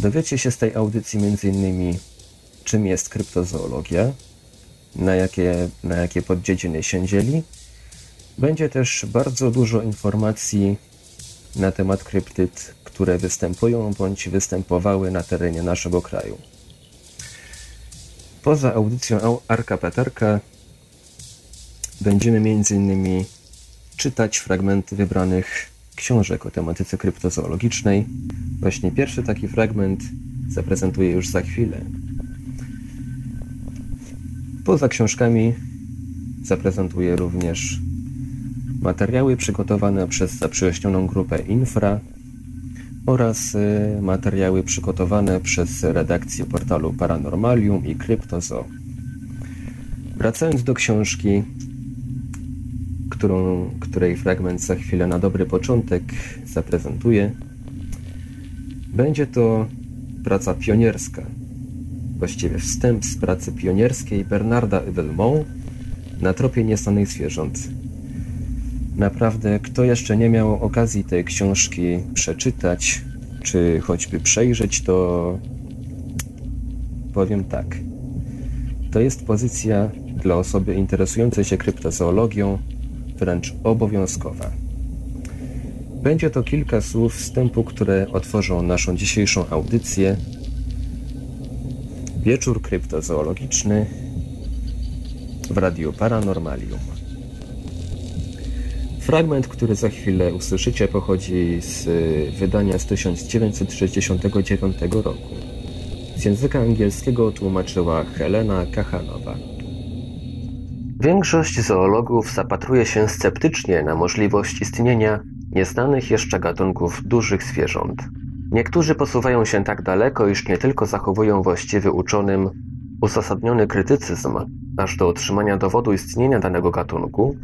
Dowiecie się z tej audycji m.in. czym jest kryptozoologia, na jakie, na jakie poddziedziny się dzieli. Będzie też bardzo dużo informacji na temat kryptyd, które występują bądź występowały na terenie naszego kraju. Poza audycją Arka Peterka będziemy m.in. czytać fragmenty wybranych książek o tematyce kryptozoologicznej. Właśnie pierwszy taki fragment zaprezentuję już za chwilę. Poza książkami zaprezentuję również materiały przygotowane przez zaprzyjaźnioną grupę Infra oraz y, materiały przygotowane przez redakcję portalu Paranormalium i Kryptozo. Wracając do książki, którą, której fragment za chwilę na dobry początek zaprezentuję, będzie to praca pionierska, właściwie wstęp z pracy pionierskiej Bernarda Evelmont na tropie nieznanych zwierząt. Naprawdę, kto jeszcze nie miał okazji tej książki przeczytać, czy choćby przejrzeć, to powiem tak. To jest pozycja dla osoby interesującej się kryptozoologią wręcz obowiązkowa. Będzie to kilka słów wstępu, które otworzą naszą dzisiejszą audycję. Wieczór kryptozoologiczny w Radiu Paranormalium. Fragment, który za chwilę usłyszycie, pochodzi z wydania z 1969 roku. Z języka angielskiego tłumaczyła Helena Kachanowa. Większość zoologów zapatruje się sceptycznie na możliwość istnienia nieznanych jeszcze gatunków dużych zwierząt. Niektórzy posuwają się tak daleko, iż nie tylko zachowują właściwy uczonym uzasadniony krytycyzm, aż do otrzymania dowodu istnienia danego gatunku,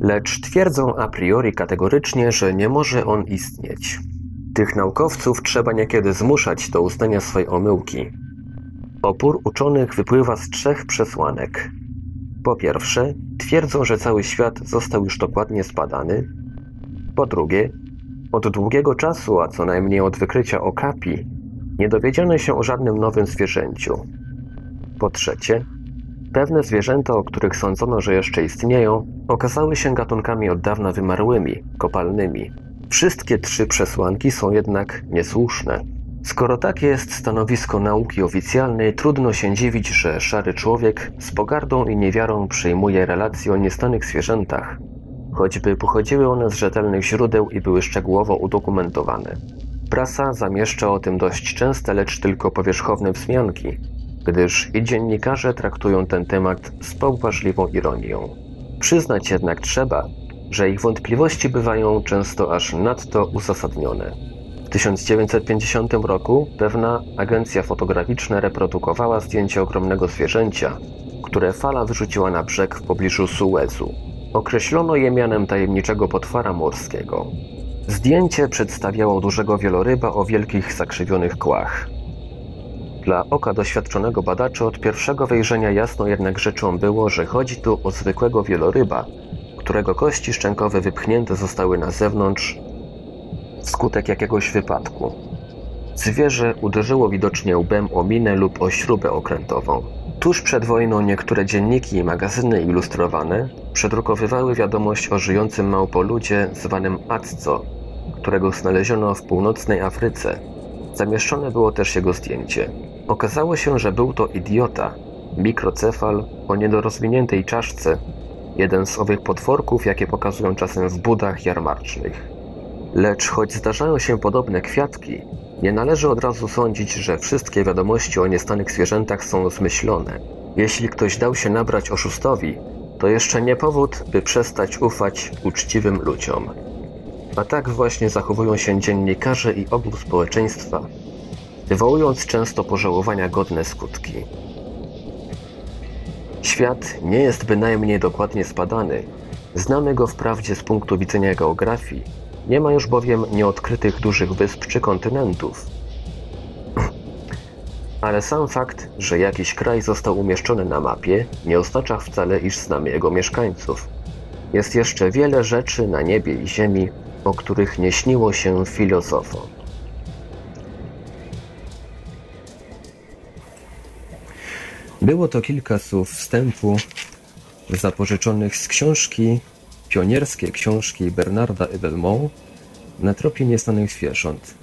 lecz twierdzą a priori kategorycznie, że nie może on istnieć. Tych naukowców trzeba niekiedy zmuszać do uznania swej omyłki. Opór uczonych wypływa z trzech przesłanek. Po pierwsze, twierdzą, że cały świat został już dokładnie zbadany. Po drugie, od długiego czasu, a co najmniej od wykrycia okapi, nie dowiedziano się o żadnym nowym zwierzęciu. Po trzecie, pewne zwierzęta, o których sądzono, że jeszcze istnieją, okazały się gatunkami od dawna wymarłymi, kopalnymi. Wszystkie trzy przesłanki są jednak niesłuszne. Skoro takie jest stanowisko nauki oficjalnej, trudno się dziwić, że szary człowiek z pogardą i niewiarą przyjmuje relacje o niestanych zwierzętach, choćby pochodziły one z rzetelnych źródeł i były szczegółowo udokumentowane. Prasa zamieszcza o tym dość częste, lecz tylko powierzchowne wzmianki, gdyż i dziennikarze traktują ten temat z poważliwą ironią. Przyznać jednak trzeba, że ich wątpliwości bywają często aż nadto uzasadnione. W 1950 roku pewna agencja fotograficzna reprodukowała zdjęcie ogromnego zwierzęcia, które fala wyrzuciła na brzeg w pobliżu Suezu. Określono je mianem tajemniczego potwora morskiego. Zdjęcie przedstawiało dużego wieloryba o wielkich zakrzywionych kłach. Dla oka doświadczonego badacza od pierwszego wejrzenia jasno jednak rzeczą było, że chodzi tu o zwykłego wieloryba, którego kości szczękowe wypchnięte zostały na zewnątrz wskutek jakiegoś wypadku. Zwierzę uderzyło widocznie łbem o minę lub o śrubę okrętową. Tuż przed wojną niektóre dzienniki i magazyny ilustrowane przedrukowywały wiadomość o żyjącym małpoludzie zwanym Atco, którego znaleziono w północnej Afryce. Zamieszczone było też jego zdjęcie. Okazało się, że był to idiota, mikrocefal o niedorozwiniętej czaszce, jeden z owych potworków, jakie pokazują czasem w budach jarmarcznych. Lecz choć zdarzają się podobne kwiatki, nie należy od razu sądzić, że wszystkie wiadomości o niestanych zwierzętach są zmyślone. Jeśli ktoś dał się nabrać oszustowi, to jeszcze nie powód, by przestać ufać uczciwym ludziom. A tak właśnie zachowują się dziennikarze i ogół społeczeństwa, wywołując często pożałowania godne skutki. Świat nie jest bynajmniej dokładnie spadany. Znamy go wprawdzie z punktu widzenia geografii, nie ma już bowiem nieodkrytych dużych wysp czy kontynentów. Ale sam fakt, że jakiś kraj został umieszczony na mapie, nie oznacza wcale, iż znamy jego mieszkańców. Jest jeszcze wiele rzeczy na niebie i ziemi, o których nie śniło się filozofom. Było to kilka słów wstępu zapożyczonych z książki pionierskiej książki Bernarda Evelmont na tropie nieznanych zwierząt.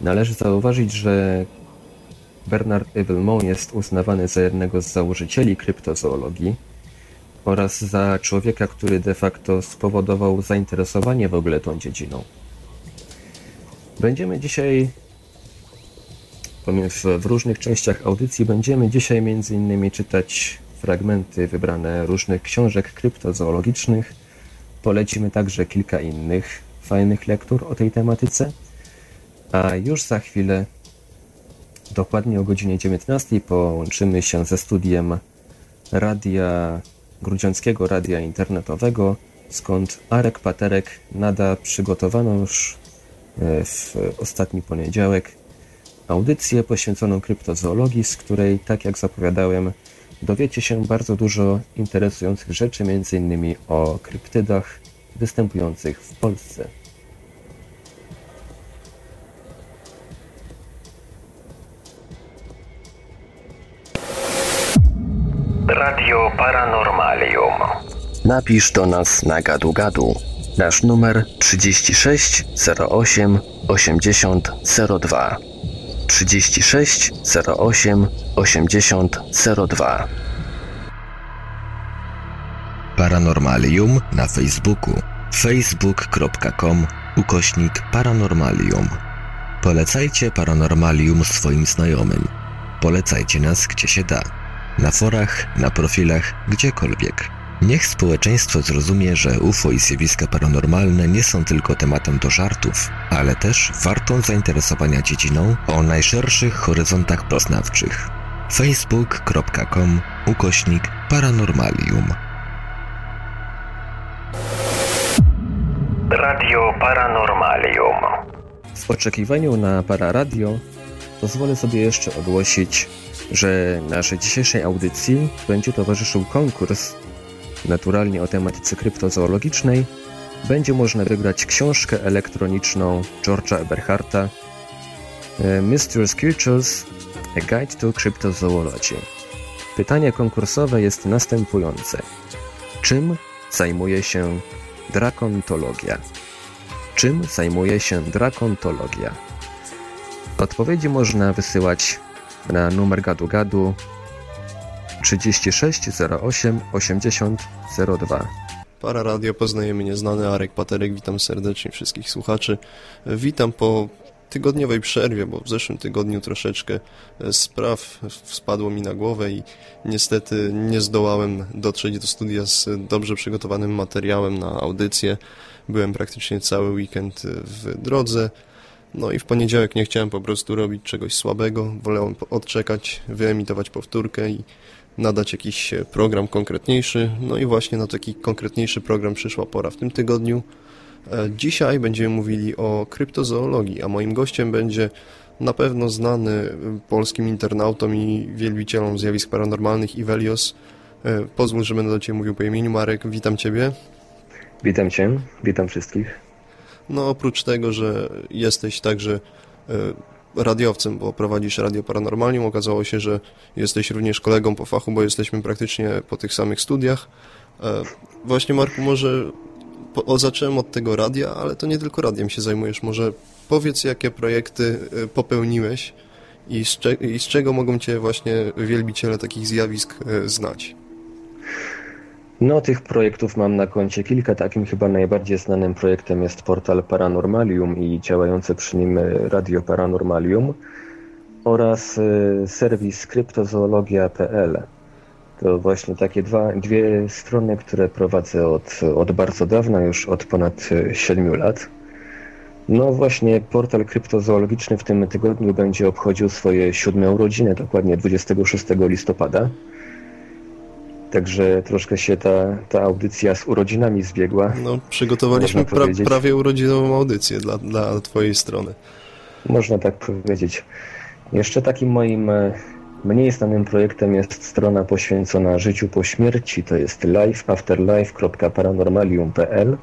Należy zauważyć, że Bernard Evelmont jest uznawany za jednego z założycieli kryptozoologii oraz za człowieka, który de facto spowodował zainteresowanie w ogóle tą dziedziną. Będziemy dzisiaj w różnych częściach audycji będziemy dzisiaj między innymi czytać fragmenty wybrane różnych książek kryptozoologicznych. Polecimy także kilka innych fajnych lektur o tej tematyce. A już za chwilę, dokładnie o godzinie 19, połączymy się ze studiem radia Grudziąckiego Radia Internetowego, skąd Arek Paterek nada przygotowaną już e, w ostatni poniedziałek audycję poświęconą kryptozoologii, z której, tak jak zapowiadałem, dowiecie się bardzo dużo interesujących rzeczy, m.in. o kryptydach występujących w Polsce. Radio Paranormalium. Napisz do nas na gadu gadu. Nasz numer 36 08 80 02. 36 08 80 02. Paranormalium na Facebooku facebook.com ukośnik paranormalium. Polecajcie Paranormalium swoim znajomym. Polecajcie nas gdzie się da. Na forach, na profilach, gdziekolwiek. Niech społeczeństwo zrozumie, że UFO i zjawiska paranormalne nie są tylko tematem do żartów, ale też wartą zainteresowania dziedziną o najszerszych horyzontach poznawczych. facebook.com ukośnik paranormalium Radio Paranormalium. W oczekiwaniu na Pararadio pozwolę sobie jeszcze ogłosić, że naszej dzisiejszej audycji będzie towarzyszył konkurs naturalnie o tematyce kryptozoologicznej, będzie można wygrać książkę elektroniczną George'a Eberharta e, Mysterious Creatures – A Guide to Cryptozoology. Pytanie konkursowe jest następujące. Czym zajmuje się drakontologia? Czym zajmuje się drakontologia? Odpowiedzi można wysyłać na numer gadu gadu 36 08 80 02. Para Radio poznajemy nieznany Arek Paterek. Witam serdecznie wszystkich słuchaczy. Witam po tygodniowej przerwie, bo w zeszłym tygodniu troszeczkę spraw spadło mi na głowę i niestety nie zdołałem dotrzeć do studia z dobrze przygotowanym materiałem na audycję. Byłem praktycznie cały weekend w drodze. No i w poniedziałek nie chciałem po prostu robić czegoś słabego. Wolałem odczekać, wyemitować powtórkę i nadać jakiś e, program konkretniejszy. No i właśnie na taki konkretniejszy program przyszła pora w tym tygodniu. E, dzisiaj będziemy mówili o kryptozoologii, a moim gościem będzie na pewno znany e, polskim internautom i wielbicielom zjawisk paranormalnych Ivelios. Pozwól, że będę do Ciebie mówił po imieniu. Marek, witam Ciebie. Witam Cię, witam wszystkich. No oprócz tego, że jesteś także radiowcem, bo prowadzisz Radio Paranormalium. Okazało się, że jesteś również kolegą po fachu, bo jesteśmy praktycznie po tych samych studiach. E, właśnie Marku, może po, zacząłem od tego radia, ale to nie tylko radiem się zajmujesz. Może powiedz, jakie projekty e, popełniłeś i z, i z czego mogą Cię właśnie wielbiciele takich zjawisk e, znać? No, tych projektów mam na koncie kilka. Takim chyba najbardziej znanym projektem jest portal Paranormalium i działające przy nim Radio Paranormalium oraz y, serwis kryptozoologia.pl. To właśnie takie dwa, dwie strony, które prowadzę od, od bardzo dawna, już od ponad 7 lat. No właśnie, portal kryptozoologiczny w tym tygodniu będzie obchodził swoje siódme urodziny, dokładnie 26 listopada. Także troszkę się ta, ta audycja z urodzinami zbiegła. No, przygotowaliśmy pra, prawie urodzinową audycję dla, dla Twojej strony. Można tak powiedzieć. Jeszcze takim moim e, mniej znanym projektem jest strona poświęcona życiu po śmierci. To jest lifeafterlife.paranormalium.pl.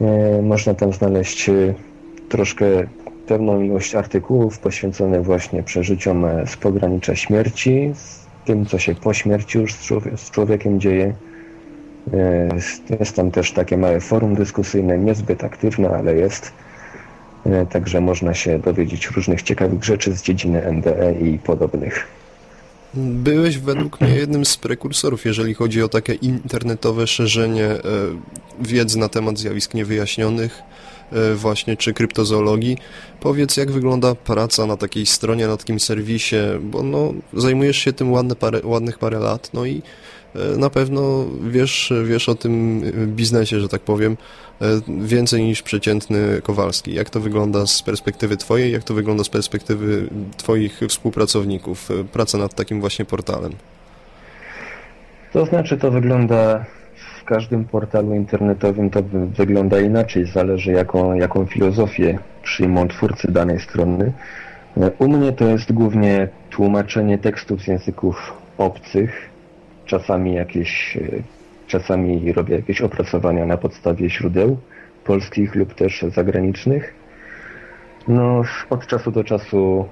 E, można tam znaleźć e, troszkę pewną ilość artykułów poświęconych właśnie przeżyciom z pogranicza śmierci, tym, co się po śmierci już z, człowie- z człowiekiem dzieje. E, Jest tam też takie małe forum dyskusyjne, niezbyt aktywne, ale jest. E, Także można się dowiedzieć różnych ciekawych rzeczy z dziedziny NDE i podobnych. Byłeś według mnie jednym z prekursorów, jeżeli chodzi o takie internetowe szerzenie e, wiedzy na temat zjawisk niewyjaśnionych, właśnie czy kryptozoologii. Powiedz, jak wygląda praca na takiej stronie, na takim serwisie, bo no, zajmujesz się tym ładne parę, ładnych parę lat, no i e, na pewno wiesz, wiesz o tym e, biznesie, że tak powiem, e, więcej niż przeciętny Kowalski. Jak to wygląda z perspektywy twojej, jak to wygląda z perspektywy twoich współpracowników, e, praca nad takim właśnie portalem? To znaczy, to wygląda każdym portalu internetowym, to wy- wygląda inaczej. Zależy, jaką, jaką filozofię przyjmą twórcy danej strony. E, U mnie to jest głównie tłumaczenie tekstów z języków obcych. Czasami jakieś, e, czasami robię jakieś opracowania na podstawie źródeł polskich lub też zagranicznych. No, od czasu do czasu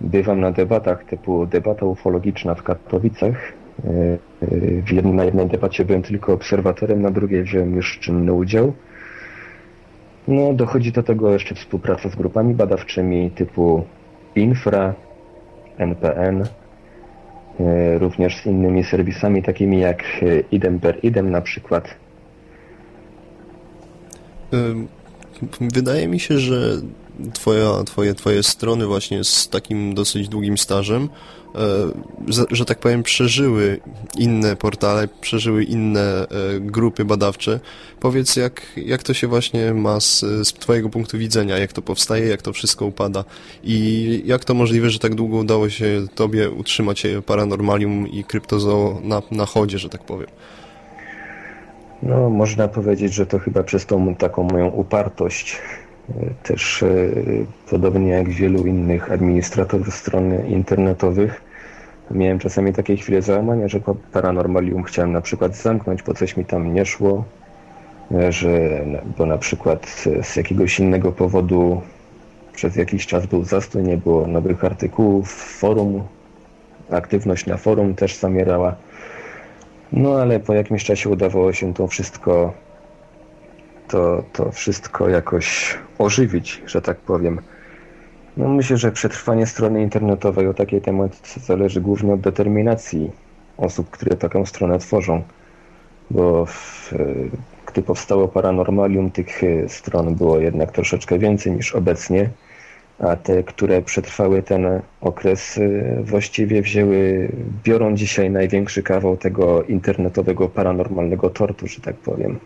bywam na debatach typu debata ufologiczna w Katowicach. W jednej, na jednej debacie byłem tylko obserwatorem, na drugiej wziąłem już czynny udział. No, dochodzi do tego jeszcze współpraca z grupami badawczymi typu Infra, NPN, e, również z innymi serwisami takimi jak e, Idem per Idem na przykład. Wydaje mi się, że twoja, twoje, twoje strony właśnie z takim dosyć długim stażem, że, że tak powiem, przeżyły inne portale, przeżyły inne e, grupy badawcze. Powiedz, jak, jak to się właśnie ma z, z twojego punktu widzenia, jak to powstaje, jak to wszystko upada i jak to możliwe, że tak długo udało się tobie utrzymać paranormalium i kryptozoo na, na chodzie, że tak powiem. No, można powiedzieć, że to chyba przez tą taką moją upartość, e, też e, podobnie jak wielu innych administratorów stron internetowych, miałem czasami takie chwile załamania, że paranormalium chciałem na przykład zamknąć, bo coś mi tam nie szło, e, że bo na przykład e, z jakiegoś innego powodu przez jakiś czas był zastój, nie było nowych artykułów, forum, aktywność na forum też zamierała. No ale po jakimś czasie udawało się to wszystko, to, to wszystko jakoś ożywić, że tak powiem. No myślę, że przetrwanie strony internetowej o takiej temat zależy głównie od determinacji osób, które taką stronę tworzą. Bo w, gdy powstało Paranormalium, tych stron było jednak troszeczkę więcej niż obecnie, a te, które przetrwały ten okres, właściwie wzięły, biorą dzisiaj największy kawał tego internetowego paranormalnego tortu, że tak powiem.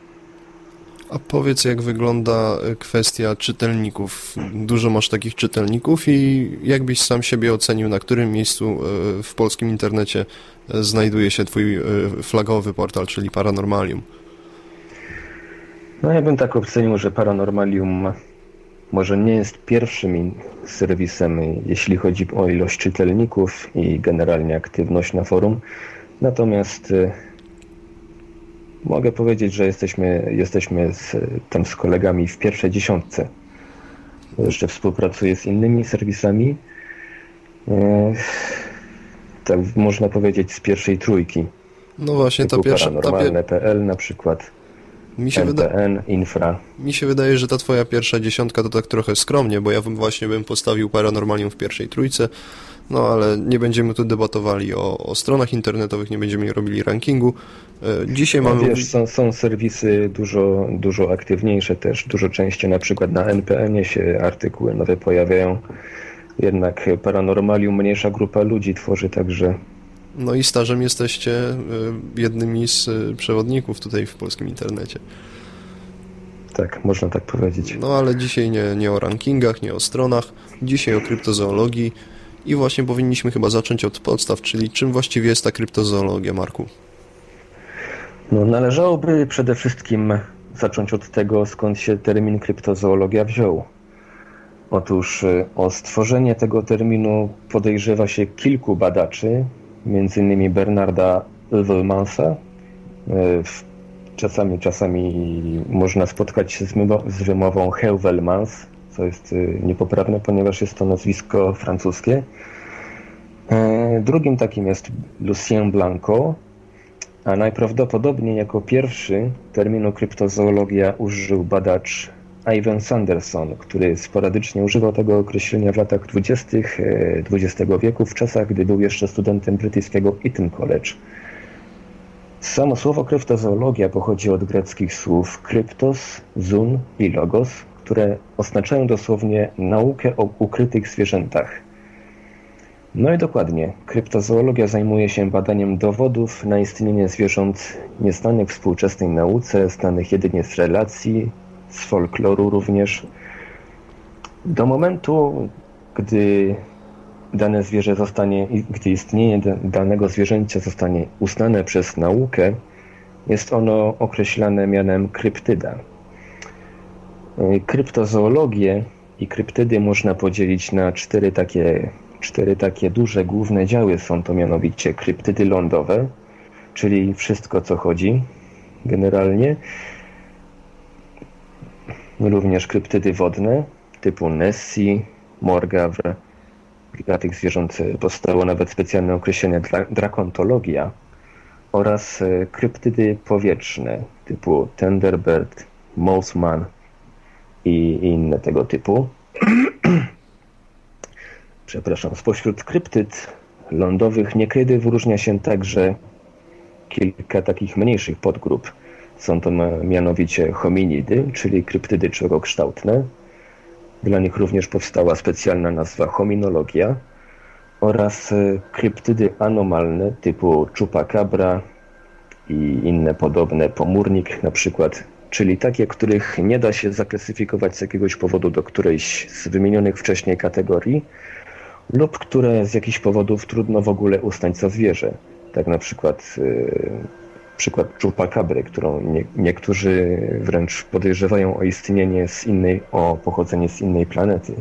A powiedz, jak wygląda e, kwestia czytelników. Dużo masz takich czytelników i jak byś sam siebie ocenił, na którym miejscu e, w polskim internecie e, znajduje się twój flagowy portal, czyli Paranormalium? No ja bym tak ocenił, że Paranormalium może nie jest pierwszym serwisem, jeśli chodzi o ilość czytelników i generalnie aktywność na forum. Natomiast mogę powiedzieć, że jesteśmy, jesteśmy z, tam z kolegami w pierwszej dziesiątce. Jeszcze współpracuję z innymi serwisami. Y, tak można powiedzieć z pierwszej trójki. No właśnie, ta pierwsza, pier... Paranormalne.pl na przykład, mi, się. NPN, Infra. mi się wydaje, że ta twoja pierwsza dziesiątka to tak trochę skromnie, bo ja bym właśnie bym postawił Paranormalium w pierwszej trójce, no ale nie będziemy tu debatowali o, o stronach internetowych, nie będziemy robili rankingu. E, Dzisiaj No mamy... wiesz, są, są serwisy dużo, dużo aktywniejsze też, dużo częściej na przykład na NPN-ie się artykuły nowe pojawiają. Jednak Paranormalium mniejsza grupa ludzi tworzy, także No i stażem jesteście e, jednymi z e, przewodników tutaj w polskim internecie. tak, można tak powiedzieć. No ale dzisiaj nie, nie o rankingach, nie o stronach, dzisiaj o kryptozoologii i właśnie powinniśmy chyba zacząć od podstaw, czyli czym właściwie jest ta kryptozoologia, Marku? No, należałoby przede wszystkim zacząć od tego, skąd się termin kryptozoologia wziął. Otóż y, o stworzenie tego terminu podejrzewa się kilku badaczy, m.in. Bernarda Evelmansa. Y, Czasami, czasami można spotkać się z wymową Heuvelmans, co jest y, niepoprawne, ponieważ jest to nazwisko francuskie. E, Drugim takim jest Lucien Blanco, a najprawdopodobniej jako pierwszy terminu kryptozoologia użył badacz Ivan Sanderson, który sporadycznie używał tego określenia w latach 20. XX wieku, w czasach, gdy był jeszcze studentem brytyjskiego Eton College. Samo słowo kryptozoologia pochodzi od greckich słów kryptos, zun i logos, które oznaczają dosłownie naukę o ukrytych zwierzętach. No i dokładnie, kryptozoologia zajmuje się badaniem dowodów na istnienie zwierząt nieznanych współczesnej nauce, znanych jedynie z relacji, z folkloru również. Do momentu, gdy dane zwierzę zostanie, gdy istnienie da- danego zwierzęcia zostanie uznane przez naukę, jest ono określane mianem kryptyda. Y, Kryptozoologię i kryptydy można podzielić na cztery takie, cztery takie duże główne działy. Są to mianowicie kryptydy lądowe, czyli wszystko co chodzi generalnie. Również kryptydy wodne typu Nessie, Morgawr. Dla tych zwierząt powstało nawet specjalne określenie dra- drakontologia oraz y, kryptydy powietrzne typu Thunderbird, Mothman i inne tego typu. Przepraszam, spośród kryptyd lądowych niekiedy wyróżnia się także kilka takich mniejszych podgrup. Są to mianowicie hominidy, czyli kryptydy człowiekokształtne. Dla nich również powstała specjalna nazwa hominologia oraz e, kryptydy anomalne typu chupacabra i inne podobne, pomórnik na przykład, czyli takie, których nie da się zaklasyfikować z jakiegoś powodu do którejś z wymienionych wcześniej kategorii lub które z jakichś powodów trudno w ogóle uznać za zwierzę. Tak na przykład e, przykład czupakabry, którą nie, niektórzy wręcz podejrzewają o istnienie z innej, o pochodzenie z innej planety.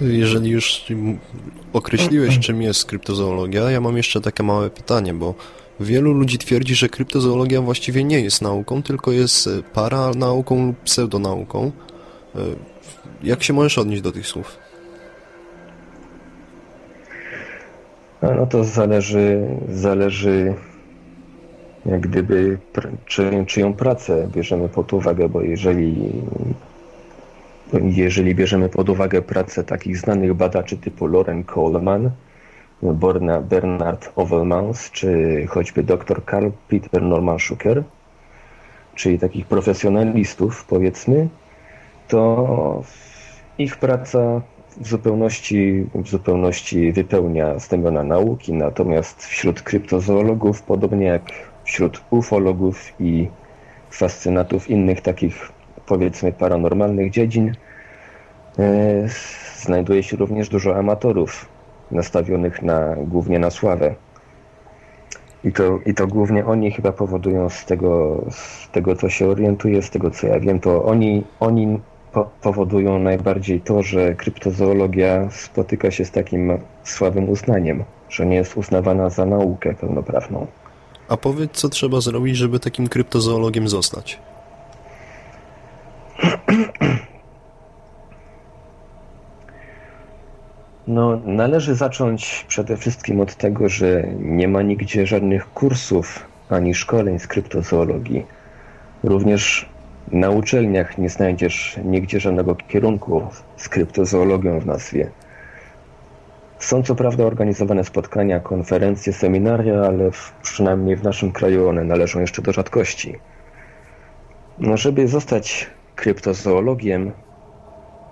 Jeżeli już określiłeś, czym jest kryptozoologia, ja mam jeszcze takie małe pytanie, bo wielu ludzi twierdzi, że kryptozoologia właściwie nie jest nauką, tylko jest e, paranauką lub pseudonauką. E, Jak się możesz odnieść do tych słów? No to zależy, zależy jak gdyby czy, czyją pracę bierzemy pod uwagę, bo jeżeli, jeżeli bierzemy pod uwagę pracę takich znanych badaczy typu Loren Coleman, Bernard Overmans, czy choćby dr Karl Peter Norman Schucker, czyli takich profesjonalistów powiedzmy, to ich praca w zupełności, w zupełności wypełnia znamiona nauki, natomiast wśród kryptozoologów, podobnie jak wśród ufologów i fascynatów innych takich powiedzmy paranormalnych dziedzin, e, znajduje się również dużo amatorów nastawionych na, głównie na sławę. I to, I to głównie oni chyba powodują z tego, z tego, co się orientuję, z tego, co ja wiem, to oni, oni po, powodują najbardziej to, że kryptozoologia spotyka się z takim słabym uznaniem, że nie jest uznawana za naukę pełnoprawną. A powiedz, co trzeba zrobić, żeby takim kryptozoologiem zostać? No, należy zacząć przede wszystkim od tego, że nie ma nigdzie żadnych kursów ani szkoleń z kryptozoologii. Również na uczelniach nie znajdziesz nigdzie żadnego kierunku z kryptozoologią w nazwie. Są co prawda organizowane spotkania, konferencje, seminaria, ale w, przynajmniej w naszym kraju one należą jeszcze do rzadkości. No, żeby zostać kryptozoologiem,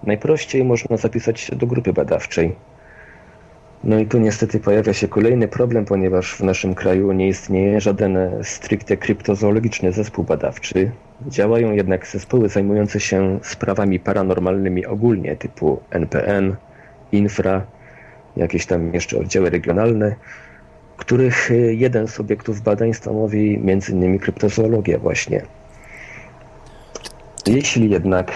najprościej można zapisać się do grupy badawczej. No i tu niestety pojawia się kolejny problem, ponieważ w naszym kraju nie istnieje żaden stricte kryptozoologiczny zespół badawczy. Działają jednak zespoły zajmujące się sprawami paranormalnymi ogólnie, typu NPN, Infra, jakieś tam jeszcze oddziały regionalne, których y, jeden z obiektów badań stanowi m.in. kryptozoologia właśnie. Jeśli jednak,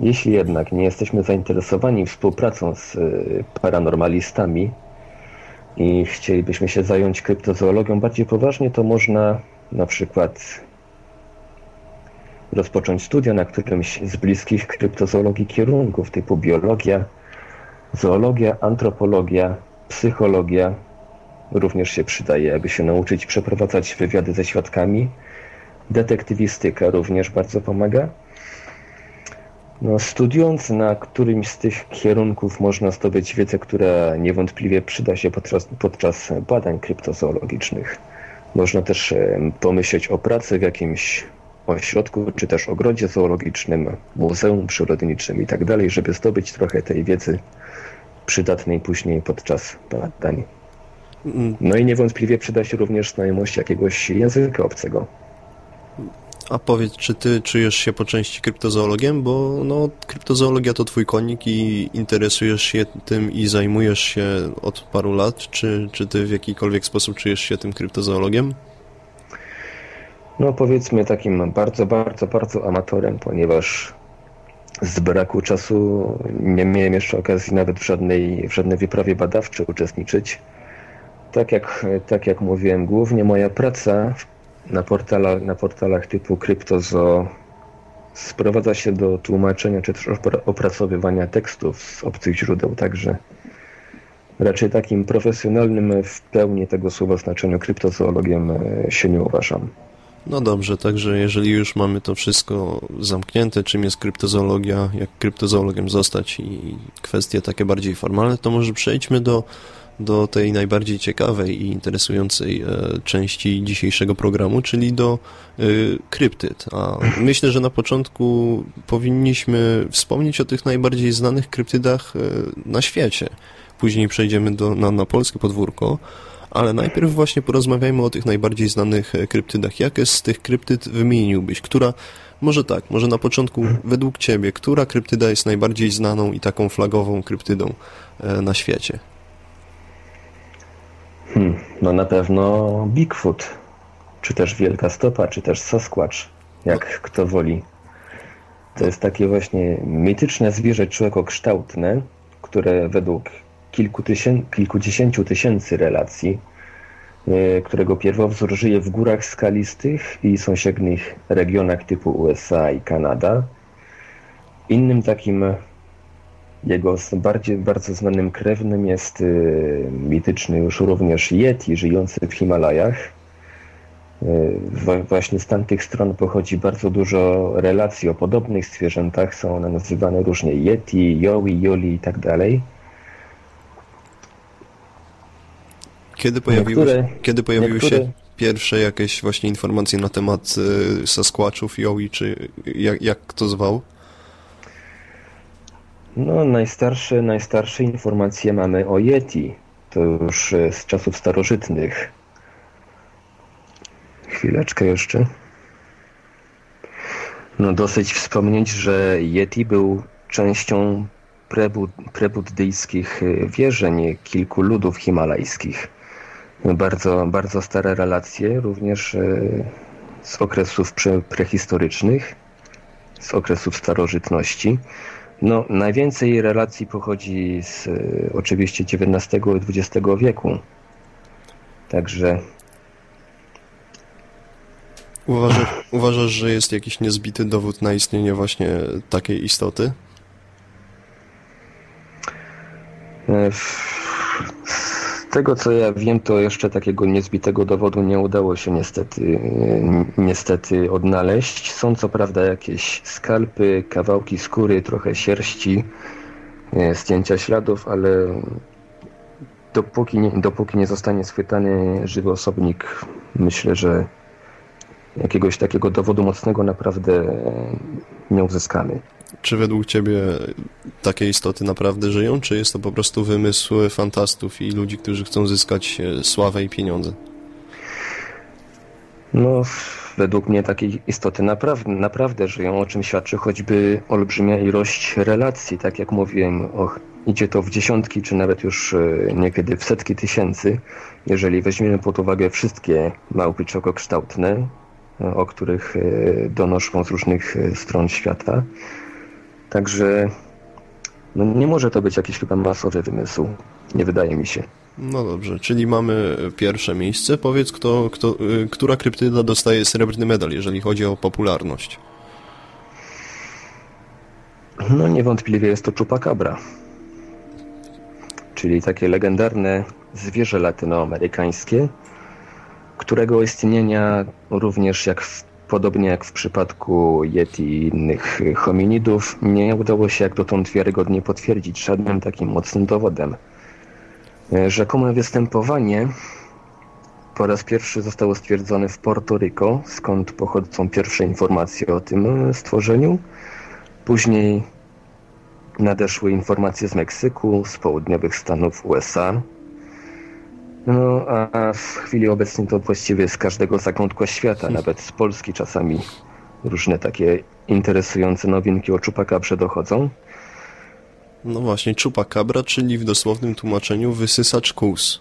jeśli jednak nie jesteśmy zainteresowani współpracą z y, paranormalistami i chcielibyśmy się zająć kryptozoologią bardziej poważnie, to można na przykład rozpocząć studia na którymś z bliskich kryptozoologii kierunków typu biologia, Zoologia, antropologia, psychologia również się przydaje, aby się nauczyć przeprowadzać wywiady ze świadkami. Detektywistyka również bardzo pomaga. No, studiując na którymś z tych kierunków można zdobyć wiedzę, która niewątpliwie przyda się podczas, podczas badań kryptozoologicznych. Można też pomyśleć o pracy w jakimś ośrodku, czy też ogrodzie zoologicznym, muzeum przyrodniczym i tak dalej, żeby zdobyć trochę tej wiedzy przydatnej później podczas badań. Mm, No i niewątpliwie przyda się również znajomość jakiegoś języka obcego. A powiedz, czy ty czujesz się po części kryptozoologiem? Bo no, kryptozoologia to twój konik i interesujesz się tym i zajmujesz się od paru lat. Czy, czy ty w jakikolwiek sposób czujesz się tym kryptozoologiem? No powiedzmy takim bardzo, bardzo, bardzo amatorem, ponieważ z braku czasu nie miałem jeszcze okazji nawet w żadnej, w żadnej wyprawie badawczej uczestniczyć. Tak jak, tak jak mówiłem, głównie moja praca na portalach, na portalach typu Cryptozo sprowadza się do tłumaczenia czy też opra- opracowywania tekstów z obcych źródeł, także raczej takim profesjonalnym w pełni tego słowa znaczeniu kryptozoologiem e, się nie uważam. No dobrze, także jeżeli już mamy to wszystko zamknięte, czym jest kryptozoologia, jak kryptozoologiem zostać i kwestie takie bardziej formalne, to może przejdźmy do, do tej najbardziej ciekawej i interesującej e, części dzisiejszego programu, czyli do e, kryptyd. A myślę, że na początku powinniśmy wspomnieć o tych najbardziej znanych kryptydach e, na świecie. Później przejdziemy do, na, na polskie podwórko. Ale najpierw właśnie porozmawiajmy o tych najbardziej znanych e, kryptydach. Jakie z tych kryptyd wymieniłbyś? Która, może tak, może na początku według Ciebie, która kryptyda jest najbardziej znaną i taką flagową kryptydą e, na świecie? Hmm, no na pewno Bigfoot, czy też Wielka Stopa, czy też Sasquatch, jak kto woli. To jest takie właśnie mityczne zwierzę człowiekokształtne, które według kilku tysię, kilkudziesięciu tysięcy relacji, e, którego pierwowzór żyje w górach skalistych i sąsiednich regionach typu USA i Kanada. Innym takim jego bardziej, bardzo znanym krewnym jest y, mityczny już również Yeti, żyjący w Himalajach. Y, właśnie z tamtych stron pochodzi bardzo dużo relacji o podobnych zwierzętach. Są one nazywane różnie Yeti, Yowie, Yoli i tak dalej. Kiedy pojawiły, Niektóre- kiedy pojawiły się niektóre- pierwsze jakieś właśnie informacje na temat e, Sasquatchów, Yowie, czy jak, jak to zwał? No, najstarsze, najstarsze informacje mamy o Yeti. To już e, z czasów starożytnych. Chwileczkę jeszcze. No, dosyć wspomnieć, że Yeti był częścią prebud prebuddyjskich e, wierzeń kilku ludów himalajskich. Bardzo, bardzo stare relacje, również e, z okresów pre prehistorycznych, z okresów starożytności. No, najwięcej relacji pochodzi z e, oczywiście XIX i XX wieku. Także Uważasz, uważasz, że jest jakiś niezbity dowód na istnienie właśnie takiej istoty? Z tego co ja wiem, to jeszcze takiego niezbitego dowodu nie udało się niestety, e, niestety odnaleźć. Są co prawda jakieś skalpy, kawałki skóry, trochę sierści, e, zdjęcia śladów, ale dopóki nie, dopóki nie zostanie schwytany żywy osobnik, myślę, że jakiegoś takiego dowodu mocnego naprawdę e, nie uzyskamy. Czy według Ciebie takie istoty naprawdę żyją, czy jest to po prostu wymysł fantastów i ludzi, którzy chcą zyskać e, sławę i pieniądze? No, według mnie takie istoty naprawdę, naprawdę żyją, o czym świadczy choćby olbrzymia ilość relacji. Tak jak mówiłem, och, idzie to w dziesiątki, czy nawet już e, niekiedy w setki tysięcy, jeżeli weźmiemy pod uwagę wszystkie małpy czokokształtne, e, o których donoszą z różnych stron świata. Także no, nie może to być jakiś chyba masowy wymysł. Nie wydaje mi się. No dobrze, czyli mamy pierwsze miejsce. Powiedz, kto, kto, y, która kryptyda dostaje srebrny medal, jeżeli chodzi o popularność? No niewątpliwie jest to czupakabra. czyli takie legendarne zwierzę latynoamerykańskie, którego istnienia również jak w, podobnie jak w przypadku Yeti i innych hominidów nie udało się jak dotąd wiarygodnie potwierdzić żadnym takim mocnym dowodem. E, Rzekome występowanie po raz pierwszy zostało stwierdzone w Porto Rico, skąd pochodzą pierwsze informacje o tym e, stworzeniu. Później nadeszły informacje z Meksyku, z południowych stanów USA. No a w chwili obecnej to właściwie z każdego zakątka świata, nawet z Polski czasami różne takie interesujące nowinki o czupakabrze dochodzą. No właśnie, chupacabra, czyli w dosłownym tłumaczeniu wysysacz kóz.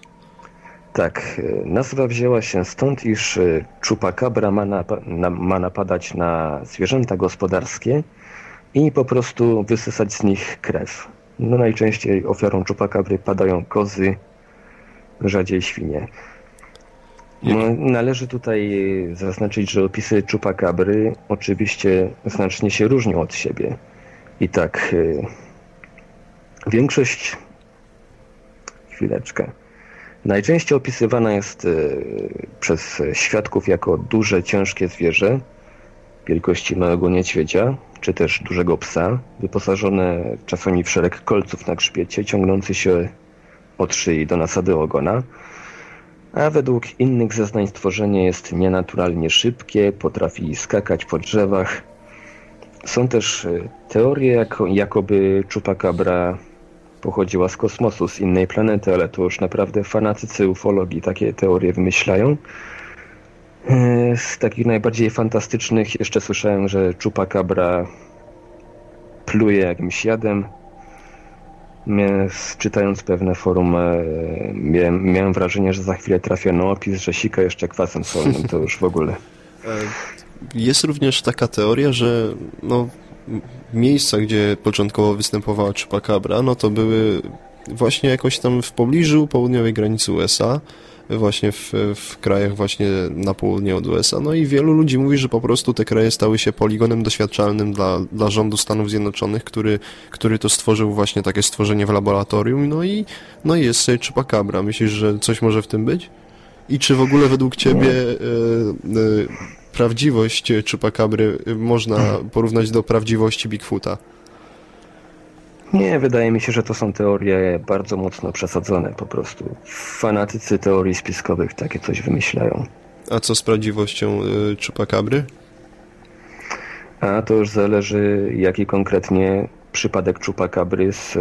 Tak, e, nazwa wzięła się stąd, iż e, czupakabra ma, na, ma napadać na zwierzęta gospodarskie i po prostu wysysać z nich krew. No najczęściej ofiarą czupakabry padają kozy, rzadziej świnie. No, należy tutaj zaznaczyć, że opisy czupakabry oczywiście znacznie się różnią od siebie. I tak, e, większość... Chwileczkę. Najczęściej opisywana jest e, przez świadków jako duże, ciężkie zwierzę wielkości małego niedźwiedzia, czy też dużego psa, wyposażone czasami w szereg kolców na grzbiecie, ciągnący się od szyi do nasady ogona. A według innych zeznań stworzenie jest nienaturalnie szybkie, potrafi skakać po drzewach. Są też e, teorie, jako, jakoby czupakabra pochodziła z kosmosu, z innej planety, ale to już naprawdę fanatycy ufologii takie teorie wymyślają. E, Z takich najbardziej fantastycznych jeszcze słyszałem, że czupakabra pluje jakimś jadem. Czytając pewne forum, e, miałem, miałem wrażenie, że za chwilę trafię na opis, że sika jeszcze kwasem solnym, to już w ogóle. E, Jest również taka teoria, że no, miejsca, gdzie początkowo występowała chupacabra, no to były właśnie jakoś tam w pobliżu południowej granicy USA, właśnie w, w krajach właśnie na południe od USA. No i wielu ludzi mówi, że po prostu te kraje stały się poligonem doświadczalnym dla, dla rządu Stanów Zjednoczonych, który, który to stworzył właśnie takie stworzenie w laboratorium. No i, no i jest sobie. Myślisz, że coś może w tym być? I czy w ogóle według ciebie e, e, prawdziwość czupakabry można porównać do prawdziwości Bigfoota? Nie, wydaje mi się, że to są teorie bardzo mocno przesadzone po prostu. Fanatycy teorii spiskowych takie coś wymyślają. A co z prawdziwością e, czupakabry? A to już zależy, jaki konkretnie przypadek czupakabry z e,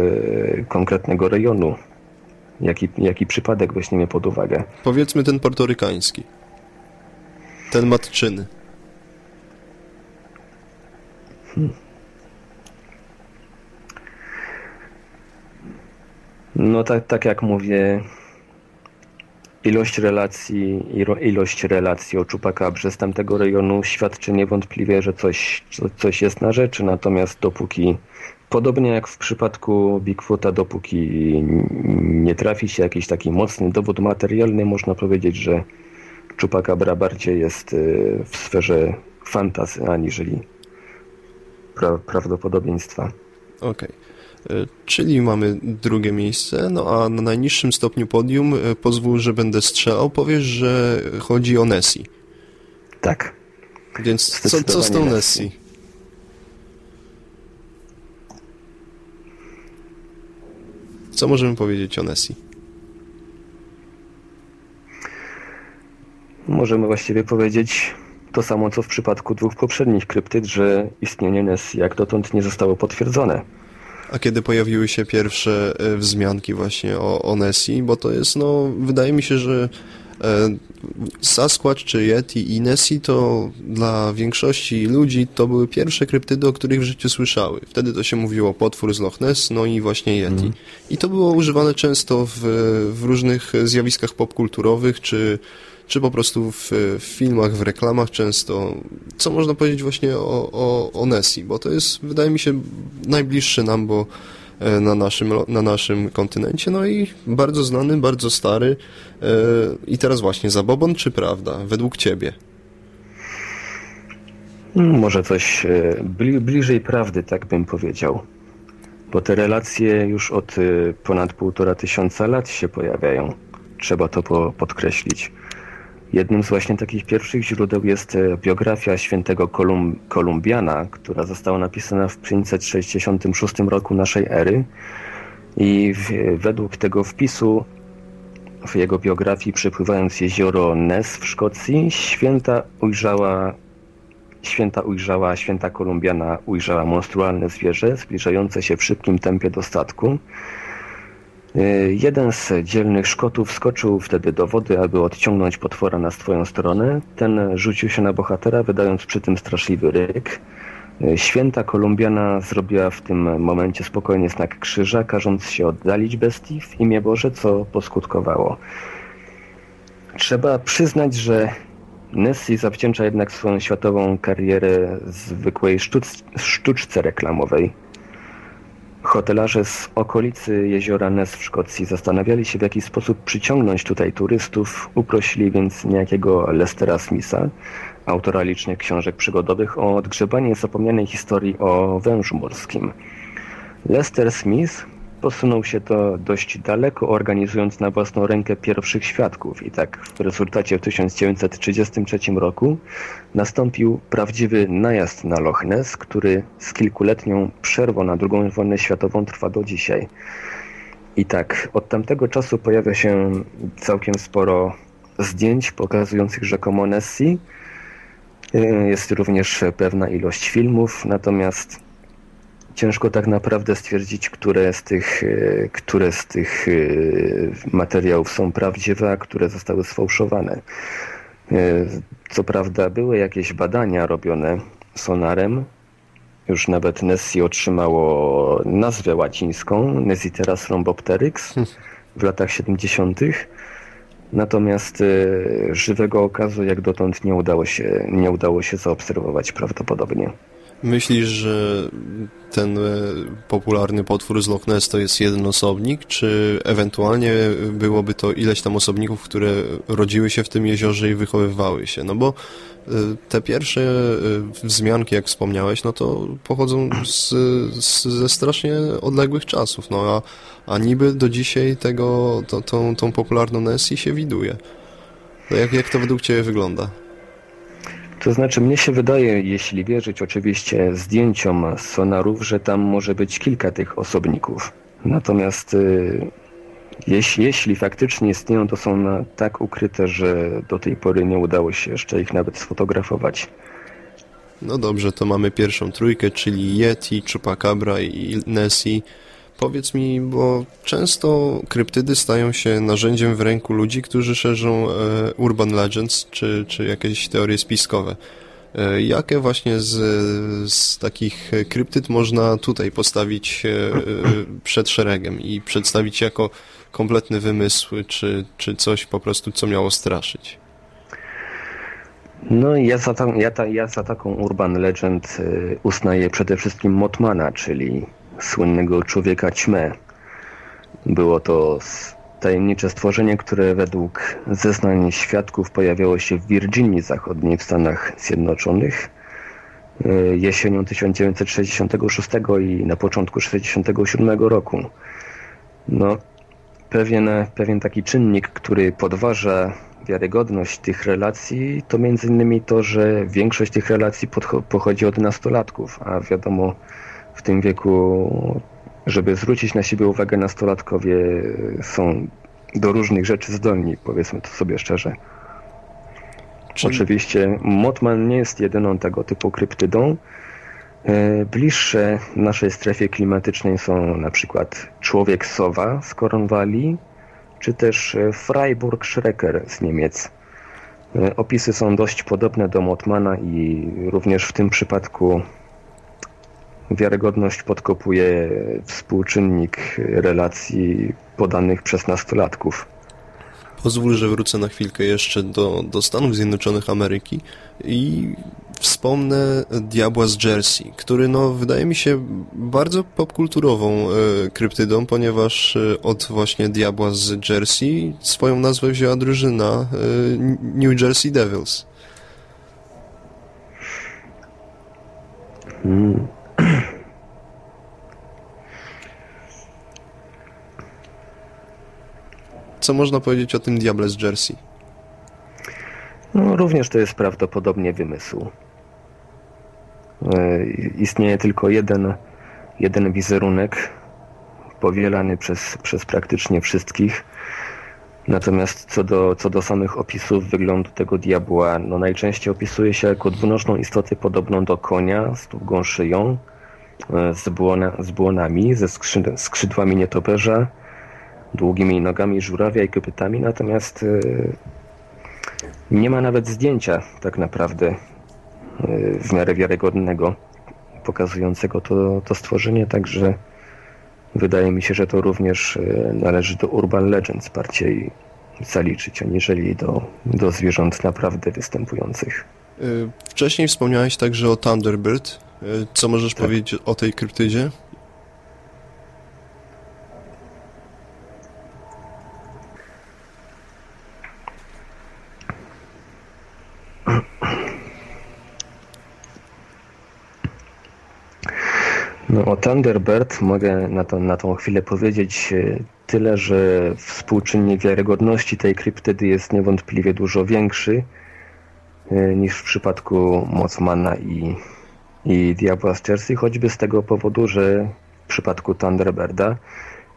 konkretnego rejonu. Jaki, jaki przypadek weźmiemy pod uwagę. Powiedzmy ten portorykański. Ten matczyny. No tak, tak jak mówię, ilość relacji, ilo- ilość relacji o czupakabrze z tamtego rejonu świadczy niewątpliwie, że coś, co- coś jest na rzeczy, natomiast dopóki, podobnie jak w przypadku Bigfoota, dopóki nie trafi się jakiś taki mocny dowód materialny, można powiedzieć, że czupakabra bardziej jest y, w sferze fantazy, aniżeli pra- prawdopodobieństwa. Okej. E, Czyli mamy drugie miejsce, no a na najniższym stopniu podium, e, pozwól, że będę strzelał, powiesz, że chodzi o Nessie. Tak. Więc co, co z tą? Nessie. Co możemy powiedzieć o Nessie? Możemy właściwie powiedzieć to samo, co w przypadku dwóch poprzednich kryptyd, że istnienie Nessie jak dotąd nie zostało potwierdzone. A kiedy pojawiły się pierwsze e, wzmianki właśnie o, o Nessie, bo to jest, no, wydaje mi się, że e, Sasquatch czy Yeti i Nessie to dla większości ludzi to były pierwsze kryptydy, o których w życiu słyszały. Wtedy to się mówiło potwór z Loch Ness, no i właśnie Yeti. I to było używane często w, w różnych zjawiskach popkulturowych, czy, czy po prostu w, w filmach, w reklamach często. Co można powiedzieć właśnie o, o, o Nessie, bo to jest, wydaje mi się, najbliższy nam, bo e, na naszym, na naszym kontynencie, no i bardzo znany, bardzo stary. E, I teraz właśnie, zabobon czy prawda, według ciebie? Hmm, Może coś e, bli, bliżej prawdy, tak bym powiedział. bo te relacje już od ponad półtora tysiąca lat się pojawiają. Trzeba to po, podkreślić. Jednym z właśnie takich pierwszych źródeł jest e, biografia świętego Kolum, Kolumbiana, która została napisana w 566 roku naszej ery. I w, według tego wpisu w jego biografii, przepływając jezioro Ness w Szkocji, święta ujrzała, święta ujrzała, święta Kolumbiana ujrzała monstrualne zwierzę zbliżające się w szybkim tempie do statku. Y, Jeden z dzielnych Szkotów skoczył wtedy do wody, aby odciągnąć potwora na swoją stronę. Ten rzucił się na bohatera, wydając przy tym straszliwy ryk. Y, Święta Kolumbiana zrobiła w tym momencie spokojnie znak krzyża, każąc się oddalić bestii w imię Boże, co poskutkowało. Trzeba przyznać, że Nessie zawdzięcza jednak swoją światową karierę zwykłej sztuc- sztuczce reklamowej. Hotelarze z okolicy jeziora Ness w Szkocji zastanawiali się, w jaki sposób przyciągnąć tutaj turystów. Uprosili więc niejakiego Lestera Smitha, autora licznych książek przygodowych, o odgrzebanie zapomnianej historii o wężu morskim. Lester Smith posunął się to dość daleko, organizując na własną rękę pierwszych świadków i tak w rezultacie w 1933 roku nastąpił prawdziwy najazd na Loch Ness, który z kilkuletnią przerwą na II wojnę światową trwa do dzisiaj. I tak, od tamtego czasu pojawia się całkiem sporo zdjęć pokazujących rzekomo Nessie. Y, Jest również pewna ilość filmów, natomiast ciężko tak naprawdę stwierdzić, które z tych, e, które z tych e, materiałów są prawdziwe, a które zostały sfałszowane. E, Co prawda były jakieś badania robione sonarem, już nawet Nessie otrzymało nazwę łacińską, Nesiteras rhombopteryx w latach 70. Natomiast żywego okazu jak dotąd nie udało się, nie udało się zaobserwować prawdopodobnie. Myślisz, że ten e, popularny potwór z Loch Ness to jest jeden osobnik, czy ewentualnie byłoby to ileś tam osobników, które rodziły się w tym jeziorze i wychowywały się? No bo e, te pierwsze e, wzmianki, jak wspomniałeś, no to pochodzą z, z, ze strasznie odległych czasów, no a, a niby do dzisiaj tego, to, tą, tą popularną Nessie się widuje. To jak, jak to według Ciebie wygląda? To znaczy, mnie się wydaje, jeśli wierzyć oczywiście zdjęciom sonarów, że tam może być kilka tych osobników. Natomiast y, jeśli, jeśli faktycznie istnieją, to są na, tak ukryte, że do tej pory nie udało się jeszcze ich nawet sfotografować. No dobrze, to mamy pierwszą trójkę, czyli Yeti, Chupacabra i Nessie. Powiedz mi, bo często kryptydy stają się narzędziem w ręku ludzi, którzy szerzą e, urban legends czy, czy jakieś teorie spiskowe. E, jakie właśnie z, z takich kryptyd można tutaj postawić e, przed szeregiem i przedstawić jako kompletny wymysł, czy, czy coś po prostu, co miało straszyć? No i ja za, ta, ja, ta, ja za taką urban legend uznaję przede wszystkim Motmana, czyli słynnego człowieka ćmę. Było to tajemnicze stworzenie, które według zeznań świadków pojawiało się w Virginii Zachodniej w Stanach Zjednoczonych y, jesienią 1966 i na początku 1967 roku. No, pewien, pewien taki czynnik, który podważa wiarygodność tych relacji, to między innymi to, że większość tych relacji pochodzi od nastolatków, a wiadomo, w tym wieku, żeby zwrócić na siebie uwagę nastolatkowie są do różnych rzeczy zdolni, powiedzmy to sobie szczerze. Czy- Oczywiście Motman nie jest jedyną tego typu kryptydą. E, Bliższe naszej strefie klimatycznej są na przykład człowiek-sowa z Kornwali, czy też e, Freiburg-Schrecker z Niemiec. E, Opisy są dość podobne do Motmana i również w tym przypadku wiarygodność podkopuje współczynnik relacji podanych przez nastolatków. Pozwól, że wrócę na chwilkę jeszcze do, do Stanów Zjednoczonych Ameryki i wspomnę Diabła z Jersey, który no wydaje mi się bardzo popkulturową e, kryptydą, ponieważ e, od właśnie Diabła z Jersey swoją nazwę wzięła drużyna e, New Jersey Devils. Co można powiedzieć o tym Diable z Jersey? No, również to jest prawdopodobnie wymysł. E, istnieje tylko jeden, jeden wizerunek powielany przez, przez praktycznie wszystkich Natomiast co do, co do samych opisów wyglądu tego diabła, no najczęściej opisuje się jako dwunożną istotę podobną do konia z długą szyją, e, z, błona, z błonami, ze skrzyd- skrzydłami nietoperza, długimi nogami żurawia i kopytami, natomiast e, nie ma nawet zdjęcia tak naprawdę e, w miarę wiarygodnego pokazującego to, to stworzenie, także wydaje mi się, że to również e, należy do Urban Legends bardziej zaliczyć, aniżeli do, do zwierząt naprawdę występujących. Y, Wcześniej wspomniałeś także o Thunderbird. Y, Co możesz Tak. powiedzieć o tej kryptydzie? No o Thunderbird mogę na, to, na tą chwilę powiedzieć e, tyle, że współczynnik wiarygodności tej kryptydy jest niewątpliwie dużo większy e, niż w przypadku Mothmana i, i Diabła z Jersey, choćby z tego powodu, że w przypadku Thunderbirda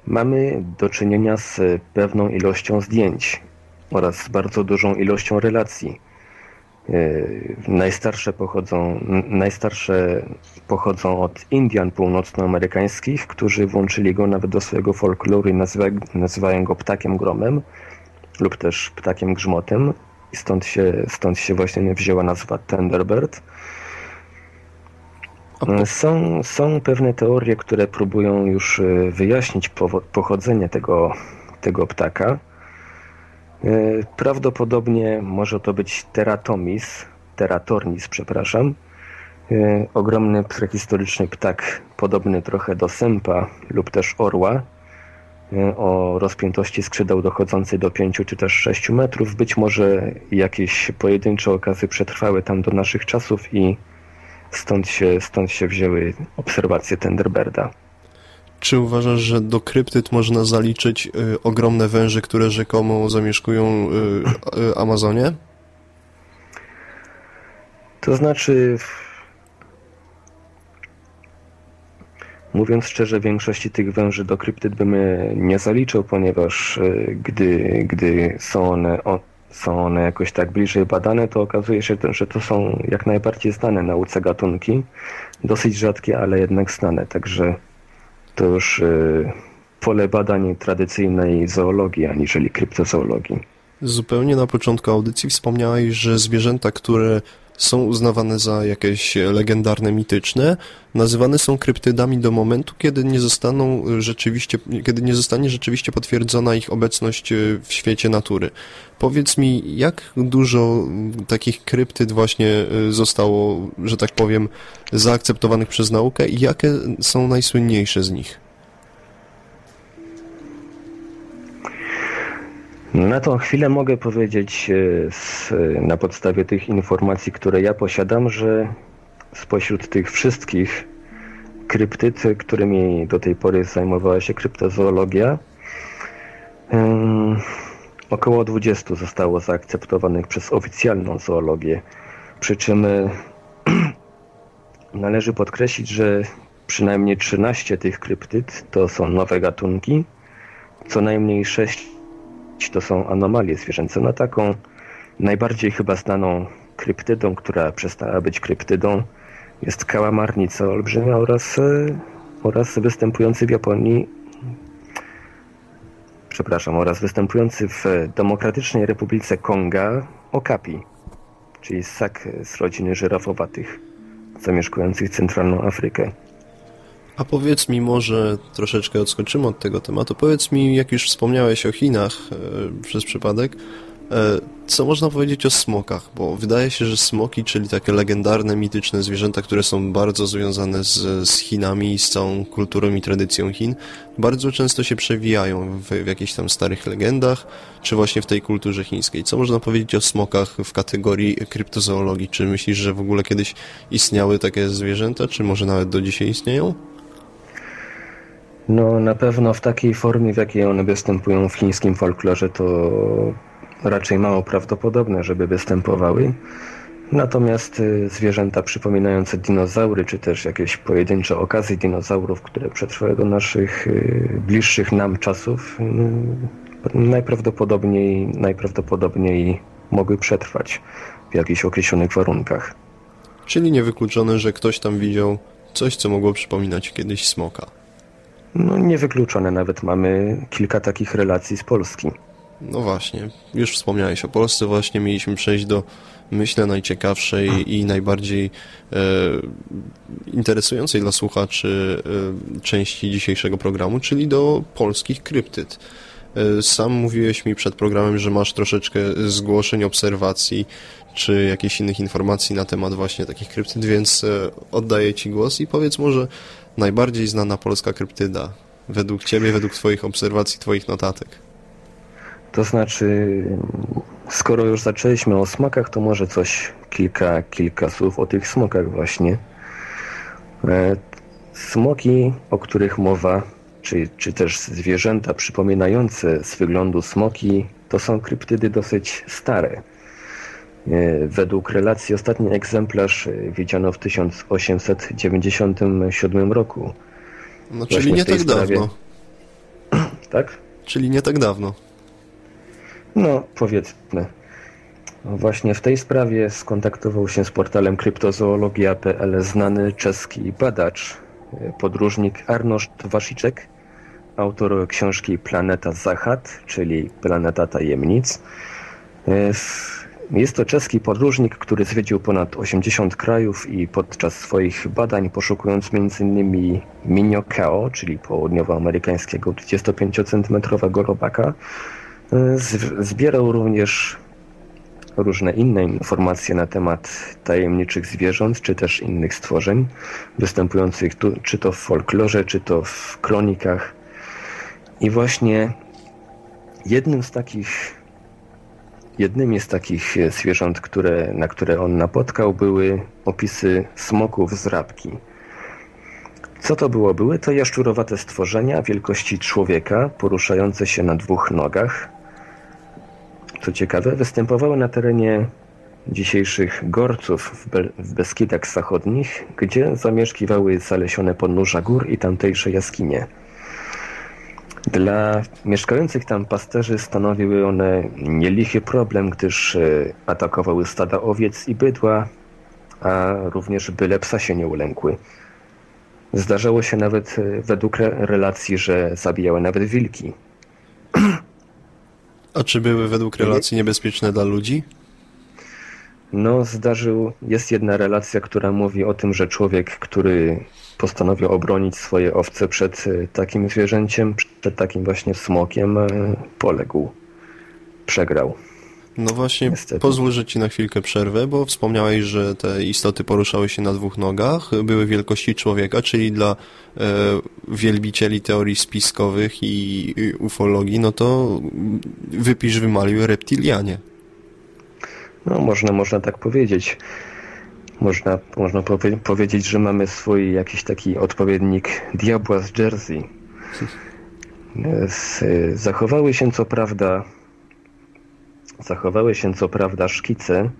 mamy do czynienia z pewną ilością zdjęć oraz z bardzo dużą ilością relacji. Yy, Najstarsze pochodzą, najstarsze pochodzą od Indian północnoamerykańskich, którzy włączyli go nawet do swojego folkloru i nazywa, nazywają go ptakiem gromem lub też ptakiem grzmotem i stąd się, stąd się właśnie wzięła nazwa Thunderbird. Są, są pewne teorie, które próbują już e, wyjaśnić pochodzenie tego, tego ptaka. E, Prawdopodobnie może to być Teratomis, Teratornis, przepraszam. E, Ogromny prehistoryczny ptak, podobny trochę do sępa lub też orła, e, o rozpiętości skrzydeł dochodzącej do 5 czy też 6 metrów. Być może jakieś pojedyncze okazy przetrwały tam do naszych czasów i stąd się, stąd się wzięły obserwacje Tenderbirda. Czy uważasz, że do kryptyd można zaliczyć y, ogromne węże, które rzekomo zamieszkują y, y, Amazonię? To znaczy, mówiąc szczerze, większości tych węży do kryptyd bym e, nie zaliczył, ponieważ e, gdy, gdy są one, o, są one jakoś tak bliżej badane, to okazuje się, że to są jak najbardziej znane nauce gatunki, dosyć rzadkie, ale jednak znane, także to już e, pole badań tradycyjnej zoologii, aniżeli kryptozoologii. Zupełnie na początku audycji wspomniałeś, że zwierzęta, które są uznawane za jakieś legendarne, mityczne, nazywane są kryptydami do momentu, kiedy nie zostaną rzeczywiście, kiedy nie zostanie rzeczywiście potwierdzona ich obecność y, w świecie natury. Powiedz mi, jak dużo takich kryptyd właśnie y, zostało, że tak powiem, zaakceptowanych przez naukę i jakie są najsłynniejsze z nich? Na tą chwilę mogę powiedzieć e, z, na podstawie tych informacji, które ja posiadam, że spośród tych wszystkich kryptyd, którymi do tej pory zajmowała się kryptozoologia, około 20 zostało zaakceptowanych przez oficjalną zoologię. Przy czym e, należy podkreślić, że przynajmniej 13 tych kryptyd to są nowe gatunki, co najmniej 6 to są anomalie zwierzęce. No taką najbardziej chyba znaną kryptydą, która przestała być kryptydą, jest kałamarnica olbrzymia oraz, e, oraz występujący w Japonii przepraszam, oraz występujący w Demokratycznej Republice Konga okapi, czyli ssak z rodziny żyrafowatych zamieszkujących centralną Afrykę. A powiedz mi może, troszeczkę odskoczymy od tego tematu, powiedz mi, jak już wspomniałeś o Chinach e, przez przypadek, e, co można powiedzieć o smokach? Bo wydaje się, że smoki, czyli takie legendarne, mityczne zwierzęta, które są bardzo związane z, z Chinami, z całą kulturą i tradycją Chin, bardzo często się przewijają w, w jakichś tam starych legendach, czy właśnie w tej kulturze chińskiej. Co można powiedzieć o smokach w kategorii kryptozoologii? Czy myślisz, że w ogóle kiedyś istniały takie zwierzęta, czy może nawet do dzisiaj istnieją? No na pewno w takiej formie, w jakiej one występują w chińskim folklorze, to raczej mało prawdopodobne, żeby występowały. Natomiast y, zwierzęta przypominające dinozaury, czy też jakieś pojedyncze okazy dinozaurów, które przetrwały do naszych y, bliższych nam czasów, y, najprawdopodobniej, najprawdopodobniej mogły przetrwać w jakichś określonych warunkach. Czyli niewykluczone, że ktoś tam widział coś, co mogło przypominać kiedyś smoka. No niewykluczone, nawet mamy kilka takich relacji z Polski. No właśnie, już wspomniałeś o Polsce, właśnie mieliśmy przejść do, myślę, najciekawszej i najbardziej e, interesującej dla słuchaczy e, części dzisiejszego programu, czyli do polskich kryptyd. E, sam mówiłeś mi przed programem, że masz troszeczkę zgłoszeń, obserwacji, czy jakichś innych informacji na temat właśnie takich kryptyd, więc e, oddaję Ci głos i powiedz może najbardziej znana polska kryptyda według Ciebie, według Twoich obserwacji, Twoich notatek. To znaczy, skoro już zaczęliśmy o smokach, to może coś, kilka, kilka słów o tych smokach właśnie. E, Smoki, o których mowa, czy, czy też zwierzęta przypominające z wyglądu smoki, to są kryptydy dosyć stare. E, Według relacji ostatni egzemplarz e, widziano w 1897 roku. No, Właśnie czyli nie tak sprawie- dawno. Tak? Czyli nie tak dawno. No, powiedzmy. No Właśnie w tej sprawie skontaktował się z portalem kryptozoologia.pl znany czeski badacz, e, podróżnik Arnoszd Wasziczek, autor książki Planeta Zachad, czyli Planeta Tajemnic. Jest to czeski podróżnik, który zwiedził ponad 80 krajów i podczas swoich badań, poszukując m.in. Miniokao, czyli południowoamerykańskiego 25-centymetrowego robaka, Zbierał również różne inne informacje na temat tajemniczych zwierząt, czy też innych stworzeń, występujących tu, czy to w folklorze, czy to w kronikach. I właśnie jednym z takich, jednymi z takich e, zwierząt, które, na które on napotkał, były opisy smoków z rabki. Co to było? Były to jaszczurowate stworzenia wielkości człowieka, poruszające się na dwóch nogach. Co ciekawe, występowały na terenie dzisiejszych Gorców w, Be- w Beskidach Zachodnich, gdzie zamieszkiwały zalesione podnóża gór i tamtejsze jaskinie. Dla mieszkających tam pasterzy stanowiły one nielichy problem, gdyż e, atakowały stada owiec i bydła, a również byle psa się nie ulękły. Zdarzało się nawet e, według re- relacji, że zabijały nawet wilki. A czy były według relacji niebezpieczne dla ludzi? No, zdarzył, jest jedna relacja, która mówi o tym, że człowiek, który postanowił obronić swoje owce przed e, takim zwierzęciem, przed takim właśnie smokiem, e, poległ. Przegrał. No właśnie, Niestety. pozwól, że ci na chwilkę przerwę, bo wspomniałeś, że te istoty poruszały się na dwóch nogach, były wielkości człowieka, czyli dla e, wielbicieli teorii spiskowych i, i ufologii, no to wypisz wymalił reptilianie. No, można, można tak powiedzieć. Można, można powie, powiedzieć, że mamy swój jakiś taki odpowiednik diabła z Jersey. Z, zachowały się co prawda zachowały się co prawda szkice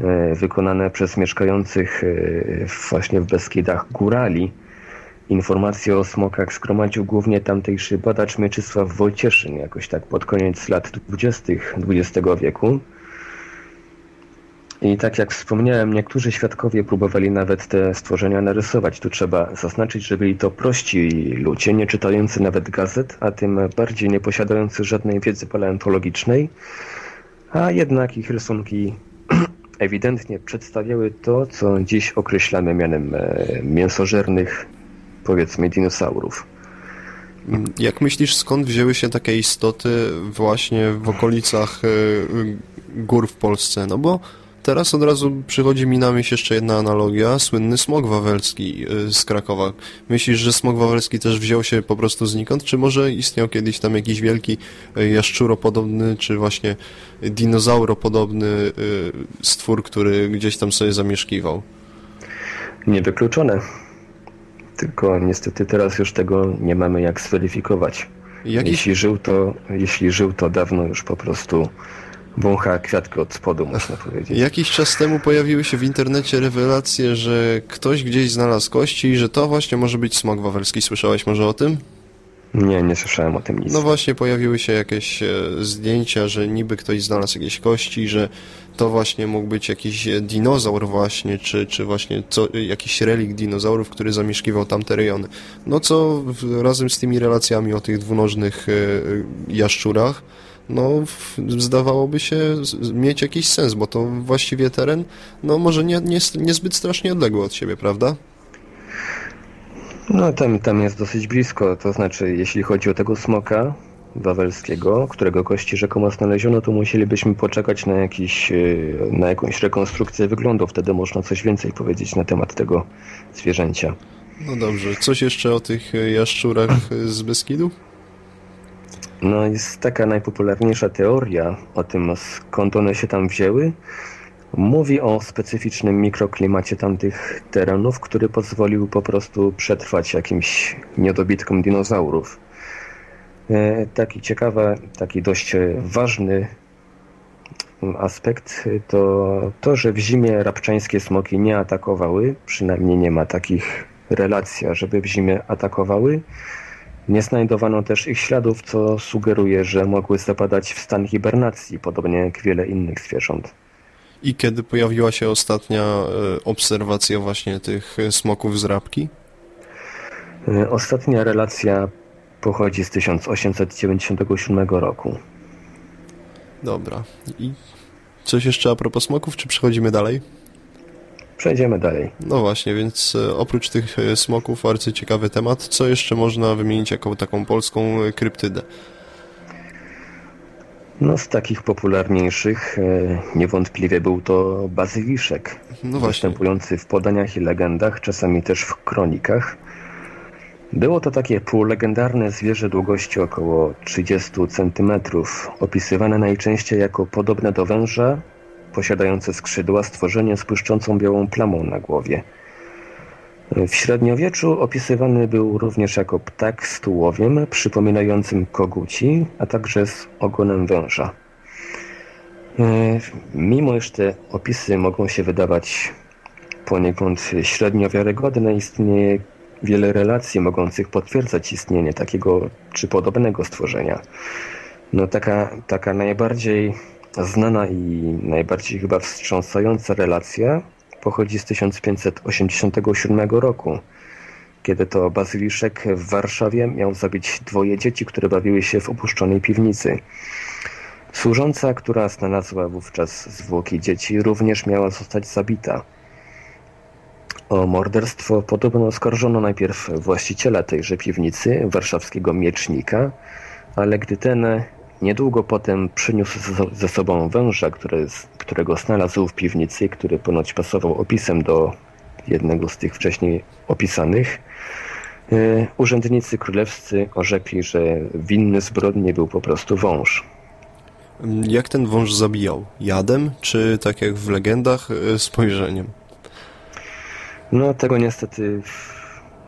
e, wykonane przez mieszkających e, właśnie w Beskidach górali. Informacje o smokach zgromadził głównie tamtejszy badacz Mieczysław Wojcieszyn jakoś tak pod koniec lat 20. XX wieku. I tak jak wspomniałem, niektórzy świadkowie próbowali nawet te stworzenia narysować. Tu trzeba zaznaczyć, że byli to prości ludzie, nie czytający nawet gazet, a tym bardziej nie posiadający żadnej wiedzy paleontologicznej, a jednak ich rysunki ewidentnie przedstawiały to, co dziś określamy mianem e, mięsożernych, powiedzmy, dinozaurów. Jak myślisz, skąd wzięły się takie istoty właśnie w okolicach e, gór w Polsce? No bo teraz od razu przychodzi mi na myśl jeszcze jedna analogia, słynny smog wawelski e, z Krakowa. Myślisz, że smog wawelski też wziął się po prostu znikąd, czy może istniał kiedyś tam jakiś wielki e, jaszczuropodobny, czy właśnie dinozauropodobny e, stwór, który gdzieś tam sobie zamieszkiwał? Niewykluczone. Tylko niestety teraz już tego nie mamy jak zweryfikować. Jakiś, Jeśli żył to, jeśli żył to dawno już po prostu wącha kwiatkę od spodu, można powiedzieć. jakiś czas temu pojawiły się w internecie rewelacje, że ktoś gdzieś znalazł kości i że to właśnie może być smok wawelski. Słyszałeś może o tym? Nie, nie słyszałem o tym nic. No właśnie pojawiły się jakieś e, zdjęcia, że niby ktoś znalazł jakieś kości, że to właśnie mógł być jakiś e, dinozaur właśnie, czy, czy właśnie co, jakiś relikt dinozaurów, który zamieszkiwał tamte rejony. No co razem z tymi relacjami o tych dwunożnych e, jaszczurach, no zdawałoby się mieć jakiś sens, bo to właściwie teren, no może nie, nie, niezbyt strasznie odległy od siebie, prawda? No tam, tam jest dosyć blisko, to znaczy jeśli chodzi o tego smoka wawelskiego, którego kości rzekomo znaleziono, to musielibyśmy poczekać na, jakiś, yy, na jakąś rekonstrukcję wyglądu, wtedy można coś więcej powiedzieć na temat tego zwierzęcia. No dobrze, coś jeszcze o tych e, jaszczurach z Beskidu? No jest taka najpopularniejsza teoria o tym, skąd one się tam wzięły. Mówi o specyficznym mikroklimacie tamtych terenów, który pozwolił po prostu przetrwać jakimś niedobitkom dinozaurów. E, Taki ciekawy, taki dość ważny aspekt to to, że w zimie rabczańskie smoki nie atakowały, przynajmniej nie ma takich relacji, żeby w zimie atakowały. Nie znajdowano też ich śladów, co sugeruje, że mogły zapadać w stan hibernacji, podobnie jak wiele innych zwierząt. I kiedy pojawiła się ostatnia e, obserwacja właśnie tych e, smoków z rabki? E, Ostatnia relacja pochodzi z 1897 roku. Dobra. I coś jeszcze a propos smoków, czy przechodzimy dalej? Przejdziemy dalej. No właśnie, więc e, oprócz tych e, smoków, bardzo ciekawy temat, co jeszcze można wymienić jako taką polską e, kryptydę? No z takich popularniejszych niewątpliwie był to bazyliszek, No występujący w podaniach i legendach, czasami też w kronikach. Było to takie półlegendarne zwierzę długości około 30 cm, opisywane najczęściej jako podobne do węża, posiadające skrzydła, stworzenie z błyszczącą białą plamą na głowie. W średniowieczu opisywany był również jako ptak z tułowiem przypominającym koguci, a także z ogonem węża. E, Mimo iż te opisy mogą się wydawać poniekąd średnio wiarygodne, istnieje wiele relacji mogących potwierdzać istnienie takiego czy podobnego stworzenia. No taka, taka najbardziej znana i najbardziej chyba wstrząsająca relacja pochodzi z 1587 roku, kiedy to bazyliszek w Warszawie miał zabić dwoje dzieci, które bawiły się w opuszczonej piwnicy. Służąca, która znalazła wówczas zwłoki dzieci, również miała zostać zabita. O morderstwo podobno oskarżono najpierw właściciela tejże piwnicy, warszawskiego miecznika, ale gdy ten niedługo potem przyniósł ze- sobą węża, który, którego znalazł w piwnicy, który ponoć pasował opisem do jednego z tych wcześniej opisanych, y, urzędnicy królewscy orzekli, że winny zbrodni był po prostu wąż. Jak ten wąż zabijał? Jadem, czy tak jak w legendach, e, spojrzeniem? No tego niestety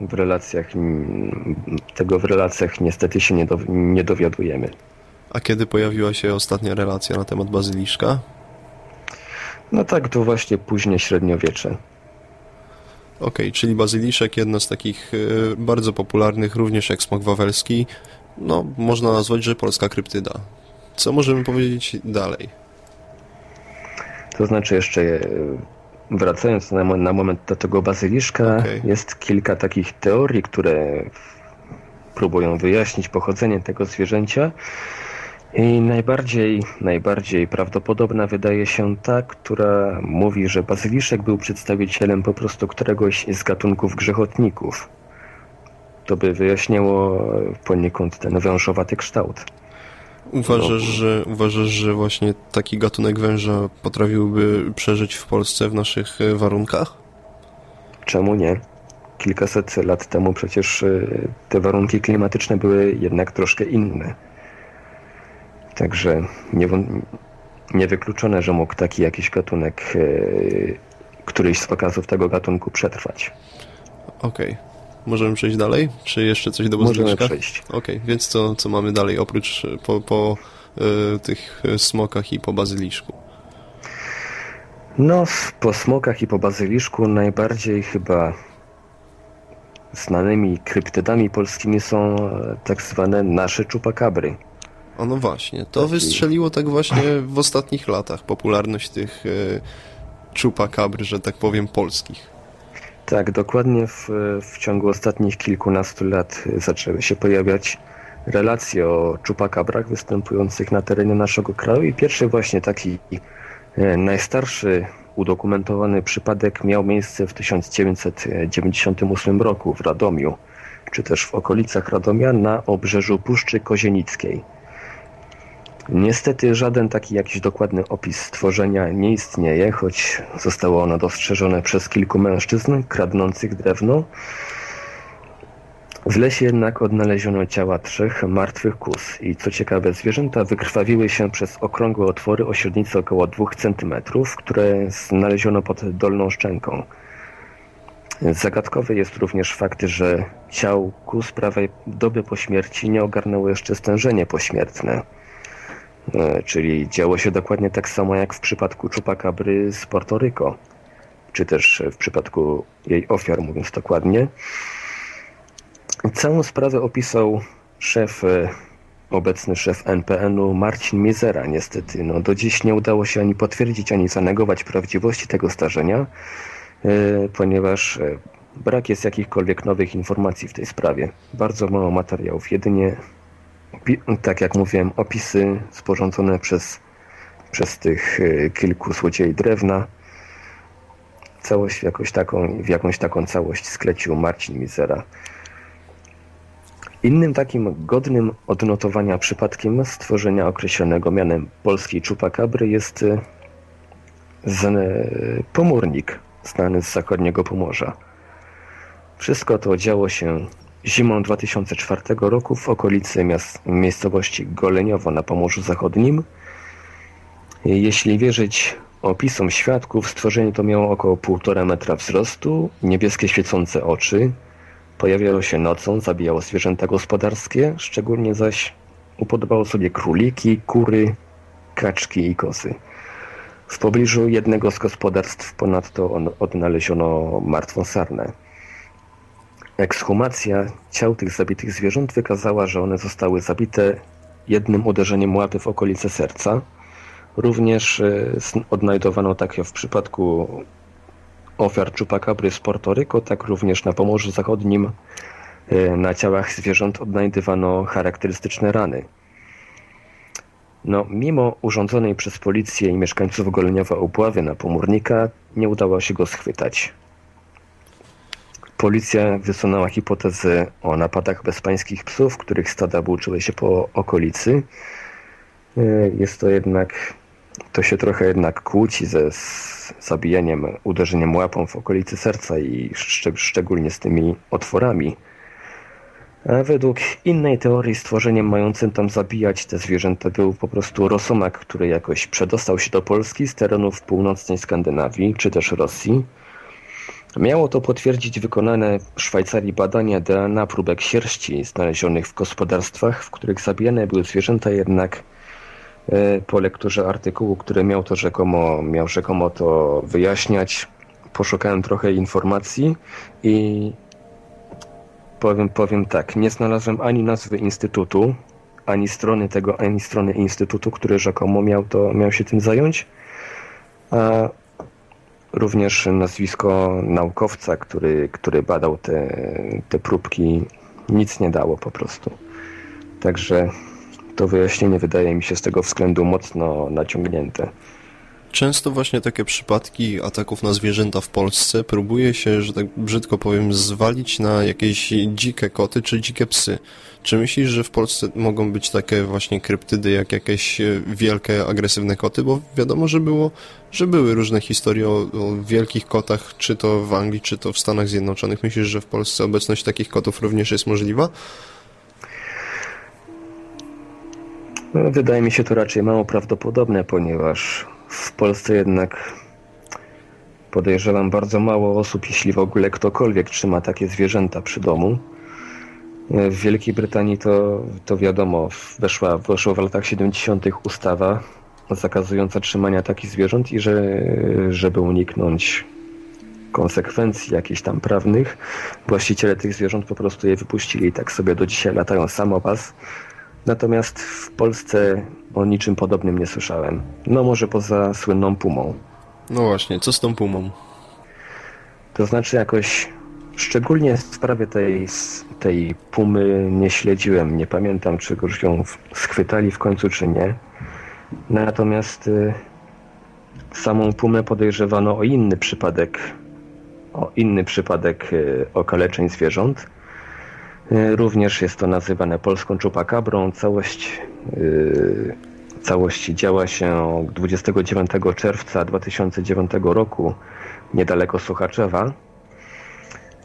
w, relacjach, tego w relacjach niestety się nie, do, nie dowiadujemy. A kiedy pojawiła się ostatnia relacja na temat bazyliszka? No tak, to właśnie późne średniowiecze. Okej, czyli bazyliszek, jedna z takich e, bardzo popularnych, również jak smok wawelski, no można nazwać, że polska kryptyda. Co możemy powiedzieć dalej? To znaczy jeszcze e, wracając na, na moment do tego bazyliszka, Okej. jest kilka takich teorii, które próbują wyjaśnić pochodzenie tego zwierzęcia. I najbardziej, najbardziej prawdopodobna wydaje się ta, która mówi, że bazyliszek był przedstawicielem po prostu któregoś z gatunków grzechotników. To by wyjaśniało poniekąd ten wężowaty kształt. Uważasz, że, uważasz, że właśnie taki gatunek węża potrafiłby przeżyć w Polsce w naszych e, warunkach? Czemu nie? Kilkaset lat temu przecież y, te warunki klimatyczne były jednak troszkę inne. Także niewykluczone, że mógł taki jakiś gatunek, y, któryś z okazów tego gatunku przetrwać. Okej. Możemy przejść dalej? Czy jeszcze coś do Możemy bazyliszka? przejść. Okej, więc co, co mamy dalej oprócz e, po, po e, tych e, smokach i po bazyliszku? No, po smokach i po bazyliszku najbardziej chyba znanymi kryptydami polskimi są e, tak zwane nasze czupakabry. A no właśnie, to Taki- wystrzeliło tak właśnie w ostatnich latach, popularność tych e, czupakabr, że tak powiem, polskich. Tak, dokładnie w, w ciągu ostatnich kilkunastu lat zaczęły się pojawiać relacje o czupakabrach występujących na terenie naszego kraju i pierwszy właśnie taki e, najstarszy udokumentowany przypadek miał miejsce w 1998 roku w Radomiu, czy też w okolicach Radomia na obrzeżu Puszczy Kozienickiej. Niestety żaden taki jakiś dokładny opis stworzenia nie istnieje, choć zostało ono dostrzeżone przez kilku mężczyzn kradnących drewno. W lesie jednak odnaleziono ciała trzech martwych kus i co ciekawe zwierzęta wykrwawiły się przez okrągłe otwory o średnicy około 2 cm, które znaleziono pod dolną szczęką. Zagadkowy jest również fakt, że ciał kus prawej doby po śmierci nie ogarnęło jeszcze stężenie pośmiertne. E, Czyli działo się dokładnie tak samo jak w przypadku czupakabry z Porto Rico, czy też w przypadku jej ofiar, mówiąc dokładnie. Całą sprawę opisał szef, e, obecny szef NPN-u Marcin Mizera. Niestety, no, do dziś nie udało się ani potwierdzić, ani zanegować prawdziwości tego zdarzenia, e, ponieważ brak jest jakichkolwiek nowych informacji w tej sprawie. Bardzo mało materiałów, jedynie tak jak mówiłem, opisy sporządzone przez, przez tych y, kilku złodziei drewna. Całość jakoś taką, w jakąś taką całość sklecił Marcin Mizera. Innym takim godnym odnotowania przypadkiem stworzenia określonego mianem polskiej czupakabry jest y, pomórnik znany z zachodniego Pomorza. Wszystko to działo się zimą 2004 roku w okolicy miast, miejscowości Goleniowo na Pomorzu Zachodnim. Jeśli wierzyć opisom świadków, stworzenie to miało około 1,5 metra wzrostu, niebieskie świecące oczy, pojawiało się nocą, zabijało zwierzęta gospodarskie, szczególnie zaś upodobało sobie króliki, kury, kaczki i kozy. W pobliżu jednego z gospodarstw ponadto on- odnaleziono martwą sarnę. Ekshumacja ciał tych zabitych zwierząt wykazała, że one zostały zabite jednym uderzeniem łapy w okolice serca. Również e, odnajdowano tak jak w przypadku ofiar czupakabry z Porto Rico, tak również na Pomorzu Zachodnim e, na ciałach zwierząt odnajdywano charakterystyczne rany. No, mimo urządzonej przez policję i mieszkańców Goleniowa obławy na pomórnika, nie udało się go schwytać. Policja wysunęła hipotezę o napadach bezpańskich psów, których stada włóczyły się po okolicy. E, Jest to jednak, to się trochę jednak kłóci ze zabijaniem, uderzeniem łapą w okolicy serca i szcz- szczególnie z tymi otworami. A według innej teorii stworzeniem mającym tam zabijać te zwierzęta był po prostu rosomak, który jakoś przedostał się do Polski z terenów północnej Skandynawii czy też Rosji. Miało to potwierdzić wykonane w Szwajcarii badania DNA próbek sierści znalezionych w gospodarstwach, w których zabijane były zwierzęta, jednak e, po lekturze artykułu, który miał to rzekomo, miał rzekomo to wyjaśniać, poszukałem trochę informacji i powiem, powiem tak, nie znalazłem ani nazwy instytutu, ani strony tego, ani strony instytutu, który rzekomo miał to, miał się tym zająć, a również nazwisko naukowca, który, który badał te, te próbki, nic nie dało po prostu. Także to wyjaśnienie wydaje mi się z tego względu mocno naciągnięte. Często właśnie takie przypadki ataków na zwierzęta w Polsce próbuje się, że tak brzydko powiem, zwalić na jakieś dzikie koty czy dzikie psy. Czy myślisz, że w Polsce mogą być takie właśnie kryptydy jak jakieś e, wielkie, agresywne koty? Bo wiadomo, że było, że były różne historie o, o wielkich kotach, czy to w Anglii, czy to w Stanach Zjednoczonych. Myślisz, że w Polsce obecność takich kotów również jest możliwa? No, Wydaje mi się to raczej mało prawdopodobne, ponieważ w Polsce jednak Podejrzewam bardzo mało osób, jeśli w ogóle ktokolwiek trzyma takie zwierzęta przy domu. W Wielkiej Brytanii to, to wiadomo, weszła, weszła w latach 70. ustawa zakazująca trzymania takich zwierząt i że, żeby uniknąć konsekwencji jakichś tam prawnych, właściciele tych zwierząt po prostu je wypuścili i tak sobie do dzisiaj latają samopas. Natomiast w Polsce o niczym podobnym nie słyszałem. No może poza słynną pumą. No właśnie, co z tą pumą? To znaczy jakoś szczególnie w sprawie tej, tej pumy nie śledziłem. Nie pamiętam, czy już ją schwytali w końcu, czy nie. Natomiast y, samą pumę podejrzewano o inny przypadek, o inny przypadek y, okaleczeń zwierząt. Y, Również jest to nazywane polską czupakabrą. Całość, y, całość działa się 29 czerwca 2009 roku niedaleko Suchaczewa.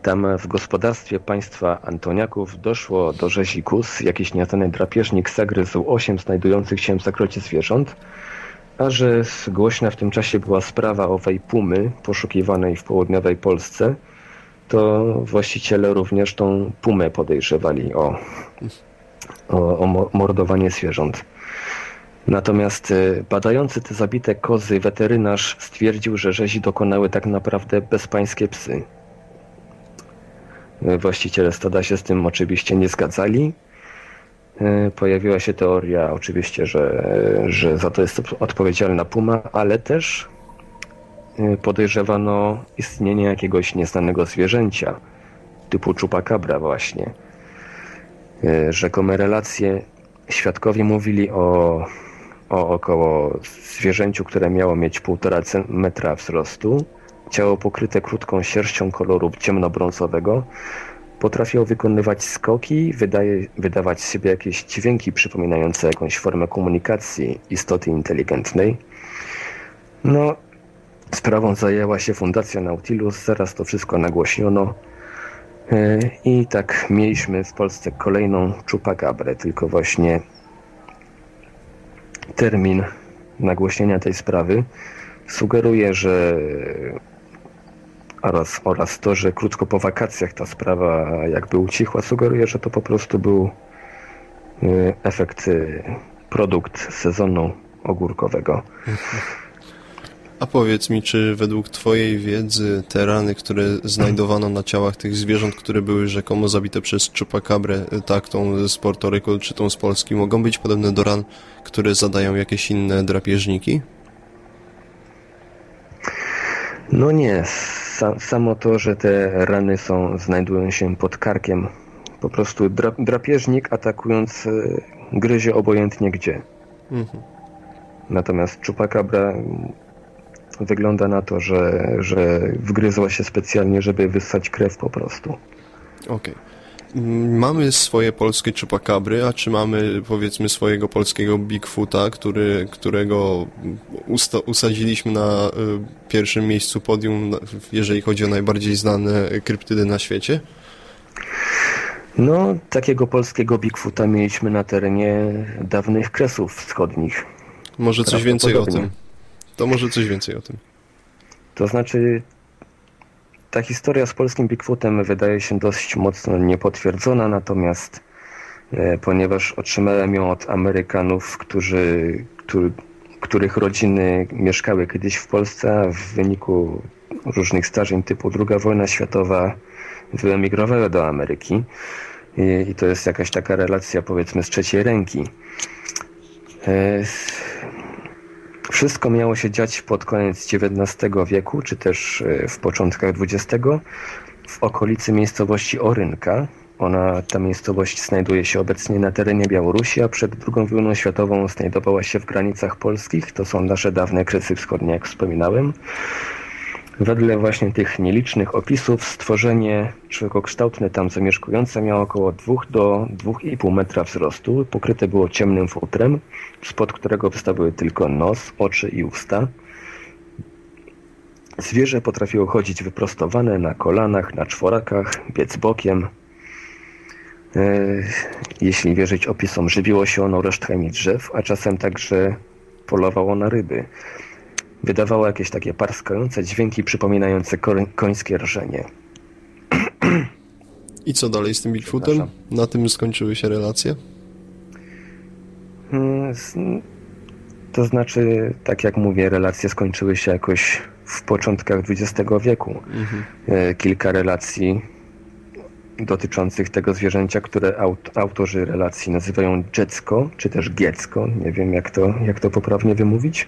Tam w gospodarstwie państwa Antoniaków doszło do rzezi kus. Jakiś nieznany drapieżnik zagryzł osiem znajdujących się w zakrocie zwierząt, a że głośna w tym czasie była sprawa owej pumy poszukiwanej w południowej Polsce, to właściciele również tą pumę podejrzewali o, o, o mo- mordowanie zwierząt. Natomiast e, badający te zabite kozy weterynarz stwierdził, że rzezi dokonały tak naprawdę bezpańskie psy. E, Właściciele stada się z tym oczywiście nie zgadzali. E, Pojawiła się teoria oczywiście, że, że za to jest odpowiedzialna puma, ale też e, podejrzewano istnienie jakiegoś nieznanego zwierzęcia typu czupakabra właśnie. Rzekome relacje świadkowie mówili o, o około zwierzęciu, które miało mieć 1,5 cen- metra wzrostu. Ciało pokryte krótką sierścią koloru ciemnobrązowego. Potrafiło wykonywać skoki, wydaje, wydawać z siebie jakieś dźwięki przypominające jakąś formę komunikacji istoty inteligentnej. No, sprawą zajęła się Fundacja Nautilus, zaraz to wszystko nagłośniono. E, I tak mieliśmy w Polsce kolejną czupakabrę, tylko właśnie termin nagłośnienia tej sprawy sugeruje, że oraz, oraz to, że krótko po wakacjach ta sprawa jakby ucichła, sugeruje, że to po prostu był y, efekt, y, produkt sezonu ogórkowego. A powiedz mi, czy według Twojej wiedzy te rany, które znajdowano na ciałach tych zwierząt, które były rzekomo zabite przez czupakabrę, tak tą z Porto Rico czy tą z Polski, mogą być podobne do ran, które zadają jakieś inne drapieżniki? No nie, sa, samo to, że te rany są, znajdują się pod karkiem, po prostu dra, drapieżnik atakując y, gryzie obojętnie gdzie. Mhm. Natomiast czupakabra wygląda na to, że, że wgryzła się specjalnie, żeby wyssać krew po prostu. Okej. Mm, Mamy swoje polskie czupakabry, a czy mamy powiedzmy swojego polskiego Bigfoota, który, którego usta- usadziliśmy na y, pierwszym miejscu podium, jeżeli chodzi o najbardziej znane kryptydy na świecie? No, takiego polskiego Bigfoota mieliśmy na terenie dawnych Kresów Wschodnich. Może coś więcej o tym. To może coś więcej o tym. To znaczy, ta historia z polskim Bigfootem wydaje się dość mocno niepotwierdzona, natomiast e, ponieważ otrzymałem ją od Amerykanów, którzy, który, których rodziny mieszkały kiedyś w Polsce, w wyniku różnych zdarzeń typu II wojna światowa wyemigrowały do Ameryki. I, I to jest jakaś taka relacja, powiedzmy, z trzeciej ręki. Wszystko miało się dziać pod koniec XIX wieku, czy też e, w początkach XX, w okolicy miejscowości Orynka. Ona, ta miejscowość znajduje się obecnie na terenie Białorusi, a przed II wojną światową znajdowała się w granicach polskich. To są nasze dawne Kresy Wschodnie, jak wspominałem. Wedle właśnie tych nielicznych opisów stworzenie człowiekokształtne tam zamieszkujące miało około 2 do 2,5 metra wzrostu. Pokryte było ciemnym futrem, spod którego wystawały tylko nos, oczy i usta. Zwierzę potrafiło chodzić wyprostowane na kolanach, na czworakach, biec bokiem. E, Jeśli wierzyć opisom, żywiło się ono resztkami drzew, a czasem także polowało na ryby. Wydawało jakieś takie parskające dźwięki przypominające koń- końskie rżenie. I co dalej z tym Bigfootem? Na tym skończyły się relacje? Mm, z- To znaczy, tak jak mówię, relacje skończyły się jakoś w początkach XX wieku. E, Kilka relacji dotyczących tego zwierzęcia, które aut, autorzy relacji nazywają dziecko, czy też giecko, nie wiem jak to, jak to poprawnie wymówić.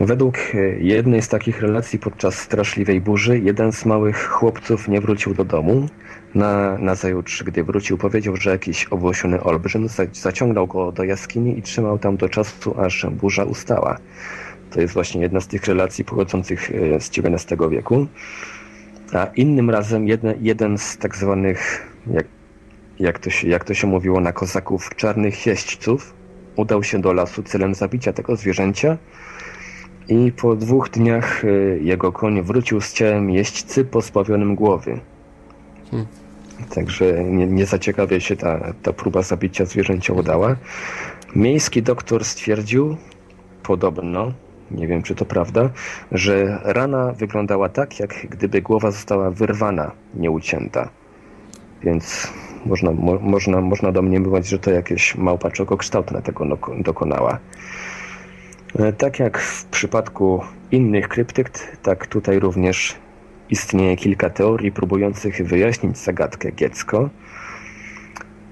Według e, jednej z takich relacji podczas straszliwej burzy jeden z małych chłopców nie wrócił do domu. Na, nazajutrz, gdy wrócił, powiedział, że jakiś obłosiony olbrzym za, zaciągnął go do jaskini i trzymał tam do czasu, aż burza ustała. To jest właśnie jedna z tych relacji pochodzących e, z XIX wieku. A innym razem jeden, jeden z tak zwanych, jak, jak, to się, jak to się mówiło na kozaków, czarnych jeźdźców udał się do lasu celem zabicia tego zwierzęcia i po dwóch dniach y, jego koń wrócił z ciałem jeźdźcy pozbawionym głowy. Także nie, nie za ciekawie się ta, ta próba zabicia zwierzęcia udała. Miejski doktor stwierdził, podobno, nie wiem czy to prawda, że rana wyglądała tak, jak gdyby głowa została wyrwana, nie ucięta. Więc można, mo, można, można domniemywać, że to jakieś małpaczego kształtne tego dokonała. E, Tak jak w przypadku innych kryptykt, tak tutaj również istnieje kilka teorii próbujących wyjaśnić zagadkę Giecko.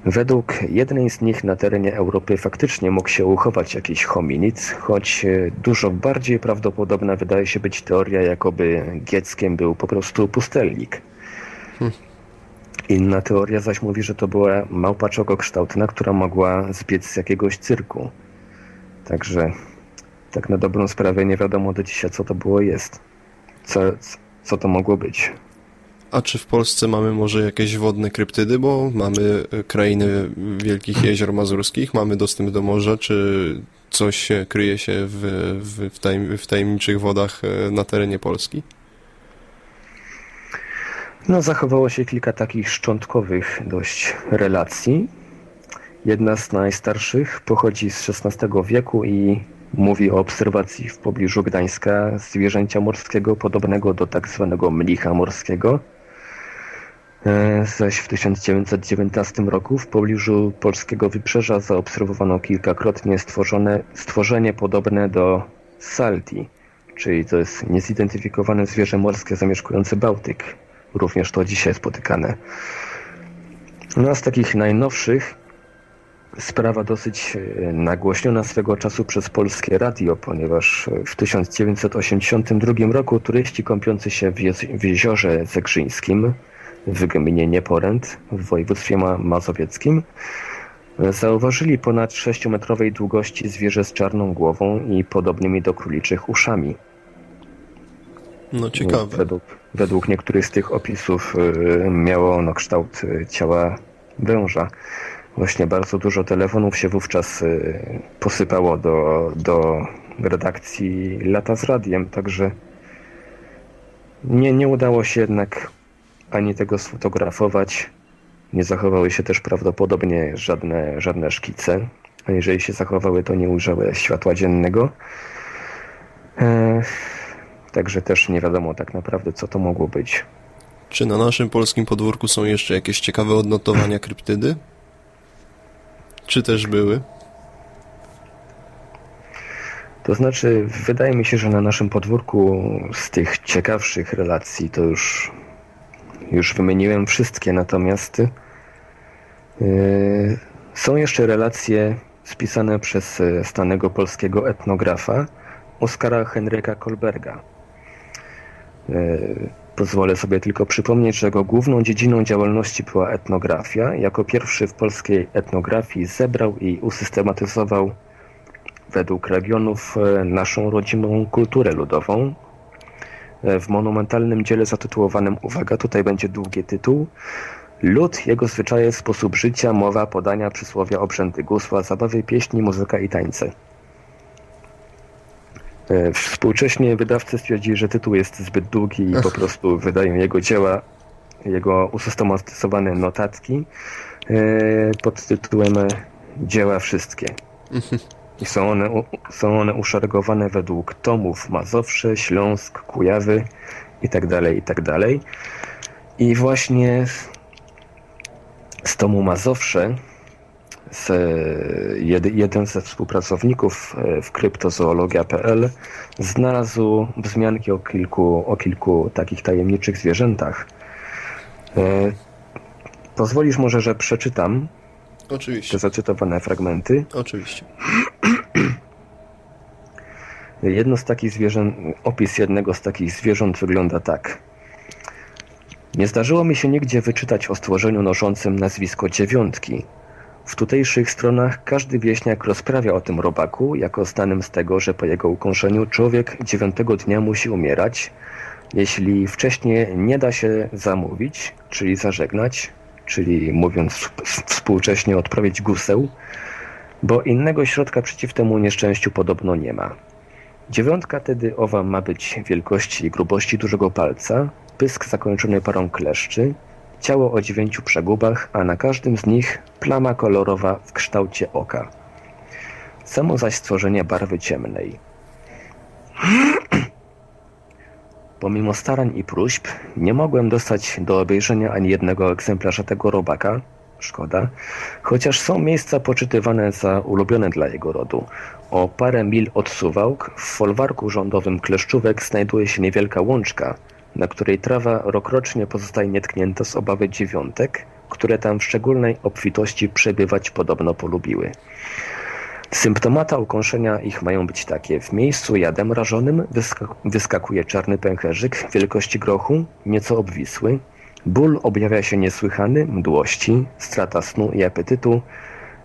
Według jednej z nich na terenie Europy faktycznie mógł się uchować jakiś hominid, choć e, dużo bardziej prawdopodobna wydaje się być teoria, jakoby Gieckiem był po prostu pustelnik. Inna teoria zaś mówi, że to była małpa kształtna, która mogła zbiec z jakiegoś cyrku. Także tak na dobrą sprawę nie wiadomo do dzisiaj, co to było jest. Co, co to mogło być. A czy w Polsce mamy może jakieś wodne kryptydy, bo mamy e, krainy Wielkich Jezior Mazurskich, mamy dostęp do morza, czy coś kryje się w, w, w, tajem, w tajemniczych wodach e, na terenie Polski? No, zachowało się kilka takich szczątkowych dość relacji. Jedna z najstarszych pochodzi z XVI wieku i mówi o obserwacji w pobliżu Gdańska zwierzęcia morskiego podobnego do tak zwanego mnicha morskiego. E, Zaś w 1919 roku w pobliżu polskiego wybrzeża zaobserwowano kilkakrotnie stworzone, stworzenie podobne do salti, czyli to jest niezidentyfikowane zwierzę morskie zamieszkujące Bałtyk. Również to dzisiaj spotykane. No a z takich najnowszych sprawa dosyć e, nagłośniona swego czasu przez polskie radio, ponieważ e, w 1982 roku turyści kąpiący się w, jez- w jeziorze zegrzyńskim w gminie Nieporęt w województwie ma mazowieckim e, zauważyli ponad 6-metrowej długości zwierzę z czarną głową i podobnymi do króliczych uszami. No ciekawe. Według, według niektórych z tych opisów miało ono kształt ciała węża. Właśnie bardzo dużo telefonów się wówczas y, posypało do, do redakcji Lata z Radiem, także nie, nie udało się jednak ani tego sfotografować. Nie zachowały się też prawdopodobnie żadne, żadne szkice, a jeżeli się zachowały, to nie ujrzały światła dziennego. E, Także też nie wiadomo tak naprawdę, co to mogło być. Czy na naszym polskim podwórku są jeszcze jakieś ciekawe odnotowania kryptydy? Czy też były? To znaczy, wydaje mi się, że na naszym podwórku z tych ciekawszych relacji to już, już wymieniłem wszystkie, natomiast yy, są jeszcze relacje spisane przez e, stanego polskiego etnografa Oskara Henryka Kolberga. Yy, Pozwolę sobie tylko przypomnieć, że jego główną dziedziną działalności była etnografia. Jako pierwszy w polskiej etnografii zebrał i usystematyzował według regionów e, naszą rodzimą kulturę ludową. E, W monumentalnym dziele zatytułowanym, uwaga, tutaj będzie długi tytuł, Lud, jego zwyczaje, sposób życia, mowa, podania, przysłowia, obrzędy gusła, zabawy, pieśni, muzyka i tańce. E, Współcześnie wydawcy stwierdzili, że tytuł jest zbyt długi i po prostu wydają jego dzieła, jego usystematyzowane notatki e, pod tytułem Dzieła wszystkie. I są one, są one uszeregowane według tomów Mazowsze, Śląsk, Kujawy i tak dalej, i tak. I właśnie z tomu Mazowsze z, jed, jeden ze współpracowników e, w kryptozoologia.pl znalazł wzmianki o kilku, o kilku takich tajemniczych zwierzętach. E, pozwolisz może, że przeczytam te Oczywiście, zacytowane fragmenty. oczywiście. Jedno z takich zwierząt, opis jednego z takich zwierząt wygląda tak. Nie zdarzyło mi się nigdzie wyczytać o stworzeniu noszącym nazwisko dziewiątki. W tutejszych stronach każdy wieśniak rozprawia o tym robaku, jako znanym z tego, że po jego ukąszeniu człowiek dziewiątego dnia musi umierać, jeśli wcześniej nie da się zamówić, czyli zażegnać, czyli mówiąc współcześnie odprawić guseł, bo innego środka przeciw temu nieszczęściu podobno nie ma. Dziewiątka tedy owa ma być wielkości i grubości dużego palca, pysk zakończony parą kleszczy, ciało o dziewięciu przegubach, a na każdym z nich plama kolorowa w kształcie oka. Samo zaś stworzenie barwy ciemnej. Pomimo starań i próśb, nie mogłem dostać do obejrzenia ani jednego egzemplarza tego robaka, szkoda, chociaż są miejsca poczytywane za ulubione dla jego rodu. O parę mil od Suwałk, w folwarku rządowym Kleszczówek znajduje się niewielka łączka, na której trawa rokrocznie pozostaje nietknięta z obawy dziewiątek, które tam w szczególnej obfitości przebywać podobno polubiły. Symptomata ukąszenia ich mają być takie. W miejscu jadem rażonym wyska- wyskakuje czarny pęcherzyk wielkości grochu, nieco obwisły. Ból objawia się niesłychany, mdłości, strata snu i apetytu,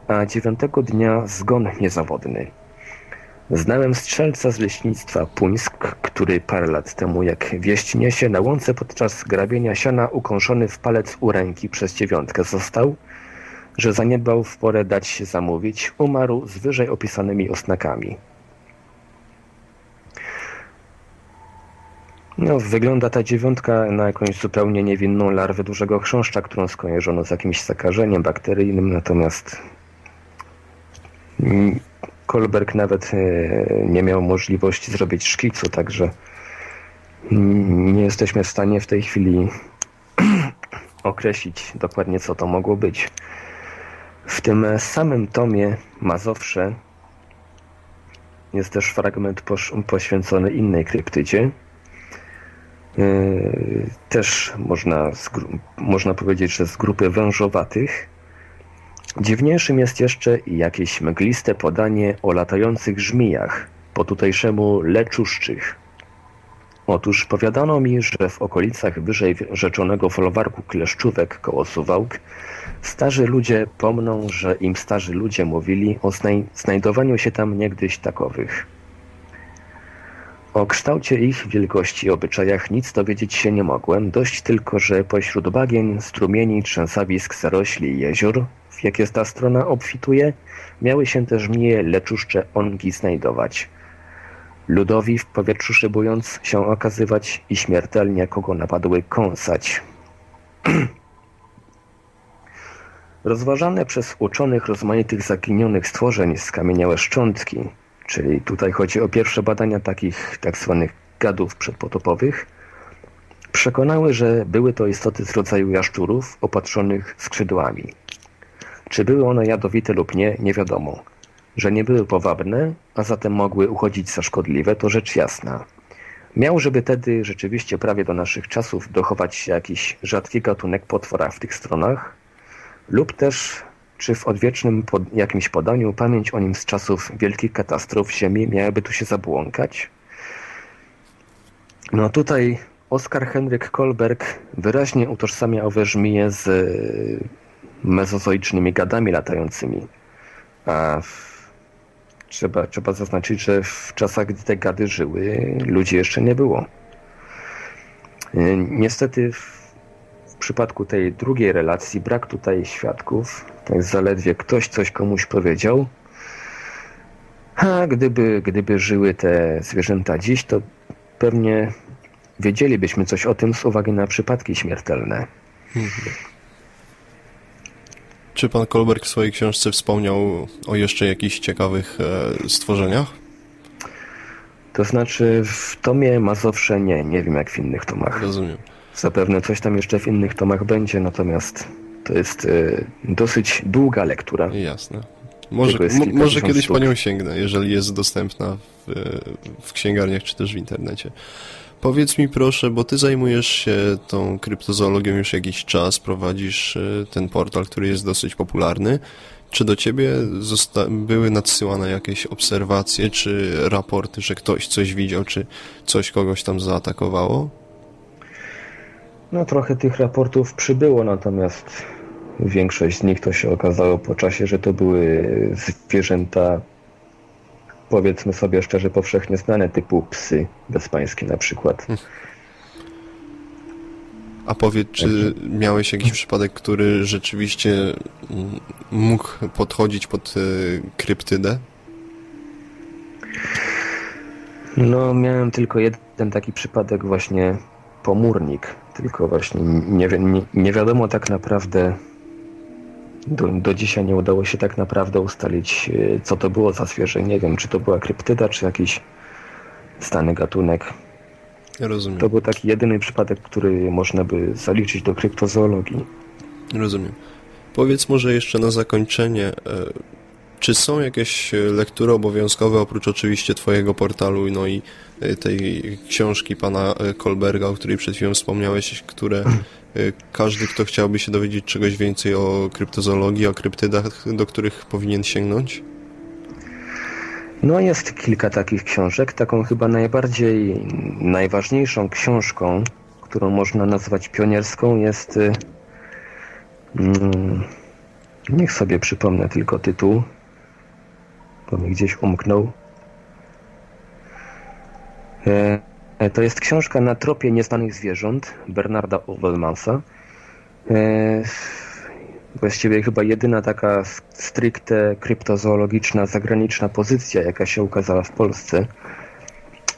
a dziewiątego dnia zgon niezawodny. Znałem strzelca z leśnictwa Puńsk, który parę lat temu, jak wieść niesie, na łące podczas grabienia siana ukąszony w palec u ręki przez dziewiątkę został, że zaniedbał w porę dać się zamówić, umarł z wyżej opisanymi osnakami. No, wygląda ta dziewiątka na jakąś zupełnie niewinną larwę dużego chrząszcza, którą skojarzono z jakimś zakażeniem bakteryjnym, natomiast Kolberg nawet e, nie miał możliwości zrobić szkicu, także nie jesteśmy w stanie w tej chwili określić dokładnie, co to mogło być. W tym samym tomie Mazowsze jest też fragment poświęcony innej kryptydzie. Yy, Też można, można powiedzieć, że z grupy wężowatych. Dziwniejszym jest jeszcze jakieś mgliste podanie o latających żmijach, po tutejszemu leczuszczych. Otóż powiadano mi, że w okolicach wyżej rzeczonego folwarku Kleszczówek koło Suwałk starzy ludzie pomną, że im starzy ludzie mówili o znaj- znajdowaniu się tam niegdyś takowych. O kształcie ich, wielkości i obyczajach nic dowiedzieć się nie mogłem, dość tylko, że pośród bagien, strumieni, trzęsawisk, zarośli i jezior, w jakie ta strona obfituje, miały się też mnie leczuszcze ongi znajdować. Ludowi w powietrzu szybując się okazywać i śmiertelnie kogo napadły kąsać. Rozważane przez uczonych rozmaitych zaginionych stworzeń skamieniałe szczątki, czyli tutaj chodzi o pierwsze badania takich tak zwanych gadów przedpotopowych, przekonały, że były to istoty z rodzaju jaszczurów opatrzonych skrzydłami. Czy były one jadowite lub nie, nie wiadomo. Że nie były powabne, a zatem mogły uchodzić za szkodliwe, to rzecz jasna. Miał, żeby tedy rzeczywiście prawie do naszych czasów dochować się jakiś rzadki gatunek potwora w tych stronach, lub też czy w odwiecznym pod, jakimś podaniu pamięć o nim z czasów wielkich katastrof Ziemi miałaby tu się zabłąkać? No tutaj Oskar Henryk Kolberg wyraźnie utożsamia owe żmije z y, mezozoicznymi gadami latającymi. A w, trzeba, trzeba zaznaczyć, że w czasach, gdy te gady żyły, ludzi jeszcze nie było. Y, Niestety w w przypadku tej drugiej relacji brak tutaj świadków, tak zaledwie ktoś coś komuś powiedział. A gdyby, gdyby żyły te zwierzęta dziś, to pewnie wiedzielibyśmy coś o tym z uwagi na przypadki śmiertelne. Czy pan Kolberg w swojej książce wspomniał o jeszcze jakichś ciekawych e, stworzeniach? To znaczy w tomie Mazowsze nie, nie wiem jak w innych tomach. Rozumiem. Zapewne coś tam jeszcze w innych tomach będzie, natomiast to jest e, dosyć długa lektura. Jasne. Może, może kiedyś sztuk. panią sięgnę, jeżeli jest dostępna w, w księgarniach czy też w internecie. Powiedz mi proszę, bo ty zajmujesz się tą kryptozoologią już jakiś czas, prowadzisz e, ten portal, który jest dosyć popularny. Czy do ciebie były nadsyłane jakieś obserwacje, czy raporty, że ktoś coś widział, czy coś kogoś tam zaatakowało? No trochę tych raportów przybyło, natomiast większość z nich to się okazało po czasie, że to były zwierzęta powiedzmy sobie szczerze powszechnie znane, typu psy bezpańskie na przykład. A powiedz, czy miałeś jakiś przypadek, który rzeczywiście mógł podchodzić pod e, kryptydę? No miałem tylko jeden taki przypadek właśnie pomórnik, tylko właśnie nie, nie, nie wiadomo tak naprawdę do, do dzisiaj nie udało się tak naprawdę ustalić e, co to było za zwierzę. Nie wiem czy to była kryptyda, czy jakiś stany gatunek. Rozumiem. To był taki jedyny przypadek, który można by zaliczyć do kryptozoologii. Rozumiem. Powiedz może jeszcze na zakończenie, e, czy są jakieś e, lektury obowiązkowe oprócz oczywiście Twojego portalu, no i e, tej książki pana e, Kolberga, o której przed chwilą wspomniałeś, które każdy, kto chciałby się dowiedzieć czegoś więcej o kryptozoologii, o kryptydach, do których powinien sięgnąć? No jest kilka takich książek. Taką chyba najbardziej, najważniejszą książką, którą można nazwać pionierską jest... y, Mm, niech sobie przypomnę tylko tytuł, bo mi gdzieś umknął. E, e, to jest książka Na tropie nieznanych zwierząt Bernarda Overmansa. E, właściwie chyba jedyna taka stricte kryptozoologiczna, zagraniczna pozycja, jaka się ukazała w Polsce.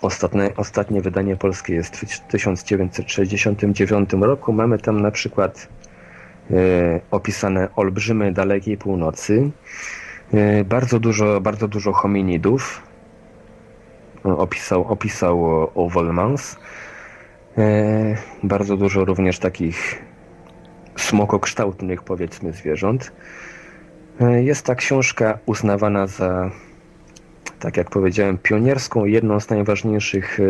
Ostatnie, ostatnie wydanie polskie jest w 1969 roku. Mamy tam na przykład opisane olbrzymy dalekiej północy, bardzo dużo, bardzo dużo hominidów. E, Opisał, opisał Ovelmans. E, bardzo dużo również takich smokokształtnych, powiedzmy, zwierząt. E, Jest ta książka uznawana za, tak jak powiedziałem, pionierską, jedną z najważniejszych e,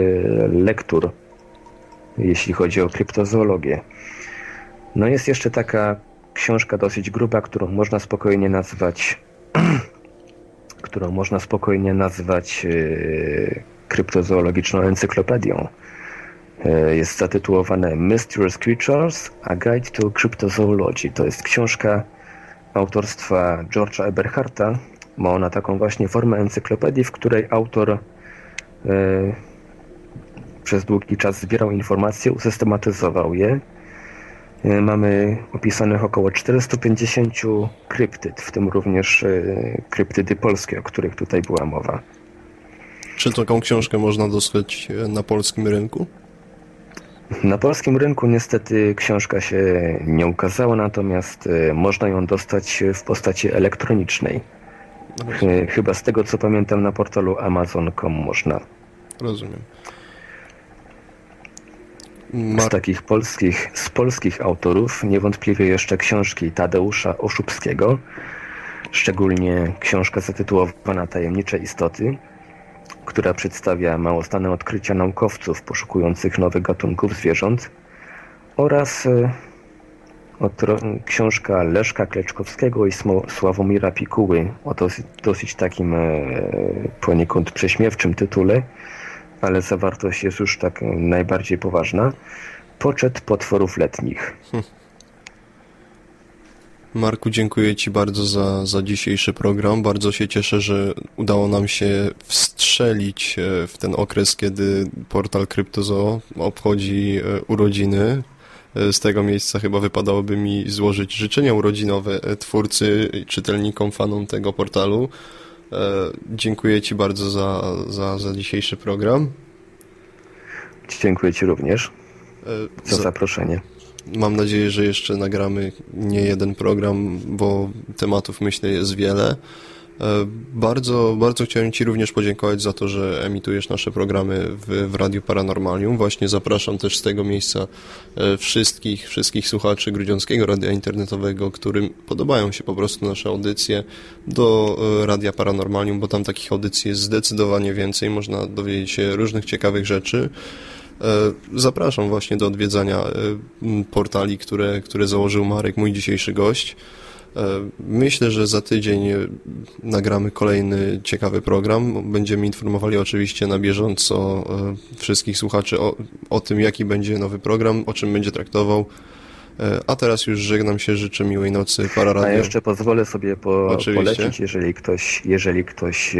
lektur, jeśli chodzi o kryptozoologię. No jest jeszcze taka książka dosyć gruba, którą można spokojnie nazwać którą można spokojnie nazwać e, kryptozoologiczną encyklopedią. E, Jest zatytułowane Mysterious Creatures, A Guide to Cryptozoology. To jest książka autorstwa George'a Eberharta. Ma ona taką właśnie formę encyklopedii, w której autor e, przez długi czas zbierał informacje, usystematyzował je. E, Mamy opisanych około 450 kryptyd, w tym również e, kryptydy polskie, o których tutaj była mowa. Czy taką książkę można dostać e, na polskim rynku? Na polskim rynku niestety książka się nie ukazała, natomiast można ją dostać w postaci elektronicznej. E, Chyba z tego co pamiętam na portalu Amazon.com można. Rozumiem. Z takich polskich, z polskich autorów niewątpliwie jeszcze książki Tadeusza Oszubskiego, szczególnie książka zatytułowana Tajemnicze istoty, która przedstawia małostane odkrycia naukowców poszukujących nowych gatunków zwierząt oraz e, książka Leszka Kleczkowskiego i Sławomira Pikuły o dosyć takim e, poniekąd prześmiewczym tytule, ale zawartość jest już tak najbardziej poważna. Poczet potworów letnich. Marku, dziękuję Ci bardzo za, za dzisiejszy program. Bardzo się cieszę, że udało nam się wstrzelić e, w ten okres, kiedy portal Kryptozoo obchodzi e, urodziny. E, Z tego miejsca chyba wypadałoby mi złożyć życzenia urodzinowe twórcy, czytelnikom, fanom tego portalu. E, Dziękuję Ci bardzo za, za, za dzisiejszy program. Dziękuję Ci również E, za za- zaproszenie. Mam nadzieję, że jeszcze nagramy nie jeden program, bo tematów myślę jest wiele. E, Bardzo, bardzo chciałem Ci również podziękować za to, że emitujesz nasze programy w, w Radiu Paranormalium. Właśnie zapraszam też z tego miejsca e, wszystkich, wszystkich słuchaczy Grudziąckiego Radia Internetowego, którym podobają się po prostu nasze audycje do e, Radia Paranormalium, bo tam takich audycji jest zdecydowanie więcej. Można dowiedzieć się różnych ciekawych rzeczy. Zapraszam właśnie do odwiedzania portali, które, które założył Marek, mój dzisiejszy gość. E, Myślę, że za tydzień e, nagramy kolejny ciekawy program. Będziemy informowali oczywiście na bieżąco e, wszystkich słuchaczy o, o tym, jaki będzie nowy program, o czym będzie traktował. A teraz już żegnam się, życzę miłej nocy, para A radio. jeszcze pozwolę sobie po, Oczywiście. polecić, jeżeli ktoś, jeżeli ktoś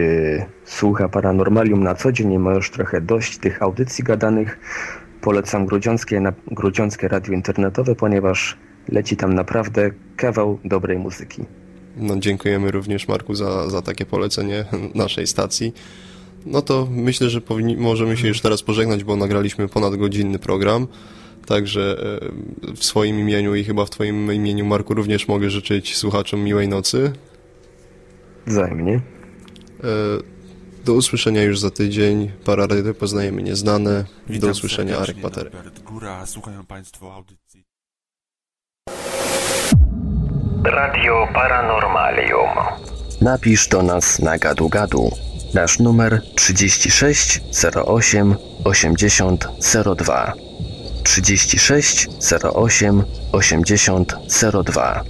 słucha Paranormalium na co dzień i ma już trochę dość tych audycji gadanych, polecam Grudziąckie, na, Grudziąckie Radio Internetowe, ponieważ leci tam naprawdę kawał dobrej muzyki. No, dziękujemy również Marku za, za takie polecenie naszej stacji. No to myślę, że powinni, możemy się już teraz pożegnać, bo nagraliśmy ponad godzinny program. Także e, w swoim imieniu i chyba w Twoim imieniu, Marku, również mogę życzyć słuchaczom miłej nocy. Wzajemnie. E, Do usłyszenia już za tydzień. Pararady poznajemy nieznane. Do Witam usłyszenia, Arek Paterek. Góra, słuchają Państwo audycji. Radio Paranormalium. Napisz do nas na gadu gadu. Nasz numer 36 08 80 02. 36 08 80 02.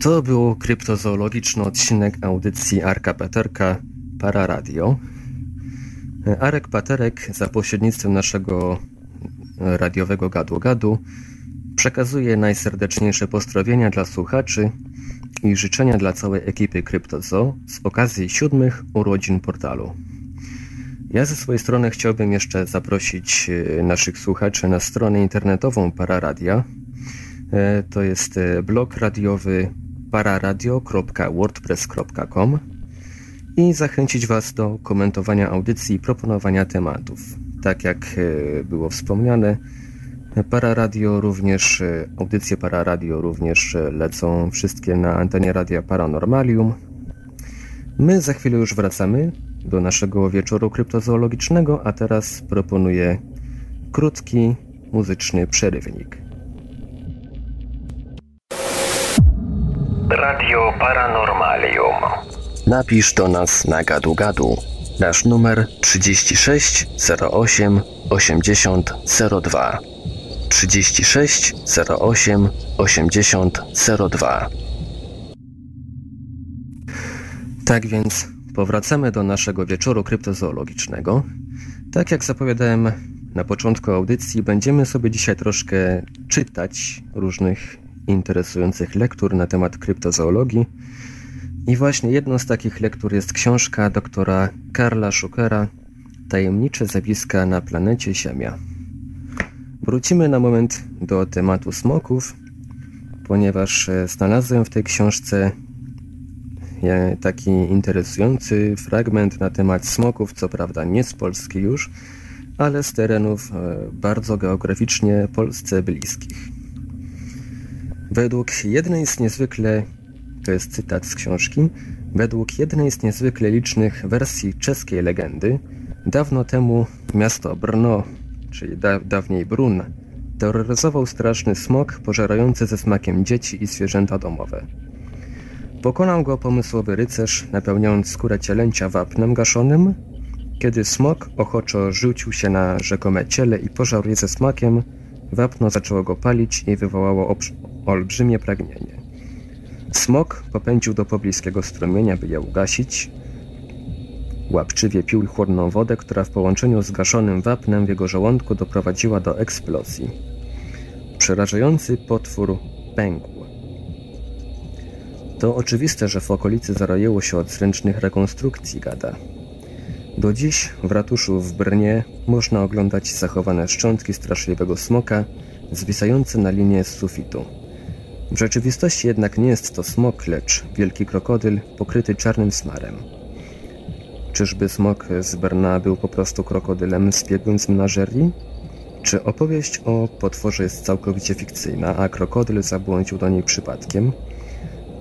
To był kryptozoologiczny odcinek audycji Arka Paterka Para Radio. Arek Paterek za pośrednictwem naszego radiowego gadu gadu przekazuje najserdeczniejsze pozdrowienia dla słuchaczy i życzenia dla całej ekipy CryptoZoo z okazji siódmych urodzin portalu. Ja ze swojej strony chciałbym jeszcze zaprosić e, naszych słuchaczy na stronę internetową Pararadia. E, To jest e, blog radiowy pararadio.wordpress.com i zachęcić Was do komentowania audycji i proponowania tematów. Tak jak e, było wspomniane, Pararadio również, e, audycje Pararadio również e, lecą wszystkie na antenie Radia Paranormalium. My za chwilę już wracamy do naszego wieczoru kryptozoologicznego, a teraz proponuję krótki muzyczny przerywnik. Radio Paranormalium. Napisz do nas na gadu gadu. Nasz numer 36 08 80 02. 36 08 80 02. Tak więc powracamy do naszego wieczoru kryptozoologicznego. Tak jak zapowiadałem na początku audycji, będziemy sobie dzisiaj troszkę czytać różnych interesujących lektur na temat kryptozoologii. I właśnie jedną z takich lektur jest książka doktora Karla Schuckera Tajemnicze zjawiska na planecie Ziemia. Wrócimy na moment do tematu smoków, ponieważ e, znalazłem w tej książce e, taki interesujący fragment na temat smoków, co prawda nie z Polski już, ale z terenów e, bardzo geograficznie Polsce bliskich. Według jednej z niezwykle, to jest cytat z książki, według jednej z niezwykle licznych wersji czeskiej legendy, dawno temu miasto Brno, czyli da, dawniej Brun, terroryzował straszny smok pożerający ze smakiem dzieci i zwierzęta domowe. Pokonał go pomysłowy rycerz, napełniając skórę cielęcia wapnem gaszonym. Kiedy smok ochoczo rzucił się na rzekome ciele i pożarł je ze smakiem, wapno zaczęło go palić i wywołało olbrzymie pragnienie. Smok popędził do pobliskiego strumienia, by je ugasić. Łapczywie pił chłodną wodę, która w połączeniu z gaszonym wapnem w jego żołądku doprowadziła do eksplozji. Przerażający potwór pękł. To oczywiste, że w okolicy zaroiło się od zręcznych rekonstrukcji gada. Do dziś w ratuszu w Brnie można oglądać zachowane szczątki straszliwego smoka zwisające na linię z sufitu. W rzeczywistości jednak nie jest to smok, lecz wielki krokodyl pokryty czarnym smarem. Czyżby smok z Brna był po prostu krokodylem zbiegłym z menażerii? Czy opowieść o potworze jest całkowicie fikcyjna, a krokodyl zabłądził do niej przypadkiem?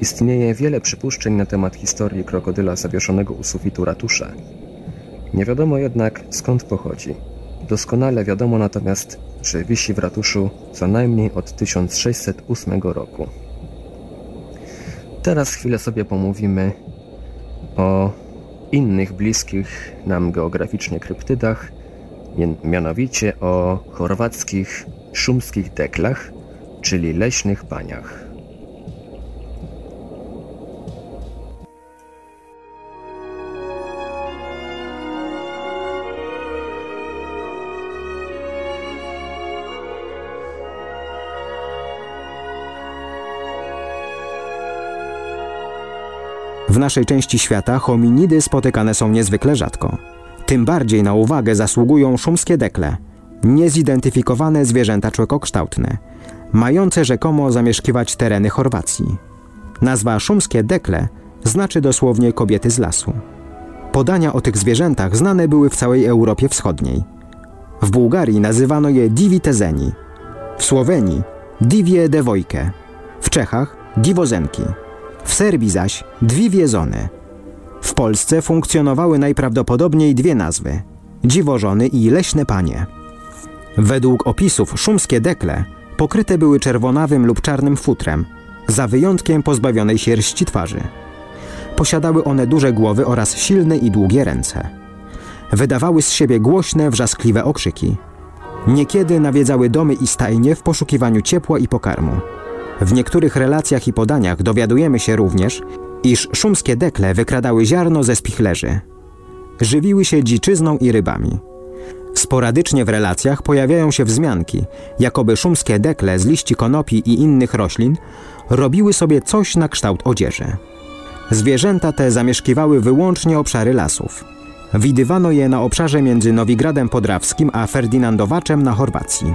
Istnieje wiele przypuszczeń na temat historii krokodyla zawieszonego u sufitu ratusza. Nie wiadomo jednak skąd pochodzi. Doskonale wiadomo natomiast, że wisi w ratuszu co najmniej od 1608 roku. Teraz chwilę sobie pomówimy o innych bliskich nam geograficznie kryptydach, mianowicie o chorwackich szumskich deklach, czyli leśnych paniach. W naszej części świata hominidy spotykane są niezwykle rzadko. Tym bardziej na uwagę zasługują szumskie dekle, niezidentyfikowane zwierzęta człekokształtne, mające rzekomo zamieszkiwać tereny Chorwacji. Nazwa szumskie dekle znaczy dosłownie kobiety z lasu. Podania o tych zwierzętach znane były w całej Europie Wschodniej. W Bułgarii nazywano je divitezeni, w Słowenii divie devojke, w Czechach diwozenki, w Serbii zaś dwiwiezony. W Polsce funkcjonowały najprawdopodobniej dwie nazwy: dziwożony i leśne panie. Według opisów szumskie dekle pokryte były czerwonawym lub czarnym futrem, za wyjątkiem pozbawionej sierści twarzy. Posiadały one duże głowy oraz silne i długie ręce. Wydawały z siebie głośne, wrzaskliwe okrzyki. Niekiedy nawiedzały domy i stajnie w poszukiwaniu ciepła i pokarmu. W niektórych relacjach i podaniach dowiadujemy się również, iż szumskie dekle wykradały ziarno ze spichlerzy. Żywiły się dziczyzną i rybami. Sporadycznie w relacjach pojawiają się wzmianki, jakoby szumskie dekle z liści konopi i innych roślin robiły sobie coś na kształt odzieży. Zwierzęta te zamieszkiwały wyłącznie obszary lasów. Widywano je na obszarze między Nowigradem Podrawskim a Ferdynandowaczem na Chorwacji.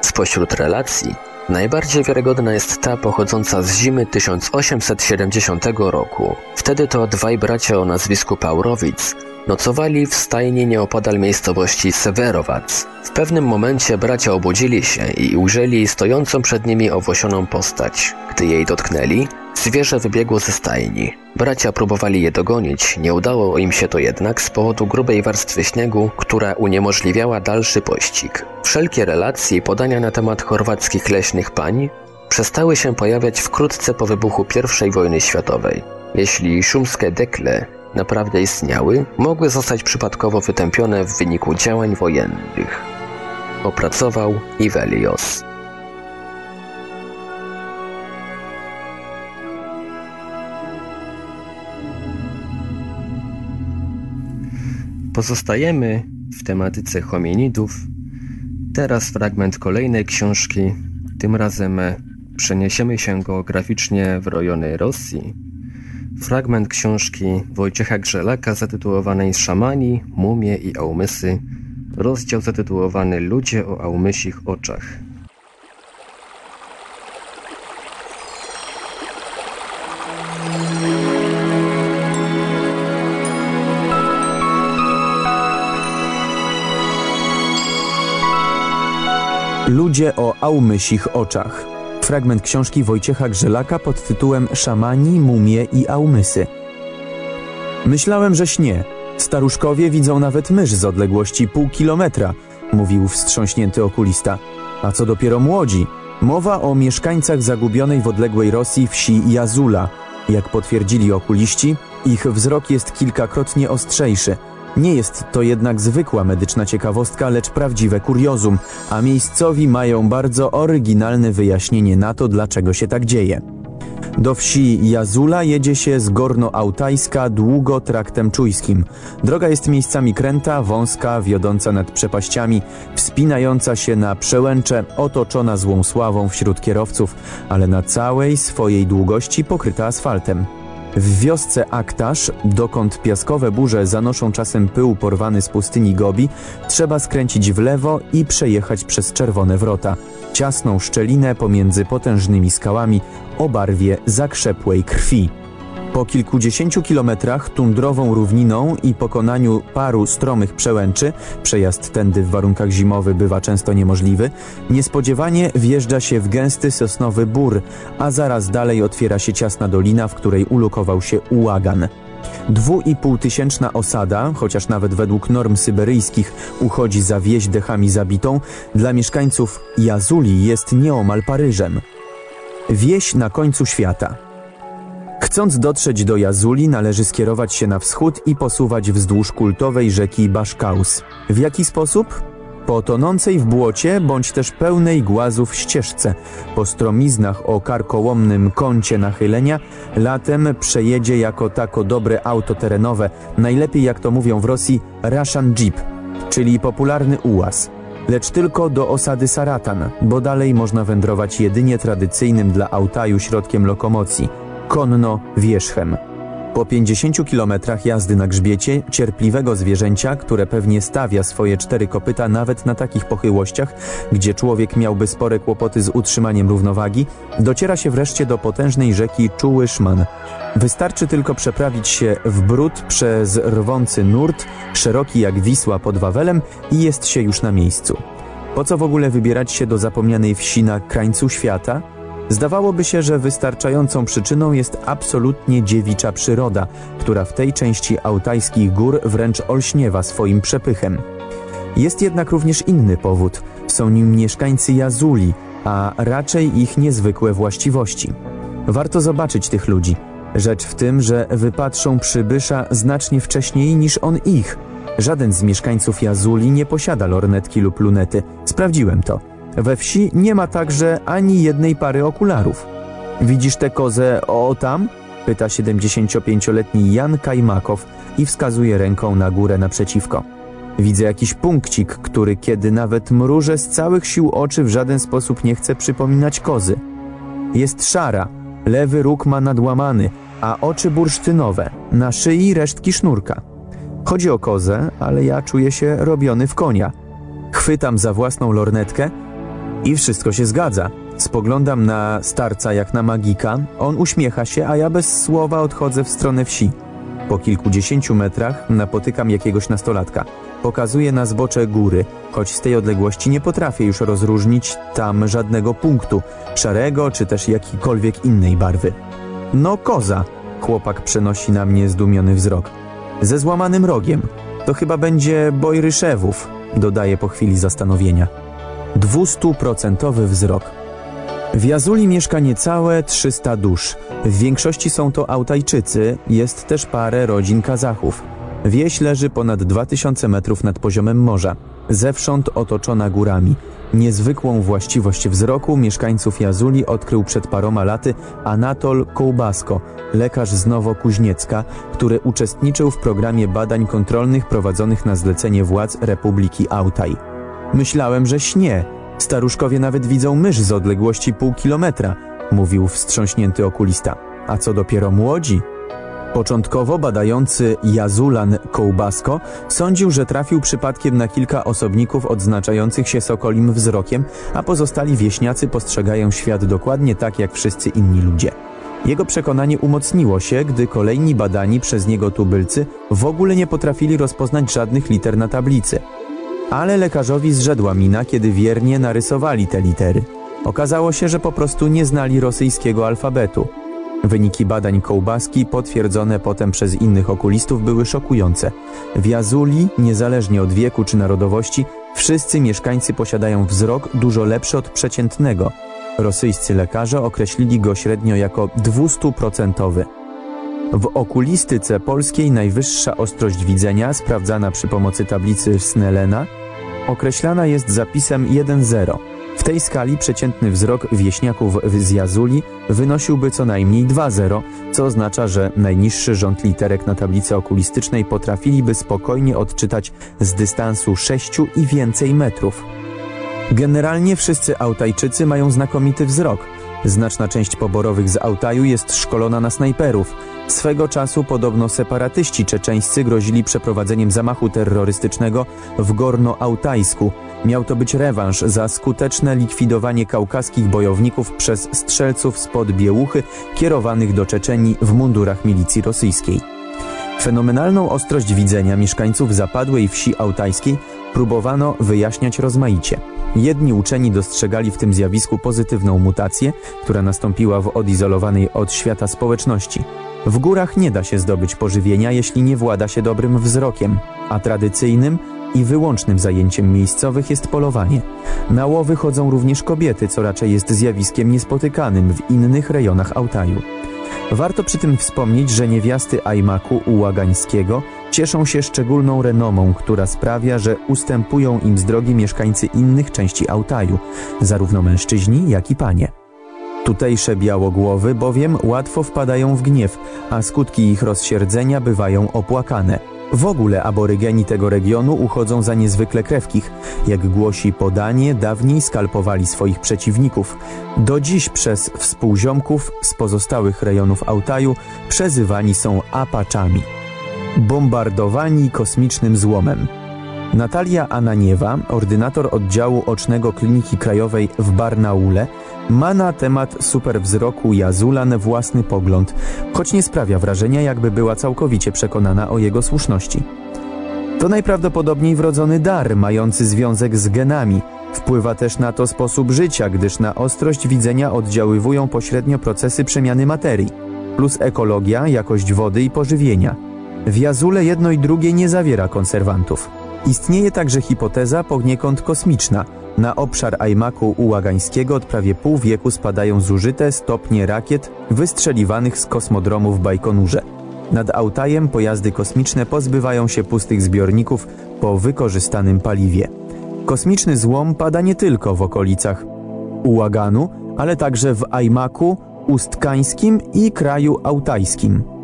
Spośród relacji najbardziej wiarygodna jest ta pochodząca z zimy 1870 roku. Wtedy to dwaj bracia o nazwisku Paurowic nocowali w stajni nieopodal miejscowości Sewerowac. W pewnym momencie bracia obudzili się i ujrzeli stojącą przed nimi owłosioną postać. Gdy jej dotknęli, zwierzę wybiegło ze stajni. Bracia próbowali je dogonić, nie udało im się to jednak z powodu grubej warstwy śniegu, która uniemożliwiała dalszy pościg. Wszelkie relacje i podania na temat chorwackich leśnych pań przestały się pojawiać wkrótce po wybuchu I wojny światowej. Jeśli szumskie dekle naprawdę istniały, mogły zostać przypadkowo wytępione w wyniku działań wojennych. Opracował Ivelios. Pozostajemy w tematyce hominidów. Teraz fragment kolejnej książki. Tym razem przeniesiemy się geograficznie w rejony Rosji. Fragment książki Wojciecha Grzelaka zatytułowanej Szamani, mumie i aumysy. Rozdział zatytułowany Ludzie o aumysich oczach. Ludzie o aumysich oczach. Fragment książki Wojciecha Grzelaka pod tytułem Szamani, mumie i aumysy. Myślałem, że śnie. Staruszkowie widzą nawet mysz z odległości pół kilometra, mówił wstrząśnięty okulista. A co dopiero młodzi? Mowa o mieszkańcach zagubionej w odległej Rosji wsi Jazula. Jak potwierdzili okuliści, ich wzrok jest kilkakrotnie ostrzejszy. Nie jest to jednak zwykła medyczna ciekawostka, lecz prawdziwe kuriozum, a miejscowi mają bardzo oryginalne wyjaśnienie na to, dlaczego się tak dzieje. Do wsi Jazula jedzie się z Gorno-Autajska długo traktem czujskim. Droga jest miejscami kręta, wąska, wiodąca nad przepaściami, wspinająca się na przełęcze, otoczona złą sławą wśród kierowców, ale na całej swojej długości pokryta asfaltem. W wiosce Aktasz, dokąd piaskowe burze zanoszą czasem pył porwany z pustyni Gobi, trzeba skręcić w lewo i przejechać przez czerwone wrota, ciasną szczelinę pomiędzy potężnymi skałami o barwie zakrzepłej krwi. Po kilkudziesięciu kilometrach tundrową równiną i pokonaniu paru stromych przełęczy, przejazd tędy w warunkach zimowych bywa często niemożliwy, niespodziewanie wjeżdża się w gęsty sosnowy bór, a zaraz dalej otwiera się ciasna dolina, w której ulokował się ułagan. Dwu i tysięczna osada, chociaż nawet według norm syberyjskich uchodzi za wieś dechami zabitą, dla mieszkańców Jazuli jest nieomal Paryżem. Wieś na końcu świata. Chcąc dotrzeć do Jazuli, należy skierować się na wschód i posuwać wzdłuż kultowej rzeki Baszkaus. W jaki sposób? Po tonącej w błocie, bądź też pełnej głazów ścieżce, po stromiznach o karkołomnym kącie nachylenia, latem przejedzie jako tako dobre auto terenowe, najlepiej jak to mówią w Rosji, Russian Jeep, czyli popularny ułaz. Lecz tylko do osady Saratan, bo dalej można wędrować jedynie tradycyjnym dla Autaju środkiem lokomocji – konno wierzchem. Po 50 kilometrach jazdy na grzbiecie, cierpliwego zwierzęcia, które pewnie stawia swoje cztery kopyta nawet na takich pochyłościach, gdzie człowiek miałby spore kłopoty z utrzymaniem równowagi, dociera się wreszcie do potężnej rzeki Czułyszman. Wystarczy tylko przeprawić się w brud przez rwący nurt, szeroki jak Wisła pod Wawelem i jest się już na miejscu. Po co w ogóle wybierać się do zapomnianej wsi na krańcu świata? Zdawałoby się, że wystarczającą przyczyną jest absolutnie dziewicza przyroda, która w tej części autajskich gór wręcz olśniewa swoim przepychem. Jest jednak również inny powód. Są nim mieszkańcy Jazuli, a raczej ich niezwykłe właściwości. Warto zobaczyć tych ludzi. Rzecz w tym, że wypatrzą przybysza znacznie wcześniej niż on ich. Żaden z mieszkańców Jazuli nie posiada lornetki lub lunety. Sprawdziłem to. We wsi nie ma także ani jednej pary okularów. Widzisz tę kozę o tam? Pyta 75-letni Jan Kajmakow i wskazuje ręką na górę naprzeciwko. Widzę jakiś punkcik, który kiedy nawet mrużę z całych sił oczy w żaden sposób nie chce przypominać kozy. Jest szara, lewy róg ma nadłamany, a oczy bursztynowe, na szyi resztki sznurka. Chodzi o kozę, ale ja czuję się robiony w konia. Chwytam za własną lornetkę i wszystko się zgadza. Spoglądam na starca jak na magika, on uśmiecha się, a ja bez słowa odchodzę w stronę wsi. Po kilkudziesięciu metrach napotykam jakiegoś nastolatka. Pokazuje na zbocze góry, choć z tej odległości nie potrafię już rozróżnić tam żadnego punktu, szarego czy też jakiejkolwiek innej barwy. No koza, chłopak przenosi na mnie zdumiony wzrok. Ze złamanym rogiem. To chyba będzie boj ryszewów, dodaje po chwili zastanowienia. 200% wzrok. W Jazuli mieszka niecałe 300 dusz. W większości są to Autajczycy, jest też parę rodzin Kazachów. Wieś leży ponad 2000 metrów nad poziomem morza, zewsząd otoczona górami. Niezwykłą właściwość wzroku mieszkańców Jazuli odkrył przed paroma laty Anatol Kołbasko, lekarz z Nowokuźniecka, który uczestniczył w programie badań kontrolnych prowadzonych na zlecenie władz Republiki Autaj. Myślałem, że śnie. Staruszkowie nawet widzą mysz z odległości pół kilometra, mówił wstrząśnięty okulista. A co dopiero młodzi? Początkowo badający Jazulan Kołbasko sądził, że trafił przypadkiem na kilka osobników odznaczających się sokolim wzrokiem, a pozostali wieśniacy postrzegają świat dokładnie tak jak wszyscy inni ludzie. Jego przekonanie umocniło się, gdy kolejni badani przez niego tubylcy w ogóle nie potrafili rozpoznać żadnych liter na tablicy. Ale lekarzowi zrzedła mina, kiedy wiernie narysowali te litery. Okazało się, że po prostu nie znali rosyjskiego alfabetu. Wyniki badań kołbaski, potwierdzone potem przez innych okulistów, były szokujące. W Jazuli, niezależnie od wieku czy narodowości, wszyscy mieszkańcy posiadają wzrok dużo lepszy od przeciętnego. Rosyjscy lekarze określili go średnio jako 200%. W okulistyce polskiej najwyższa ostrość widzenia, sprawdzana przy pomocy tablicy Snellena, określana jest zapisem 1,0. W tej skali przeciętny wzrok wieśniaków z Jazuli wynosiłby co najmniej 2,0, co oznacza, że najniższy rząd literek na tablicy okulistycznej potrafiliby spokojnie odczytać z dystansu 6 i więcej metrów. Generalnie wszyscy Autajczycy mają znakomity wzrok. Znaczna część poborowych z Autaju jest szkolona na snajperów. Swego czasu podobno separatyści czeczeńscy grozili przeprowadzeniem zamachu terrorystycznego w Gorno-Autajsku. Miał to być rewanż za skuteczne likwidowanie kaukaskich bojowników przez strzelców spod Biełuchy kierowanych do Czeczenii w mundurach milicji rosyjskiej. Fenomenalną ostrość widzenia mieszkańców zapadłej wsi autajskiej próbowano wyjaśniać rozmaicie. Jedni uczeni dostrzegali w tym zjawisku pozytywną mutację, która nastąpiła w odizolowanej od świata społeczności. W górach nie da się zdobyć pożywienia, jeśli nie włada się dobrym wzrokiem, a tradycyjnym i wyłącznym zajęciem miejscowych jest polowanie. Na łowy chodzą również kobiety, co raczej jest zjawiskiem niespotykanym w innych rejonach Altaju. Warto przy tym wspomnieć, że niewiasty Ajmaku Ułagańskiego cieszą się szczególną renomą, która sprawia, że ustępują im z drogi mieszkańcy innych części Altaju, zarówno mężczyźni, jak i panie. Tutejsze białogłowy bowiem łatwo wpadają w gniew, a skutki ich rozsierdzenia bywają opłakane. W ogóle aborygeni tego regionu uchodzą za niezwykle krewkich. Jak głosi podanie, dawniej skalpowali swoich przeciwników. Do dziś przez współziomków z pozostałych rejonów Altaju przezywani są apaczami. Bombardowani kosmicznym złomem. Natalia Ananiewa, ordynator oddziału ocznego Kliniki Krajowej w Barnaule, ma na temat superwzroku Jazulan własny pogląd, choć nie sprawia wrażenia, jakby była całkowicie przekonana o jego słuszności. To najprawdopodobniej wrodzony dar, mający związek z genami. Wpływa też na to sposób życia, gdyż na ostrość widzenia oddziaływują pośrednio procesy przemiany materii, plus ekologia, jakość wody i pożywienia. W Jazule jedno i drugie nie zawiera konserwantów. Istnieje także hipoteza poniekąd kosmiczna. Na obszar Ajmaku Ułagańskiego od prawie pół wieku spadają zużyte stopnie rakiet wystrzeliwanych z kosmodromu w Bajkonurze. Nad Autajem pojazdy kosmiczne pozbywają się pustych zbiorników po wykorzystanym paliwie. Kosmiczny złom pada nie tylko w okolicach Ułaganu, ale także w Ajmaku, Ustkańskim i kraju autajskim.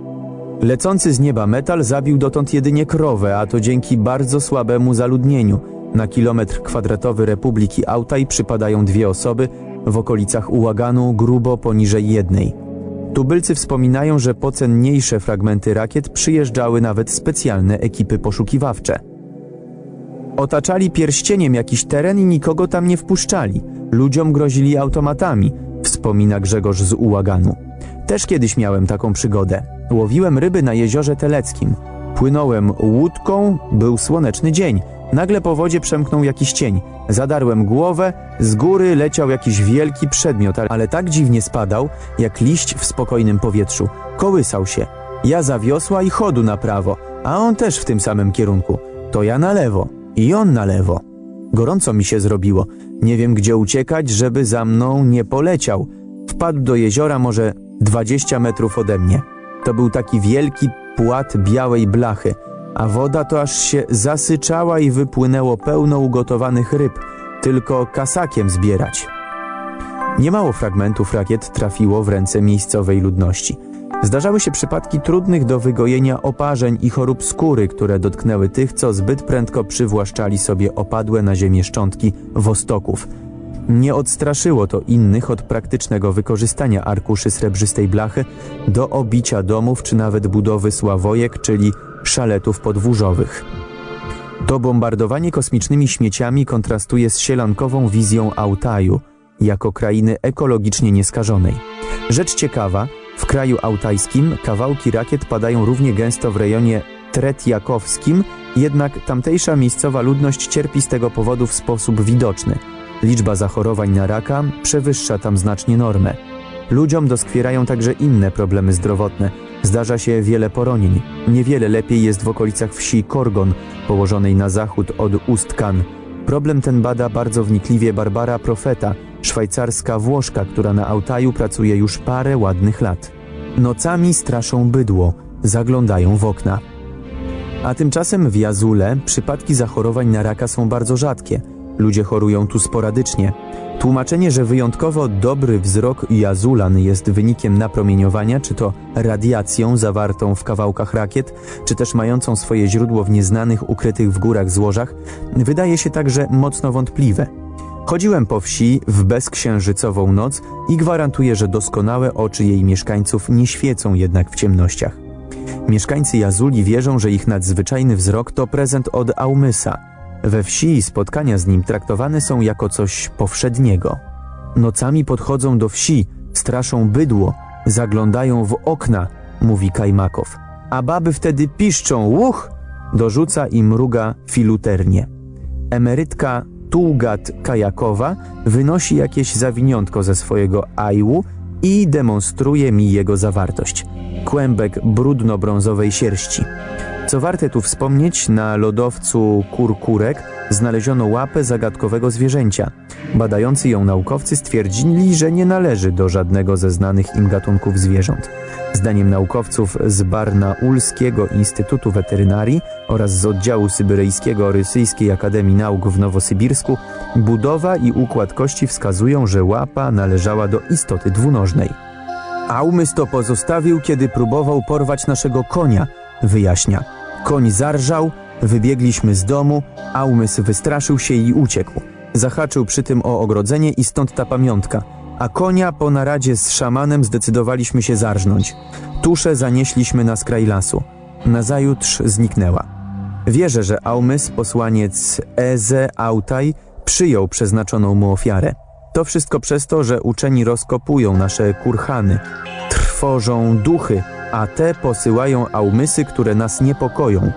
Lecący z nieba metal zabił dotąd jedynie krowę, a to dzięki bardzo słabemu zaludnieniu. Na kilometr kwadratowy Republiki Autaj przypadają dwie osoby, w okolicach Ułaganu grubo poniżej jednej. Tubylcy wspominają, że po cenniejsze fragmenty rakiet przyjeżdżały nawet specjalne ekipy poszukiwawcze. Otaczali pierścieniem jakiś teren i nikogo tam nie wpuszczali. Ludziom grozili automatami, wspomina Grzegorz z Ułaganu. Też kiedyś miałem taką przygodę. Łowiłem ryby na jeziorze Teleckim. Płynąłem łódką, był słoneczny dzień. Nagle po wodzie przemknął jakiś cień. Zadarłem głowę, z góry leciał jakiś wielki przedmiot, ale tak dziwnie spadał, jak liść w spokojnym powietrzu. Kołysał się. Ja za wiosła i chodu na prawo, a on też w tym samym kierunku. To ja na lewo i on na lewo. Gorąco mi się zrobiło. Nie wiem, gdzie uciekać, żeby za mną nie poleciał. Wpadł do jeziora może 20 metrów ode mnie. To był taki wielki płat białej blachy, a woda to aż się zasyczała i wypłynęło pełno ugotowanych ryb, tylko kasakiem zbierać. Niemało fragmentów rakiet trafiło w ręce miejscowej ludności. Zdarzały się przypadki trudnych do wygojenia oparzeń i chorób skóry, które dotknęły tych, co zbyt prędko przywłaszczali sobie opadłe na ziemię szczątki wostoków. Nie odstraszyło to innych od praktycznego wykorzystania arkuszy srebrzystej blachy do obicia domów czy nawet budowy sławojek, czyli szaletów podwórzowych. To bombardowanie kosmicznymi śmieciami kontrastuje z sielankową wizją Altaju jako krainy ekologicznie nieskażonej. Rzecz ciekawa, w kraju autajskim kawałki rakiet padają równie gęsto w rejonie Tretjakowskim, jednak tamtejsza miejscowa ludność cierpi z tego powodu w sposób widoczny. Liczba zachorowań na raka przewyższa tam znacznie normę. Ludziom doskwierają także inne problemy zdrowotne. Zdarza się wiele poronień. Niewiele lepiej jest w okolicach wsi Korgon, położonej na zachód od Ustkan. Problem ten bada bardzo wnikliwie Barbara Profeta, szwajcarska Włoszka, która na Altaju pracuje już parę ładnych lat. Nocami straszą bydło, zaglądają w okna. A tymczasem w Jazule przypadki zachorowań na raka są bardzo rzadkie. Ludzie chorują tu sporadycznie. Tłumaczenie, że wyjątkowo dobry wzrok jazulan jest wynikiem napromieniowania, czy to radiacją zawartą w kawałkach rakiet, czy też mającą swoje źródło w nieznanych, ukrytych w górach złożach, wydaje się także mocno wątpliwe. Chodziłem po wsi w bezksiężycową noc i gwarantuję, że doskonałe oczy jej mieszkańców nie świecą jednak w ciemnościach. Mieszkańcy Jazuli wierzą, że ich nadzwyczajny wzrok to prezent od Aumysa. We wsi spotkania z nim traktowane są jako coś powszedniego. Nocami podchodzą do wsi, straszą bydło, zaglądają w okna, mówi Kajmakow. A baby wtedy piszczą, łuch! Dorzuca i mruga filuternie. Emerytka Tułgat Kajakowa wynosi jakieś zawiniątko ze swojego ajłu i demonstruje mi jego zawartość. Kłębek brudno-brązowej sierści. Co warte tu wspomnieć, na lodowcu Kurkurek znaleziono łapę zagadkowego zwierzęcia. Badający ją naukowcy stwierdzili, że nie należy do żadnego ze znanych im gatunków zwierząt. Zdaniem naukowców z Barnaulskiego Instytutu Weterynarii oraz z oddziału syberyjskiego Rosyjskiej Akademii Nauk w Nowosybirsku, budowa i układ kości wskazują, że łapa należała do istoty dwunożnej. Aumys to pozostawił, kiedy próbował porwać naszego konia, wyjaśnia. Koń zarżał, wybiegliśmy z domu, Aumys wystraszył się i uciekł. Zahaczył przy tym o ogrodzenie i stąd ta pamiątka. A konia po naradzie z szamanem zdecydowaliśmy się zarżnąć. Tuszę zanieśliśmy na skraj lasu. Nazajutrz zniknęła. Wierzę, że Aumys, posłaniec Eze Autaj, przyjął przeznaczoną mu ofiarę. To wszystko przez to, że uczeni rozkopują nasze kurhany, trwożą duchy, a te posyłają aumysy, które nas niepokoją.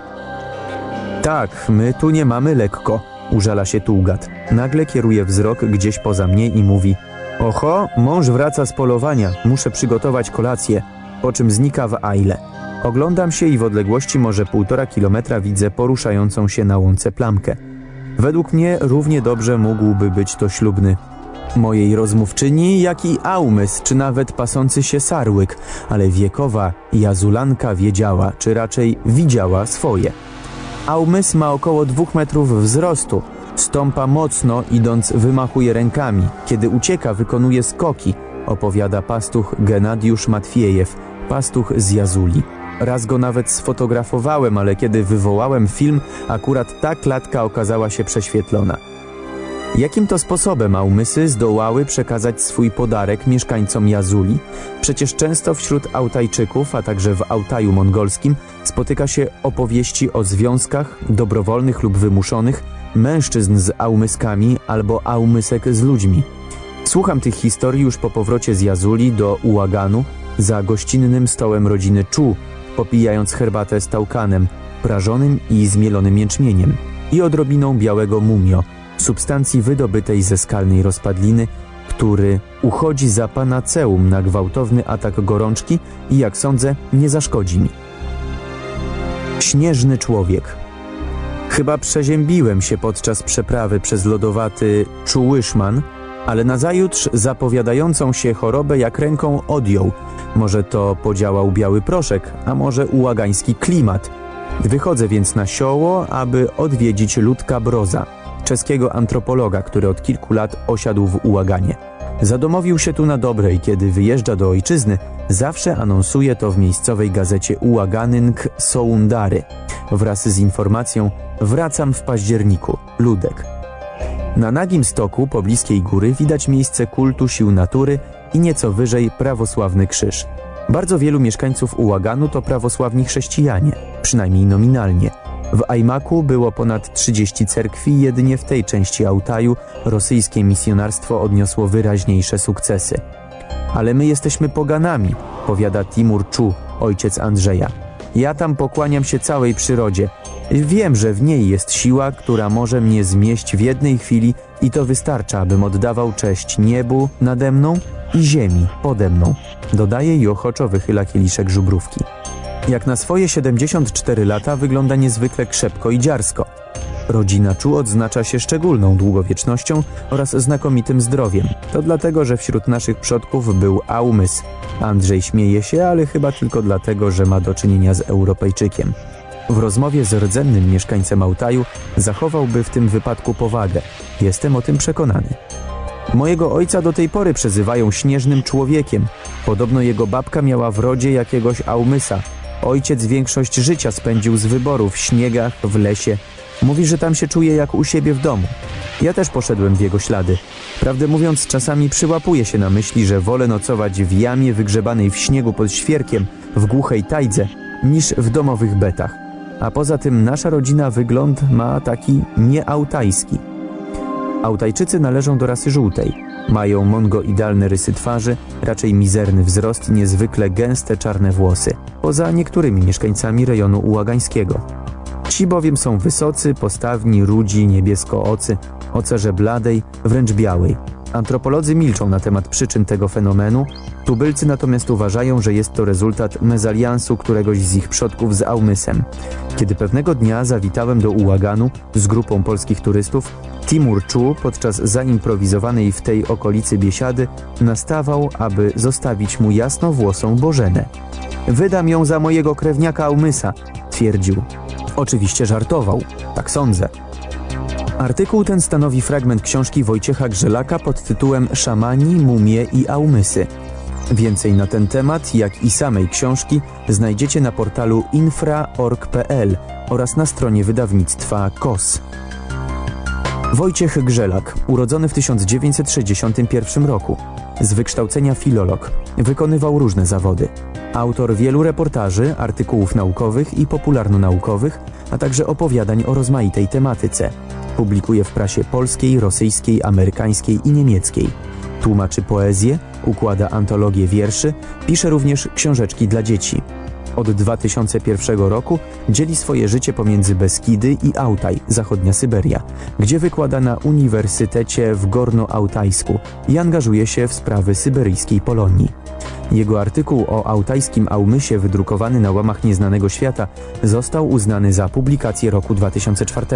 Tak, my tu nie mamy lekko, użala się Tułgat. Nagle kieruje wzrok gdzieś poza mnie i mówi Oho, mąż wraca z polowania, muszę przygotować kolację, po czym znika w Aile. Oglądam się i w odległości może półtora kilometra widzę poruszającą się na łące plamkę. Według mnie równie dobrze mógłby być to ślubny mojej rozmówczyni, jak i Aumys, czy nawet pasący się Sarłyk, ale wiekowa Jazulanka wiedziała, czy raczej widziała swoje. Aumys ma około dwóch metrów wzrostu, stąpa mocno, idąc wymachuje rękami. Kiedy ucieka, wykonuje skoki, opowiada pastuch Genadiusz Matwiejew, pastuch z Jazuli. Raz go nawet sfotografowałem, ale kiedy wywołałem film, akurat ta klatka okazała się prześwietlona. Jakim to sposobem Aumysy zdołały przekazać swój podarek mieszkańcom Jazuli? Przecież często wśród Autajczyków, a także w Autaju mongolskim spotyka się opowieści o związkach, dobrowolnych lub wymuszonych, mężczyzn z Aumyskami albo Aumysek z ludźmi. Słucham tych historii już po powrocie z Jazuli do Ułaganu za gościnnym stołem rodziny Czu, popijając herbatę z tałkanem, prażonym i zmielonym jęczmieniem i odrobiną białego mumio – substancji wydobytej ze skalnej rozpadliny, który uchodzi za panaceum na gwałtowny atak gorączki i, jak sądzę, nie zaszkodzi mi. Śnieżny człowiek. Chyba przeziębiłem się podczas przeprawy przez lodowaty Czułyszman, ale nazajutrz zapowiadającą się chorobę jak ręką odjął. Może to podziałał biały proszek, a może ułagański klimat. Wychodzę więc na sioło, aby odwiedzić Ludka Broza czeskiego antropologa, który od kilku lat osiadł w Ułaganie. Zadomowił się tu na dobre i kiedy wyjeżdża do ojczyzny, zawsze anonsuje to w miejscowej gazecie Ułaganynk Soundary wraz z informacją Wracam w październiku, Ludek. Na nagim stoku pobliskiej góry widać miejsce kultu sił natury i nieco wyżej prawosławny krzyż. Bardzo wielu mieszkańców Ułaganu to prawosławni chrześcijanie, przynajmniej nominalnie – w Ajmaku było ponad 30 cerkwi, jedynie w tej części Altaju rosyjskie misjonarstwo odniosło wyraźniejsze sukcesy. Ale my jesteśmy poganami, powiada Timur Czu, ojciec Andrzeja. Ja tam pokłaniam się całej przyrodzie. Wiem, że w niej jest siła, która może mnie zmieść w jednej chwili i to wystarcza, abym oddawał cześć niebu nade mną i ziemi pode mną. Dodaje i ochoczo wychyla kieliszek żubrówki. Jak na swoje 74 lata wygląda niezwykle krzepko i dziarsko. Rodzina Czu odznacza się szczególną długowiecznością oraz znakomitym zdrowiem. To dlatego, że wśród naszych przodków był Aumys. Andrzej śmieje się, ale chyba tylko dlatego, że ma do czynienia z Europejczykiem. W rozmowie z rdzennym mieszkańcem Altaju zachowałby w tym wypadku powagę. Jestem o tym przekonany. Mojego ojca do tej pory przezywają śnieżnym człowiekiem. Podobno jego babka miała w rodzie jakiegoś Aumysa, Ojciec większość życia spędził z wyboru w śniegach, w lesie. Mówi, że tam się czuje jak u siebie w domu. Ja też poszedłem w jego ślady. Prawdę mówiąc, czasami przyłapuję się na myśli, że wolę nocować w jamie wygrzebanej w śniegu pod świerkiem, w głuchej tajdze, niż w domowych betach. A poza tym nasza rodzina wygląd ma taki nieautajski. Autajczycy należą do rasy żółtej. Mają mongoidalne rysy twarzy, raczej mizerny wzrost i niezwykle gęste czarne włosy, poza niektórymi mieszkańcami rejonu ułagańskiego. Ci bowiem są wysocy, postawni, rudzi, niebieskoocy, o cerze bladej, wręcz białej. Antropolodzy milczą na temat przyczyn tego fenomenu, tubylcy natomiast uważają, że jest to rezultat mezaliansu któregoś z ich przodków z Aumysem. Kiedy pewnego dnia zawitałem do Ułaganu z grupą polskich turystów, Timur Chu podczas zaimprowizowanej w tej okolicy biesiady nastawał, aby zostawić mu jasnowłosą Bożenę. Wydam ją za mojego krewniaka Aumysa, twierdził. Oczywiście żartował, tak sądzę. Artykuł ten stanowi fragment książki Wojciecha Grzelaka pod tytułem Szamani, mumie i aumysy. Więcej na ten temat, jak i samej książki, znajdziecie na portalu infra.org.pl oraz na stronie wydawnictwa KOS. Wojciech Grzelak, urodzony w 1961 roku, z wykształcenia filolog, wykonywał różne zawody. Autor wielu reportaży, artykułów naukowych i popularno-naukowych, a także opowiadań o rozmaitej tematyce. Publikuje w prasie polskiej, rosyjskiej, amerykańskiej i niemieckiej. Tłumaczy poezję, układa antologie wierszy, pisze również książeczki dla dzieci. Od 2001 roku dzieli swoje życie pomiędzy Beskidy i Autaj, zachodnia Syberia, gdzie wykłada na Uniwersytecie w Gorno-Autajsku i angażuje się w sprawy syberyjskiej Polonii. Jego artykuł o autajskim Aumysie wydrukowany na łamach Nieznanego Świata został uznany za publikację roku 2004.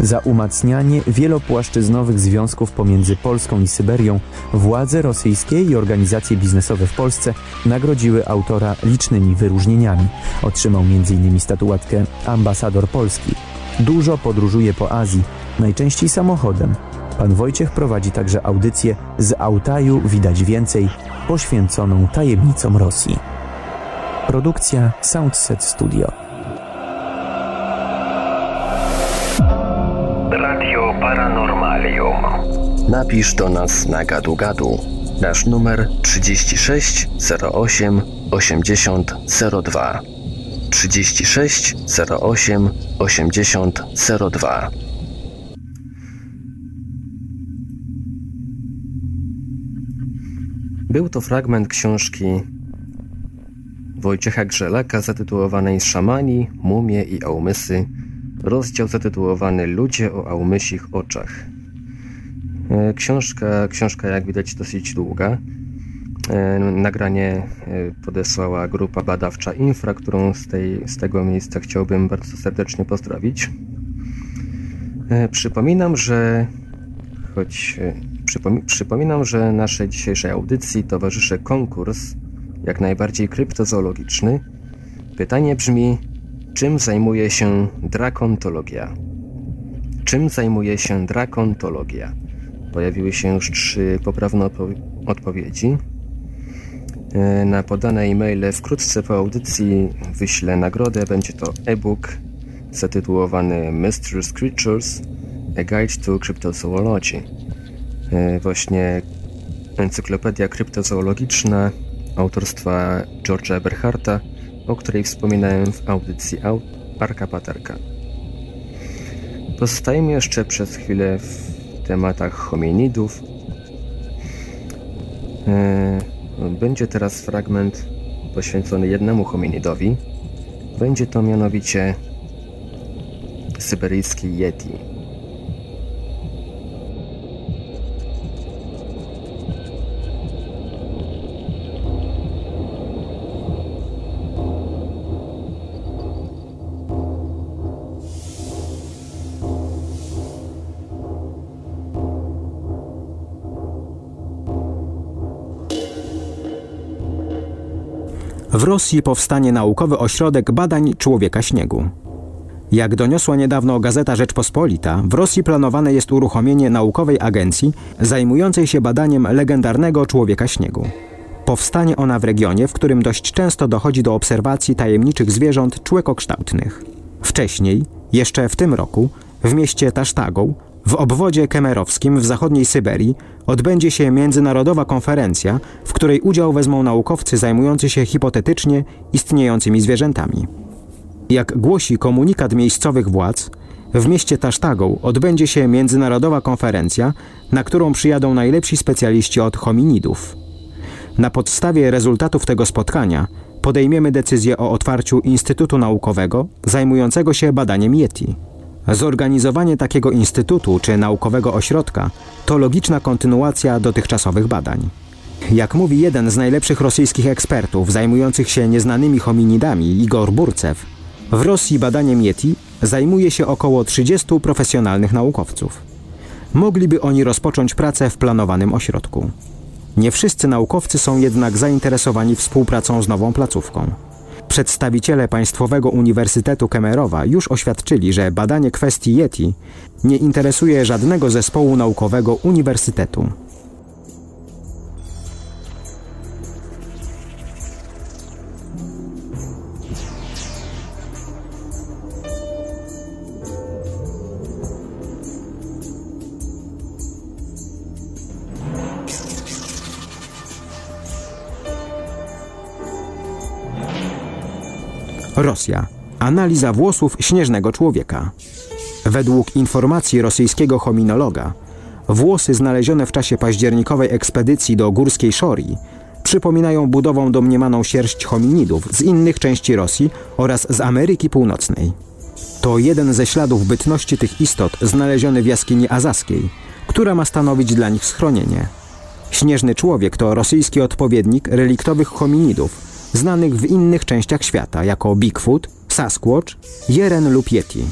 Za umacnianie wielopłaszczyznowych związków pomiędzy Polską i Syberią władze rosyjskie i organizacje biznesowe w Polsce nagrodziły autora licznymi wyróżnieniami. Otrzymał m.in. statuetkę Ambasador Polski. Dużo podróżuje po Azji, najczęściej samochodem. Pan Wojciech prowadzi także audycję z Autaju widać więcej, poświęconą tajemnicom Rosji. Produkcja Soundset Studio. Radio Paranormalium. Napisz do nas na gadu gadu. Nasz numer 36 08 80 02 36 08 80 02 Był to fragment książki Wojciecha Grzelaka zatytułowanej Szamani, mumie i aumysy, rozdział zatytułowany Ludzie o aumysich oczach. E, Książka, książka jak widać dosyć długa. E, Nagranie e, podesłała grupa badawcza Infra, którą z, tej, z tego miejsca chciałbym bardzo serdecznie pozdrowić. Przypominam, że choć przypomi- przypominam, że naszej dzisiejszej audycji towarzyszy konkurs jak najbardziej kryptozoologiczny. Pytanie brzmi, czym zajmuje się drakontologia? Czym zajmuje się drakontologia? Pojawiły się już trzy poprawne odpo- odpowiedzi. E, Na podane e-maile wkrótce po audycji wyślę nagrodę. Będzie to e-book zatytułowany Mysterious Creatures – A Guide to Cryptozoology. E, Właśnie encyklopedia kryptozoologiczna autorstwa George'a Eberharta, o której wspominałem w audycji Au- Parka Paterka. Pozostajemy jeszcze przez chwilę w tematach hominidów. E, Będzie teraz fragment poświęcony jednemu hominidowi. Będzie to mianowicie syberyjski Yeti. W Rosji powstanie naukowy ośrodek badań człowieka śniegu. Jak doniosła niedawno Gazeta Rzeczpospolita, w Rosji planowane jest uruchomienie naukowej agencji zajmującej się badaniem legendarnego człowieka śniegu. Powstanie ona w regionie, w którym dość często dochodzi do obserwacji tajemniczych zwierząt człekokształtnych. Wcześniej, jeszcze w tym roku, w mieście Tasztagoł, W obwodzie kemerowskim w zachodniej Syberii odbędzie się międzynarodowa konferencja, w której udział wezmą naukowcy zajmujący się hipotetycznie istniejącymi zwierzętami. Jak głosi komunikat miejscowych władz, w mieście Tasztagą odbędzie się międzynarodowa konferencja, na którą przyjadą najlepsi specjaliści od hominidów. Na podstawie rezultatów tego spotkania podejmiemy decyzję o otwarciu Instytutu Naukowego zajmującego się badaniem Yeti. Zorganizowanie takiego instytutu czy naukowego ośrodka to logiczna kontynuacja dotychczasowych badań. Jak mówi jeden z najlepszych rosyjskich ekspertów zajmujących się nieznanymi hominidami, Igor Burcew, w Rosji badaniem Yeti zajmuje się około 30 profesjonalnych naukowców. Mogliby oni rozpocząć pracę w planowanym ośrodku. Nie wszyscy naukowcy są jednak zainteresowani współpracą z nową placówką. Przedstawiciele Państwowego Uniwersytetu Kemerowa już oświadczyli, że badanie kwestii Yeti nie interesuje żadnego zespołu naukowego uniwersytetu. Rosja. Analiza włosów śnieżnego człowieka. Według informacji rosyjskiego hominologa, włosy znalezione w czasie październikowej ekspedycji do górskiej Szorii przypominają budową domniemaną sierść hominidów z innych części Rosji oraz z Ameryki Północnej. To jeden ze śladów bytności tych istot znaleziony w jaskini azaskiej, która ma stanowić dla nich schronienie. Śnieżny człowiek to rosyjski odpowiednik reliktowych hominidów, znanych w innych częściach świata jako Bigfoot, Sasquatch, Jeren lub Yeti.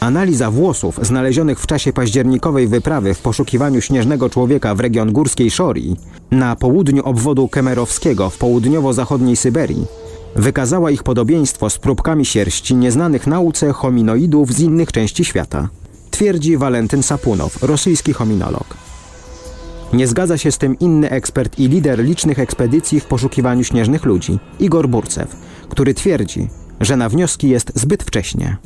Analiza włosów znalezionych w czasie październikowej wyprawy w poszukiwaniu śnieżnego człowieka w region górskiej Szorii na południu obwodu kemerowskiego w południowo-zachodniej Syberii wykazała ich podobieństwo z próbkami sierści nieznanych nauce hominoidów z innych części świata, twierdzi Walentyn Sapunow, rosyjski hominolog. Nie zgadza się z tym inny ekspert i lider licznych ekspedycji w poszukiwaniu śnieżnych ludzi, Igor Burcew, który twierdzi, że na wnioski jest zbyt wcześnie.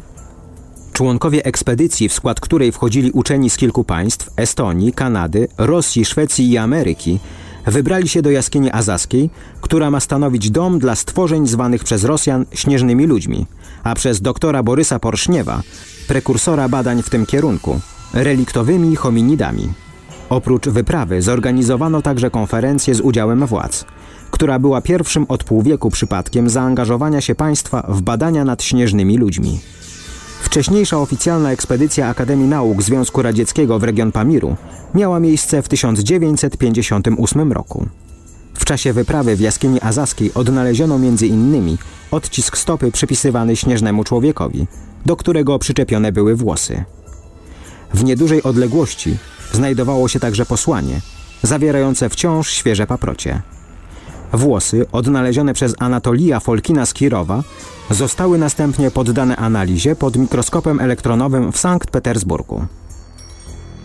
Członkowie ekspedycji, w skład której wchodzili uczeni z kilku państw Estonii, Kanady, Rosji, Szwecji i Ameryki, wybrali się do jaskini azaskiej, która ma stanowić dom dla stworzeń zwanych przez Rosjan śnieżnymi ludźmi, a przez doktora Borysa Porszniewa, prekursora badań w tym kierunku, reliktowymi hominidami. Oprócz wyprawy zorganizowano także konferencję z udziałem władz, która była pierwszym od pół wieku przypadkiem zaangażowania się państwa w badania nad śnieżnymi ludźmi. Wcześniejsza oficjalna ekspedycja Akademii Nauk Związku Radzieckiego w region Pamiru miała miejsce w 1958 roku. W czasie wyprawy w jaskini azaskiej odnaleziono m.in. odcisk stopy przypisywany śnieżnemu człowiekowi, do którego przyczepione były włosy. W niedużej odległości znajdowało się także posłanie, zawierające wciąż świeże paprocie. Włosy, odnalezione przez Anatolija Folkina z Kirowa, zostały następnie poddane analizie pod mikroskopem elektronowym w Sankt Petersburgu.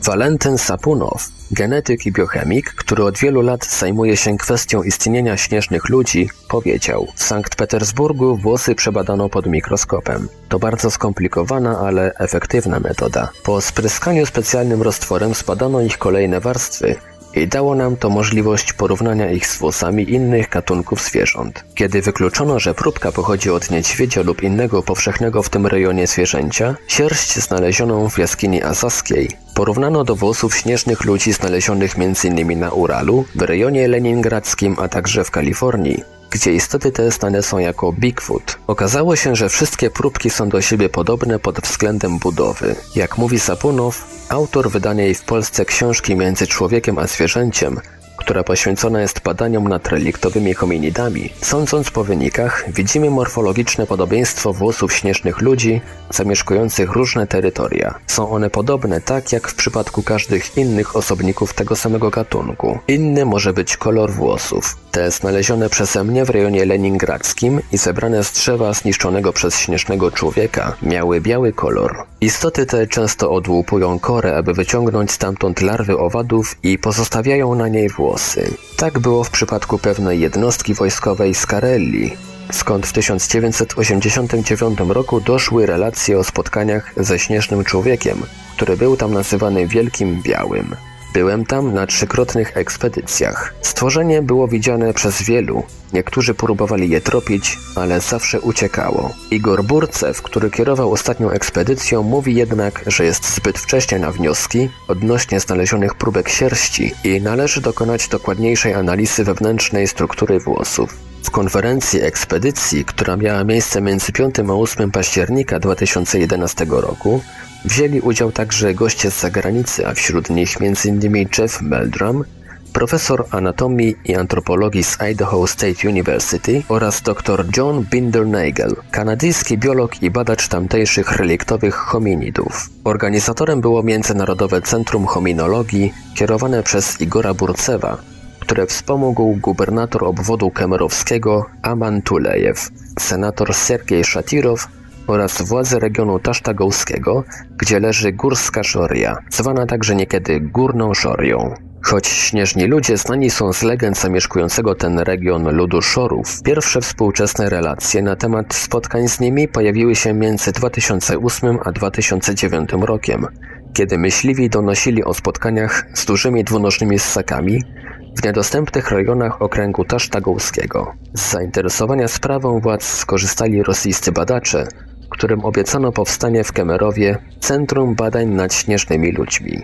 Walentyn Sapunow, genetyk i biochemik, który od wielu lat zajmuje się kwestią istnienia śnieżnych ludzi, powiedział: W Sankt Petersburgu włosy przebadano pod mikroskopem. To bardzo skomplikowana, ale efektywna metoda. Po spryskaniu specjalnym roztworem zbadano ich kolejne warstwy, dało nam to możliwość porównania ich z włosami innych gatunków zwierząt. Kiedy wykluczono, że próbka pochodzi od niedźwiedzia lub innego powszechnego w tym rejonie zwierzęcia, sierść znalezioną w jaskini azaskiej porównano do włosów śnieżnych ludzi znalezionych m.in. na Uralu, w rejonie leningradzkim, a także w Kalifornii gdzie istoty te znane są jako Bigfoot. Okazało się, że wszystkie próbki są do siebie podobne pod względem budowy. Jak mówi Sapunow, autor wydanej w Polsce książki Między człowiekiem a zwierzęciem, która poświęcona jest badaniom nad reliktowymi hominidami, sądząc po wynikach, widzimy morfologiczne podobieństwo włosów śnieżnych ludzi zamieszkujących różne terytoria. Są one podobne tak jak w przypadku każdych innych osobników tego samego gatunku. Inny może być kolor włosów. Te znalezione przeze mnie w rejonie leningradzkim i zebrane z drzewa zniszczonego przez śnieżnego człowieka miały biały kolor. Istoty te często odłupują korę, aby wyciągnąć stamtąd larwy owadów i pozostawiają na niej włosy. Tak było w przypadku pewnej jednostki wojskowej z Karelii, skąd w 1989 roku doszły relacje o spotkaniach ze śnieżnym człowiekiem, który był tam nazywany Wielkim Białym. Byłem tam na trzykrotnych ekspedycjach. Stworzenie było widziane przez wielu. Niektórzy próbowali je tropić, ale zawsze uciekało. Igor Burcew, który kierował ostatnią ekspedycją, mówi jednak, że jest zbyt wcześnie na wnioski odnośnie znalezionych próbek sierści i należy dokonać dokładniejszej analizy wewnętrznej struktury włosów. W konferencji ekspedycji, która miała miejsce między 5 a 8 października 2011 roku, wzięli udział także goście z zagranicy, a wśród nich m.in. Jeff Meldrum, profesor anatomii i antropologii z Idaho State University oraz dr John Binder-Nagel, kanadyjski biolog i badacz tamtejszych reliktowych hominidów. Organizatorem było Międzynarodowe Centrum Hominologii kierowane przez Igora Burcewa, które wspomógł gubernator obwodu kemerowskiego Aman Tulejew, senator Sergiej Szatirow oraz władze regionu Tasztagowskiego, gdzie leży Górska Szoria, zwana także niekiedy Górną Szorią. Choć śnieżni ludzie znani są z legend zamieszkującego ten region ludu Szorów, pierwsze współczesne relacje na temat spotkań z nimi pojawiły się między 2008 a 2009 rokiem, kiedy myśliwi donosili o spotkaniach z dużymi dwunożnymi ssakami w niedostępnych rejonach okręgu Tasztagowskiego. Z zainteresowania sprawą władz skorzystali rosyjscy badacze, którym obiecano powstanie w Kemerowie Centrum Badań nad Śnieżnymi Ludźmi.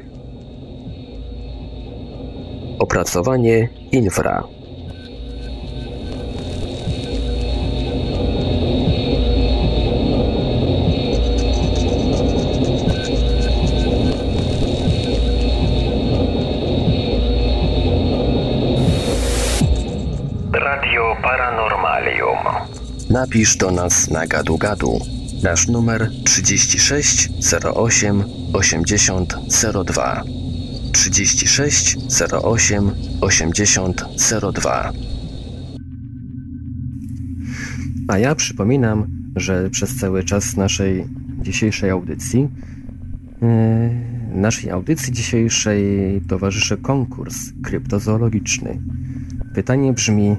Opracowanie Infra Radio Paranormalium. Napisz do nas na gadu gadu. Nasz numer 36 08 80 02 36 08 80 02 A ja przypominam, że przez cały czas naszej dzisiejszej audycji yy, naszej audycji dzisiejszej towarzyszy konkurs kryptozoologiczny. Pytanie brzmi,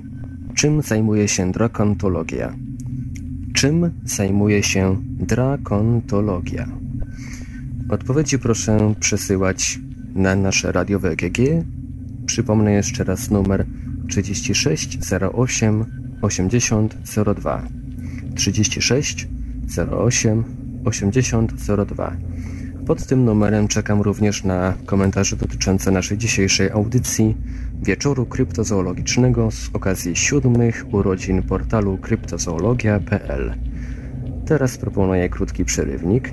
czym zajmuje się drakontologia? Czym zajmuje się drakontologia? Odpowiedzi proszę przesyłać na nasze radiowe GG. Przypomnę jeszcze raz numer 36 08 80 02 36 08 80 02 pod tym numerem czekam również na komentarze dotyczące naszej dzisiejszej audycji Wieczoru Kryptozoologicznego z okazji siódmych urodzin portalu kryptozoologia.pl. Teraz proponuję krótki przerywnik,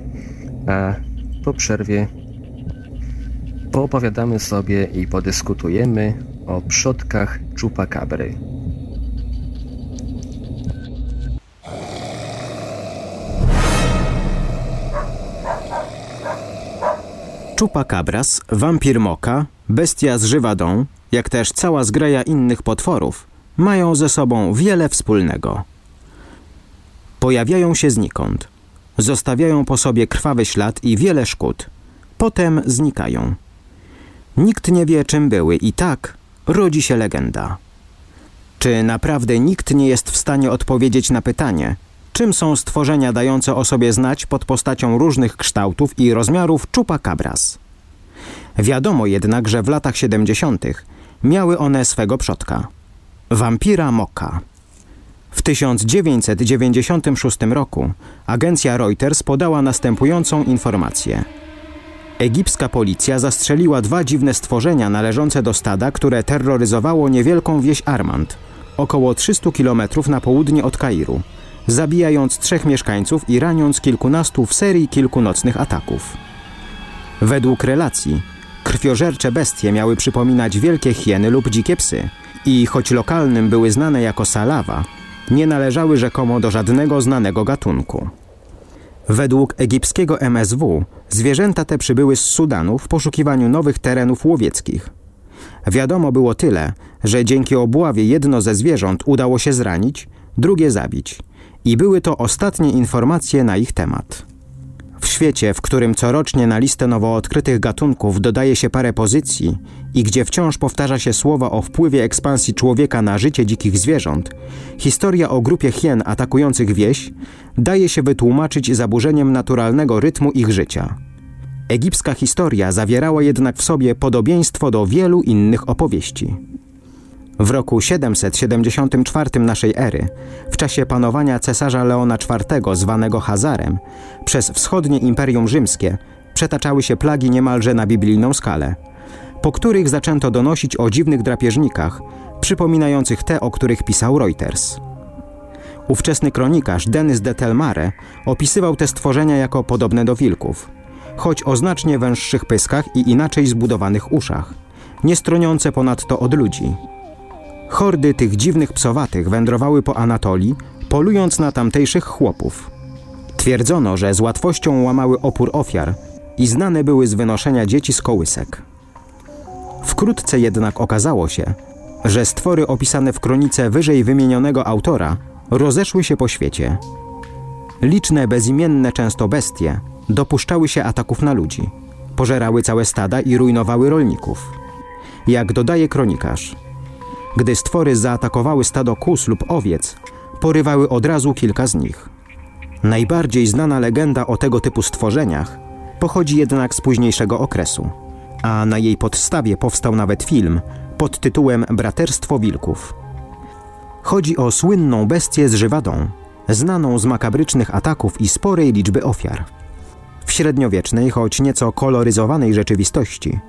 a po przerwie poopowiadamy sobie i podyskutujemy o przodkach czupakabry. Chupacabras, wampir moka, bestia z żywadą, jak też cała zgraja innych potworów, mają ze sobą wiele wspólnego. Pojawiają się znikąd. Zostawiają po sobie krwawy ślad i wiele szkód. Potem znikają. Nikt nie wie, czym były i tak rodzi się legenda. Czy naprawdę nikt nie jest w stanie odpowiedzieć na pytanie, czym są stworzenia dające o sobie znać pod postacią różnych kształtów i rozmiarów chupacabras? Wiadomo jednak, że w latach 70. miały one swego przodka. Wampira Moka. W 1996 roku agencja Reuters podała następującą informację. Egipska policja zastrzeliła dwa dziwne stworzenia należące do stada, które terroryzowało niewielką wieś Armand, około 300 km na południe od Kairu, zabijając trzech mieszkańców i raniąc kilkunastu w serii kilkunocnych ataków. Według relacji, krwiożercze bestie miały przypominać wielkie hieny lub dzikie psy i choć lokalnym były znane jako salawa, nie należały rzekomo do żadnego znanego gatunku. Według egipskiego MSW zwierzęta te przybyły z Sudanu w poszukiwaniu nowych terenów łowieckich. Wiadomo było tyle, że dzięki obławie jedno ze zwierząt udało się zranić, drugie zabić i były to ostatnie informacje na ich temat. W świecie, w którym corocznie na listę nowo odkrytych gatunków dodaje się parę pozycji i gdzie wciąż powtarza się słowa o wpływie ekspansji człowieka na życie dzikich zwierząt, historia o grupie hien atakujących wieś daje się wytłumaczyć zaburzeniem naturalnego rytmu ich życia. Egipska historia zawierała jednak w sobie podobieństwo do wielu innych opowieści. W roku 774 naszej ery, w czasie panowania cesarza Leona IV, zwanego Hazarem, przez wschodnie Imperium Rzymskie przetaczały się plagi niemalże na biblijną skalę, po których zaczęto donosić o dziwnych drapieżnikach, przypominających te, o których pisał Reuters. Ówczesny kronikarz Denis de Telmare opisywał te stworzenia jako podobne do wilków, choć o znacznie węższych pyskach i inaczej zbudowanych uszach, nie stroniące ponadto od ludzi. Hordy tych dziwnych psowatych wędrowały po Anatolii, polując na tamtejszych chłopów. Twierdzono, że z łatwością łamały opór ofiar i znane były z wynoszenia dzieci z kołysek. Wkrótce jednak okazało się, że stwory opisane w kronice wyżej wymienionego autora rozeszły się po świecie. Liczne, bezimienne często bestie dopuszczały się ataków na ludzi, pożerały całe stada i rujnowały rolników. Jak dodaje kronikarz, gdy stwory zaatakowały stado kus lub owiec, porywały od razu kilka z nich. Najbardziej znana legenda o tego typu stworzeniach pochodzi jednak z późniejszego okresu, a na jej podstawie powstał nawet film pod tytułem Braterstwo Wilków. Chodzi o słynną bestię z żywadą, znaną z makabrycznych ataków i sporej liczby ofiar. W średniowiecznej, choć nieco koloryzowanej rzeczywistości,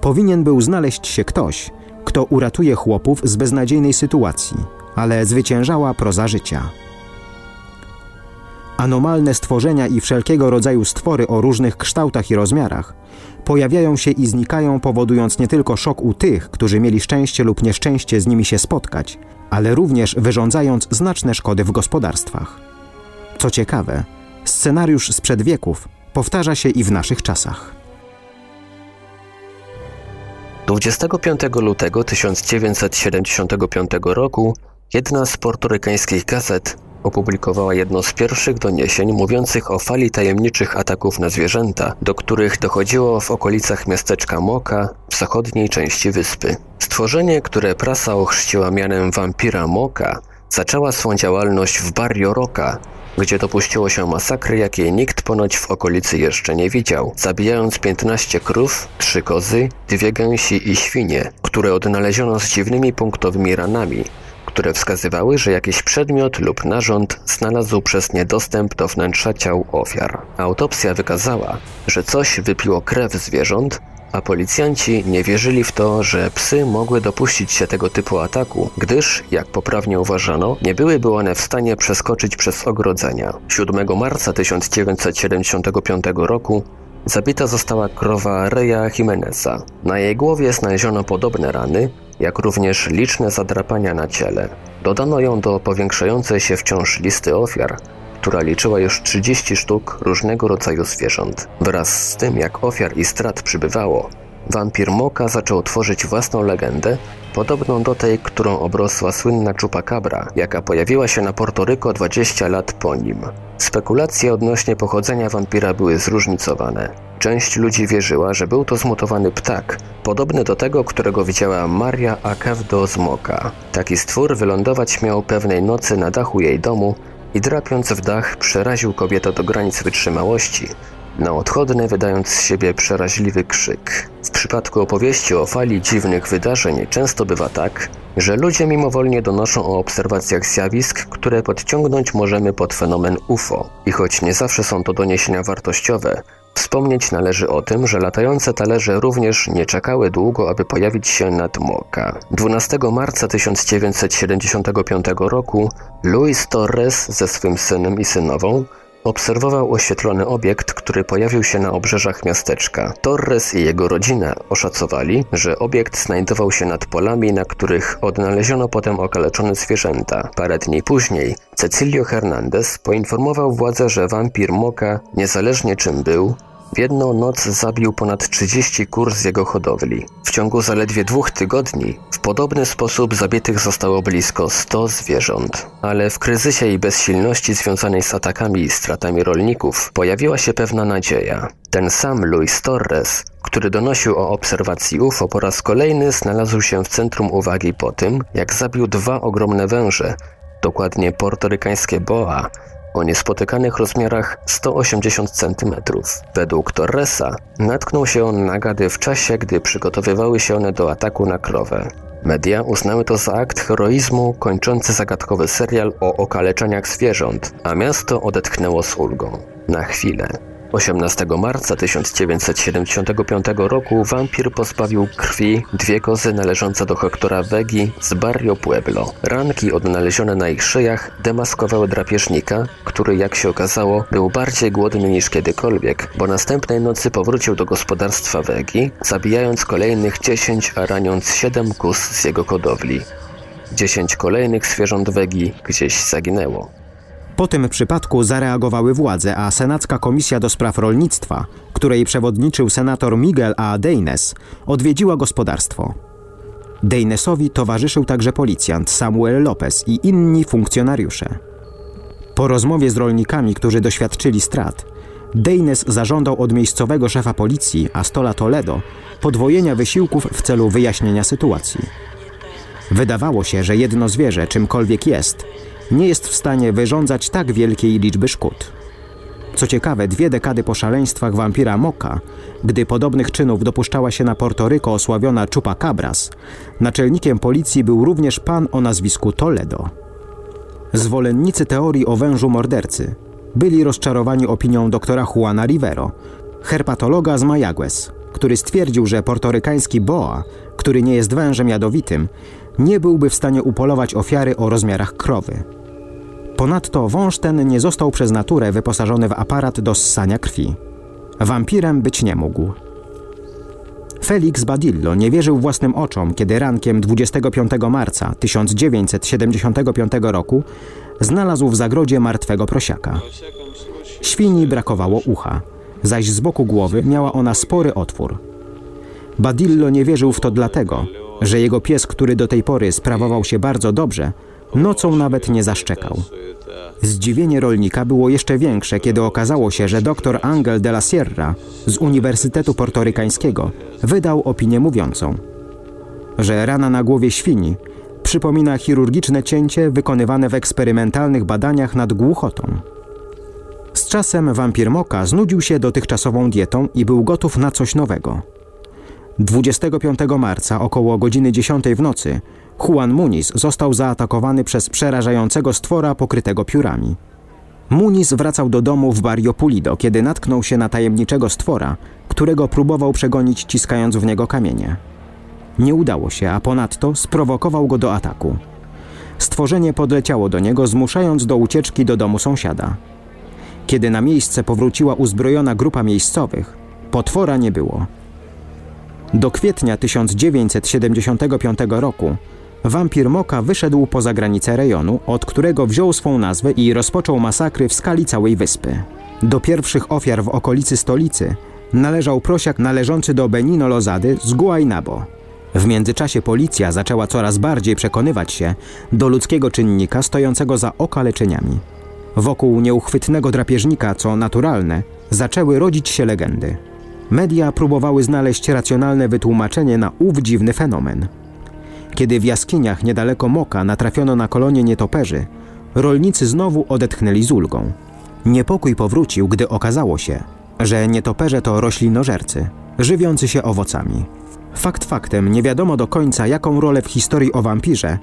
powinien był znaleźć się ktoś, kto uratuje chłopów z beznadziejnej sytuacji, ale zwyciężała proza życia. Anomalne stworzenia i wszelkiego rodzaju stwory o różnych kształtach i rozmiarach pojawiają się i znikają, powodując nie tylko szok u tych, którzy mieli szczęście lub nieszczęście z nimi się spotkać, ale również wyrządzając znaczne szkody w gospodarstwach. Co ciekawe, scenariusz sprzed wieków powtarza się i w naszych czasach. 25 lutego 1975 roku jedna z portorykańskich gazet opublikowała jedno z pierwszych doniesień mówiących o fali tajemniczych ataków na zwierzęta, do których dochodziło w okolicach miasteczka Moka w zachodniej części wyspy. Stworzenie, które prasa ochrzciła mianem wampira Moka, zaczęła swą działalność w Barrio Roca, gdzie dopuściło się masakry, jakiej nikt ponoć w okolicy jeszcze nie widział, zabijając 15 krów, 3 kozy, dwie gęsi i świnie, które odnaleziono z dziwnymi punktowymi ranami, które wskazywały, że jakiś przedmiot lub narząd znalazł przez nie dostęp do wnętrza ciał ofiar. Autopsja wykazała, że coś wypiło krew zwierząt, a policjanci nie wierzyli w to, że psy mogły dopuścić się tego typu ataku, gdyż, jak poprawnie uważano, nie byłyby one w stanie przeskoczyć przez ogrodzenia. 7 marca 1975 roku zabita została krowa Reja Jimeneza. Na jej głowie znaleziono podobne rany, jak również liczne zadrapania na ciele. Dodano ją do powiększającej się wciąż listy ofiar, która liczyła już 30 sztuk różnego rodzaju zwierząt. Wraz z tym, jak ofiar i strat przybywało, wampir Moka zaczął tworzyć własną legendę, podobną do tej, którą obrosła słynna Chupacabra, jaka pojawiła się na Portoryko 20 lat po nim. Spekulacje odnośnie pochodzenia wampira były zróżnicowane. Część ludzi wierzyła, że był to zmutowany ptak, podobny do tego, którego widziała Maria Akevdo z Moka. Taki stwór wylądować miał pewnej nocy na dachu jej domu i drapiąc w dach przeraził kobietę do granic wytrzymałości, na odchodne wydając z siebie przeraźliwy krzyk. W przypadku opowieści o fali dziwnych wydarzeń często bywa tak, że ludzie mimowolnie donoszą o obserwacjach zjawisk, które podciągnąć możemy pod fenomen UFO. I choć nie zawsze są to doniesienia wartościowe, Wspomnieć należy o tym, że latające talerze również nie czekały długo, aby pojawić się nad Moka. 12 marca 1975 roku Luis Torres ze swym synem i synową obserwował oświetlony obiekt, który pojawił się na obrzeżach miasteczka. Torres i jego rodzina oszacowali, że obiekt znajdował się nad polami, na których odnaleziono potem okaleczone zwierzęta. Parę dni później Cecilio Hernandez poinformował władze, że wampir Moka, niezależnie czym był, W jedną noc zabił ponad 30 kur z jego hodowli. W ciągu zaledwie dwóch tygodni w podobny sposób zabitych zostało blisko 100 zwierząt. Ale w kryzysie i bezsilności związanej z atakami i stratami rolników pojawiła się pewna nadzieja. Ten sam Luis Torres, który donosił o obserwacji UFO po raz kolejny znalazł się w centrum uwagi po tym, jak zabił dwa ogromne węże, dokładnie portorykańskie boa, o niespotykanych rozmiarach 180 cm. Według Torresa natknął się on na gady w czasie, gdy przygotowywały się one do ataku na krowę. Media uznały to za akt heroizmu kończący zagadkowy serial o okaleczeniach zwierząt, a miasto odetchnęło z ulgą. Na chwilę. 18 marca 1975 roku wampir pozbawił krwi dwie kozy należące do Hektora Wegi z Barrio Pueblo. Ranki odnalezione na ich szyjach demaskowały drapieżnika, który jak się okazało był bardziej głodny niż kiedykolwiek, bo następnej nocy powrócił do gospodarstwa Wegi, zabijając kolejnych 10, a raniąc 7 kóz z jego hodowli. 10 kolejnych zwierząt Wegi gdzieś zaginęło. Po tym przypadku zareagowały władze, a Senacka Komisja do Spraw Rolnictwa, której przewodniczył senator Miguel A. Deines, odwiedziła gospodarstwo. Deinesowi towarzyszył także policjant Samuel Lopez i inni funkcjonariusze. Po rozmowie z rolnikami, którzy doświadczyli strat, Deines zażądał od miejscowego szefa policji, Astola Toledo, podwojenia wysiłków w celu wyjaśnienia sytuacji. Wydawało się, że jedno zwierzę, czymkolwiek jest, nie jest w stanie wyrządzać tak wielkiej liczby szkód. Co ciekawe, dwie dekady po szaleństwach wampira Moka, gdy podobnych czynów dopuszczała się na Portoryko osławiona Chupacabras, naczelnikiem policji był również pan o nazwisku Toledo. Zwolennicy teorii o wężu mordercy byli rozczarowani opinią doktora Juana Rivero, herpatologa z Mayagüez, który stwierdził, że portorykański boa, który nie jest wężem jadowitym, nie byłby w stanie upolować ofiary o rozmiarach krowy. Ponadto wąż ten nie został przez naturę wyposażony w aparat do ssania krwi. Wampirem być nie mógł. Felix Badillo nie wierzył własnym oczom, kiedy rankiem 25 marca 1975 roku znalazł w zagrodzie martwego prosiaka. Świni brakowało ucha, zaś z boku głowy miała ona spory otwór. Badillo nie wierzył w to dlatego, że jego pies, który do tej pory sprawował się bardzo dobrze, nocą nawet nie zaszczekał. Zdziwienie rolnika było jeszcze większe, kiedy okazało się, że dr Angel de la Sierra z Uniwersytetu Portorykańskiego wydał opinię mówiącą, że rana na głowie świni przypomina chirurgiczne cięcie wykonywane w eksperymentalnych badaniach nad głuchotą. Z czasem wampir Moka znudził się dotychczasową dietą i był gotów na coś nowego. 25 marca około godziny 10 w nocy Juan Muniz został zaatakowany przez przerażającego stwora pokrytego piórami. Muniz wracał do domu w Barrio Pulido, kiedy natknął się na tajemniczego stwora, którego próbował przegonić ciskając w niego kamienie. Nie udało się, a ponadto sprowokował go do ataku. Stworzenie podleciało do niego, zmuszając do ucieczki do domu sąsiada. Kiedy na miejsce powróciła uzbrojona grupa miejscowych, potwora nie było. Do kwietnia 1975 roku wampir Moka wyszedł poza granice rejonu, od którego wziął swą nazwę i rozpoczął masakry w skali całej wyspy. Do pierwszych ofiar w okolicy stolicy należał prosiak należący do Benino Lozady z Guaynabo. W międzyczasie policja zaczęła coraz bardziej przekonywać się do ludzkiego czynnika stojącego za okaleczeniami. Wokół nieuchwytnego drapieżnika, co naturalne, zaczęły rodzić się legendy. Media próbowały znaleźć racjonalne wytłumaczenie na ów dziwny fenomen. Kiedy w jaskiniach niedaleko Moka natrafiono na kolonie nietoperzy, rolnicy znowu odetchnęli z ulgą. Niepokój powrócił, gdy okazało się, że nietoperze to roślinożercy, żywiący się owocami. Fakt faktem, nie wiadomo do końca, jaką rolę w historii o wampirze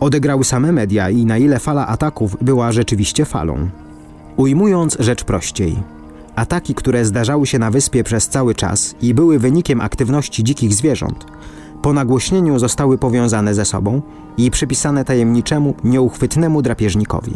odegrały same media i na ile fala ataków była rzeczywiście falą. Ujmując rzecz prościej, ataki, które zdarzały się na wyspie przez cały czas i były wynikiem aktywności dzikich zwierząt, po nagłośnieniu zostały powiązane ze sobą i przypisane tajemniczemu, nieuchwytnemu drapieżnikowi.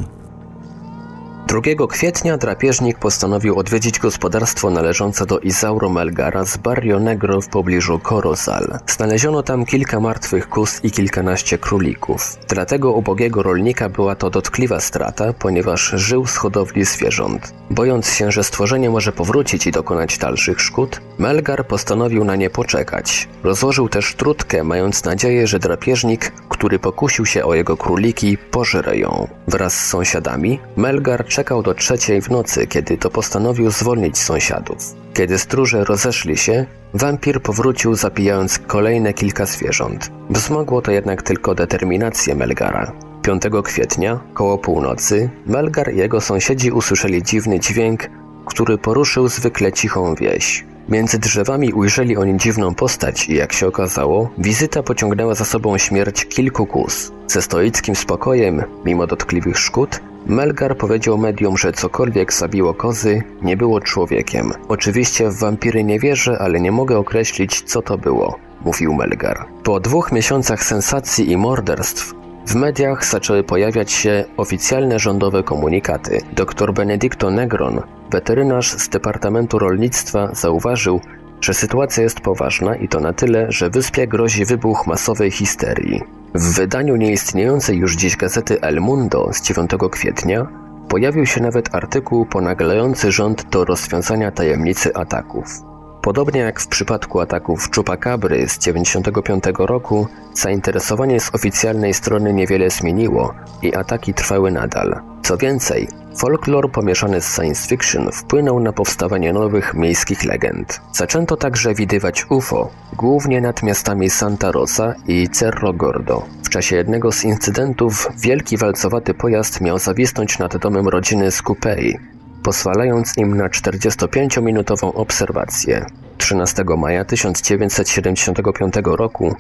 2 kwietnia drapieżnik postanowił odwiedzić gospodarstwo należące do Isauro Melgara z Barrio Negro w pobliżu Corozal. Znaleziono tam kilka martwych kus i kilkanaście królików. Dla tego ubogiego rolnika była to dotkliwa strata, ponieważ żył z hodowli zwierząt. Bojąc się, że stworzenie może powrócić i dokonać dalszych szkód, Melgar postanowił na nie poczekać. Rozłożył też trutkę, mając nadzieję, że drapieżnik, który pokusił się o jego króliki, pożre ją. Wraz z sąsiadami, Melgar czekał do trzeciej w nocy, kiedy to postanowił zwolnić sąsiadów. Kiedy stróże rozeszli się, wampir powrócił zabijając kolejne kilka zwierząt. Wzmogło to jednak tylko determinację Melgara. 5 kwietnia, koło północy, Melgar i jego sąsiedzi usłyszeli dziwny dźwięk, który poruszył zwykle cichą wieś. Między drzewami ujrzeli oni dziwną postać i jak się okazało, wizyta pociągnęła za sobą śmierć kilku kus. Ze stoickim spokojem, mimo dotkliwych szkód, Melgar powiedział medium, że cokolwiek zabiło kozy, nie było człowiekiem. Oczywiście w wampiry nie wierzę, ale nie mogę określić, co to było, mówił Melgar. Po dwóch miesiącach sensacji i morderstw, w mediach zaczęły pojawiać się oficjalne rządowe komunikaty. Dr Benedicto Negron, weterynarz z Departamentu Rolnictwa, zauważył, że sytuacja jest poważna i to na tyle, że wyspie grozi wybuch masowej histerii. W wydaniu nieistniejącej już dziś gazety El Mundo z 9 kwietnia pojawił się nawet artykuł ponaglający rząd do rozwiązania tajemnicy ataków. Podobnie jak w przypadku ataków Chupacabry z 95 roku, zainteresowanie z oficjalnej strony niewiele zmieniło i ataki trwały nadal. Co więcej, folklor pomieszany z science fiction wpłynął na powstawanie nowych miejskich legend. Zaczęto także widywać UFO, głównie nad miastami Santa Rosa i Cerro Gordo. W czasie jednego z incydentów wielki walcowaty pojazd miał zawisnąć nad domem rodziny z Kupei, pozwalając im na 45-minutową obserwację. 13 maja 1975 roku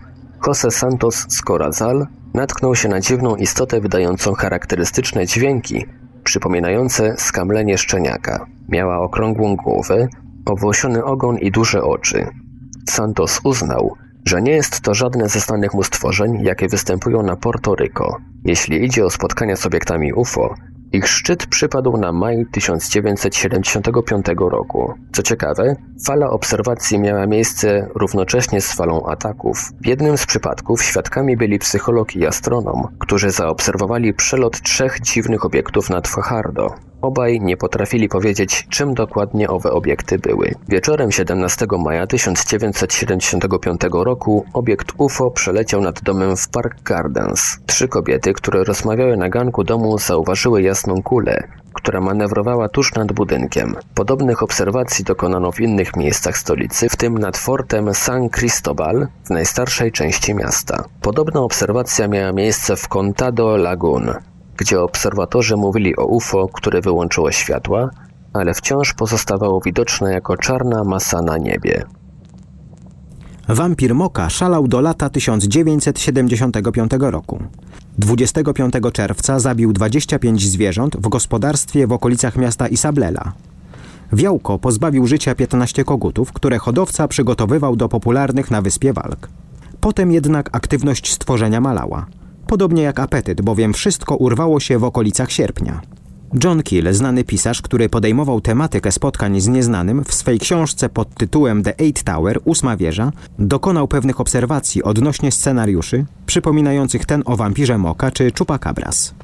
Jose Santos z Corazal natknął się na dziwną istotę wydającą charakterystyczne dźwięki, przypominające skamlenie szczeniaka. Miała okrągłą głowę, owłosiony ogon i duże oczy. Santos uznał, że nie jest to żadne ze znanych mu stworzeń, jakie występują na Porto Rico. Jeśli idzie o spotkania z obiektami UFO, ich szczyt przypadł na maj 1975 roku. Co ciekawe, fala obserwacji miała miejsce równocześnie z falą ataków. W jednym z przypadków świadkami byli psycholog i astronom, którzy zaobserwowali przelot trzech dziwnych obiektów nad Fajardo. Obaj nie potrafili powiedzieć, czym dokładnie owe obiekty były. Wieczorem 17 maja 1975 roku obiekt UFO przeleciał nad domem w Park Gardens. Trzy kobiety, które rozmawiały na ganku domu, zauważyły jasną kulę, która manewrowała tuż nad budynkiem. Podobnych obserwacji dokonano w innych miejscach stolicy, w tym nad fortem San Cristobal w najstarszej części miasta. Podobna obserwacja miała miejsce w Contado Lagoon, gdzie obserwatorzy mówili o UFO, które wyłączyło światła, ale wciąż pozostawało widoczne jako czarna masa na niebie. Wampir Moka szalał do lata 1975 roku. 25 czerwca zabił 25 zwierząt w gospodarstwie w okolicach miasta Isabela. Wiałko pozbawił życia 15 kogutów, które hodowca przygotowywał do popularnych na wyspie walk. Potem jednak aktywność stworzenia malała. Podobnie jak apetyt, bowiem wszystko urwało się w okolicach sierpnia. John Keel, znany pisarz, który podejmował tematykę spotkań z nieznanym w swej książce pod tytułem The Eight Tower, ósma wieża, dokonał pewnych obserwacji odnośnie scenariuszy przypominających ten o wampirze Moka czy Chupacabras.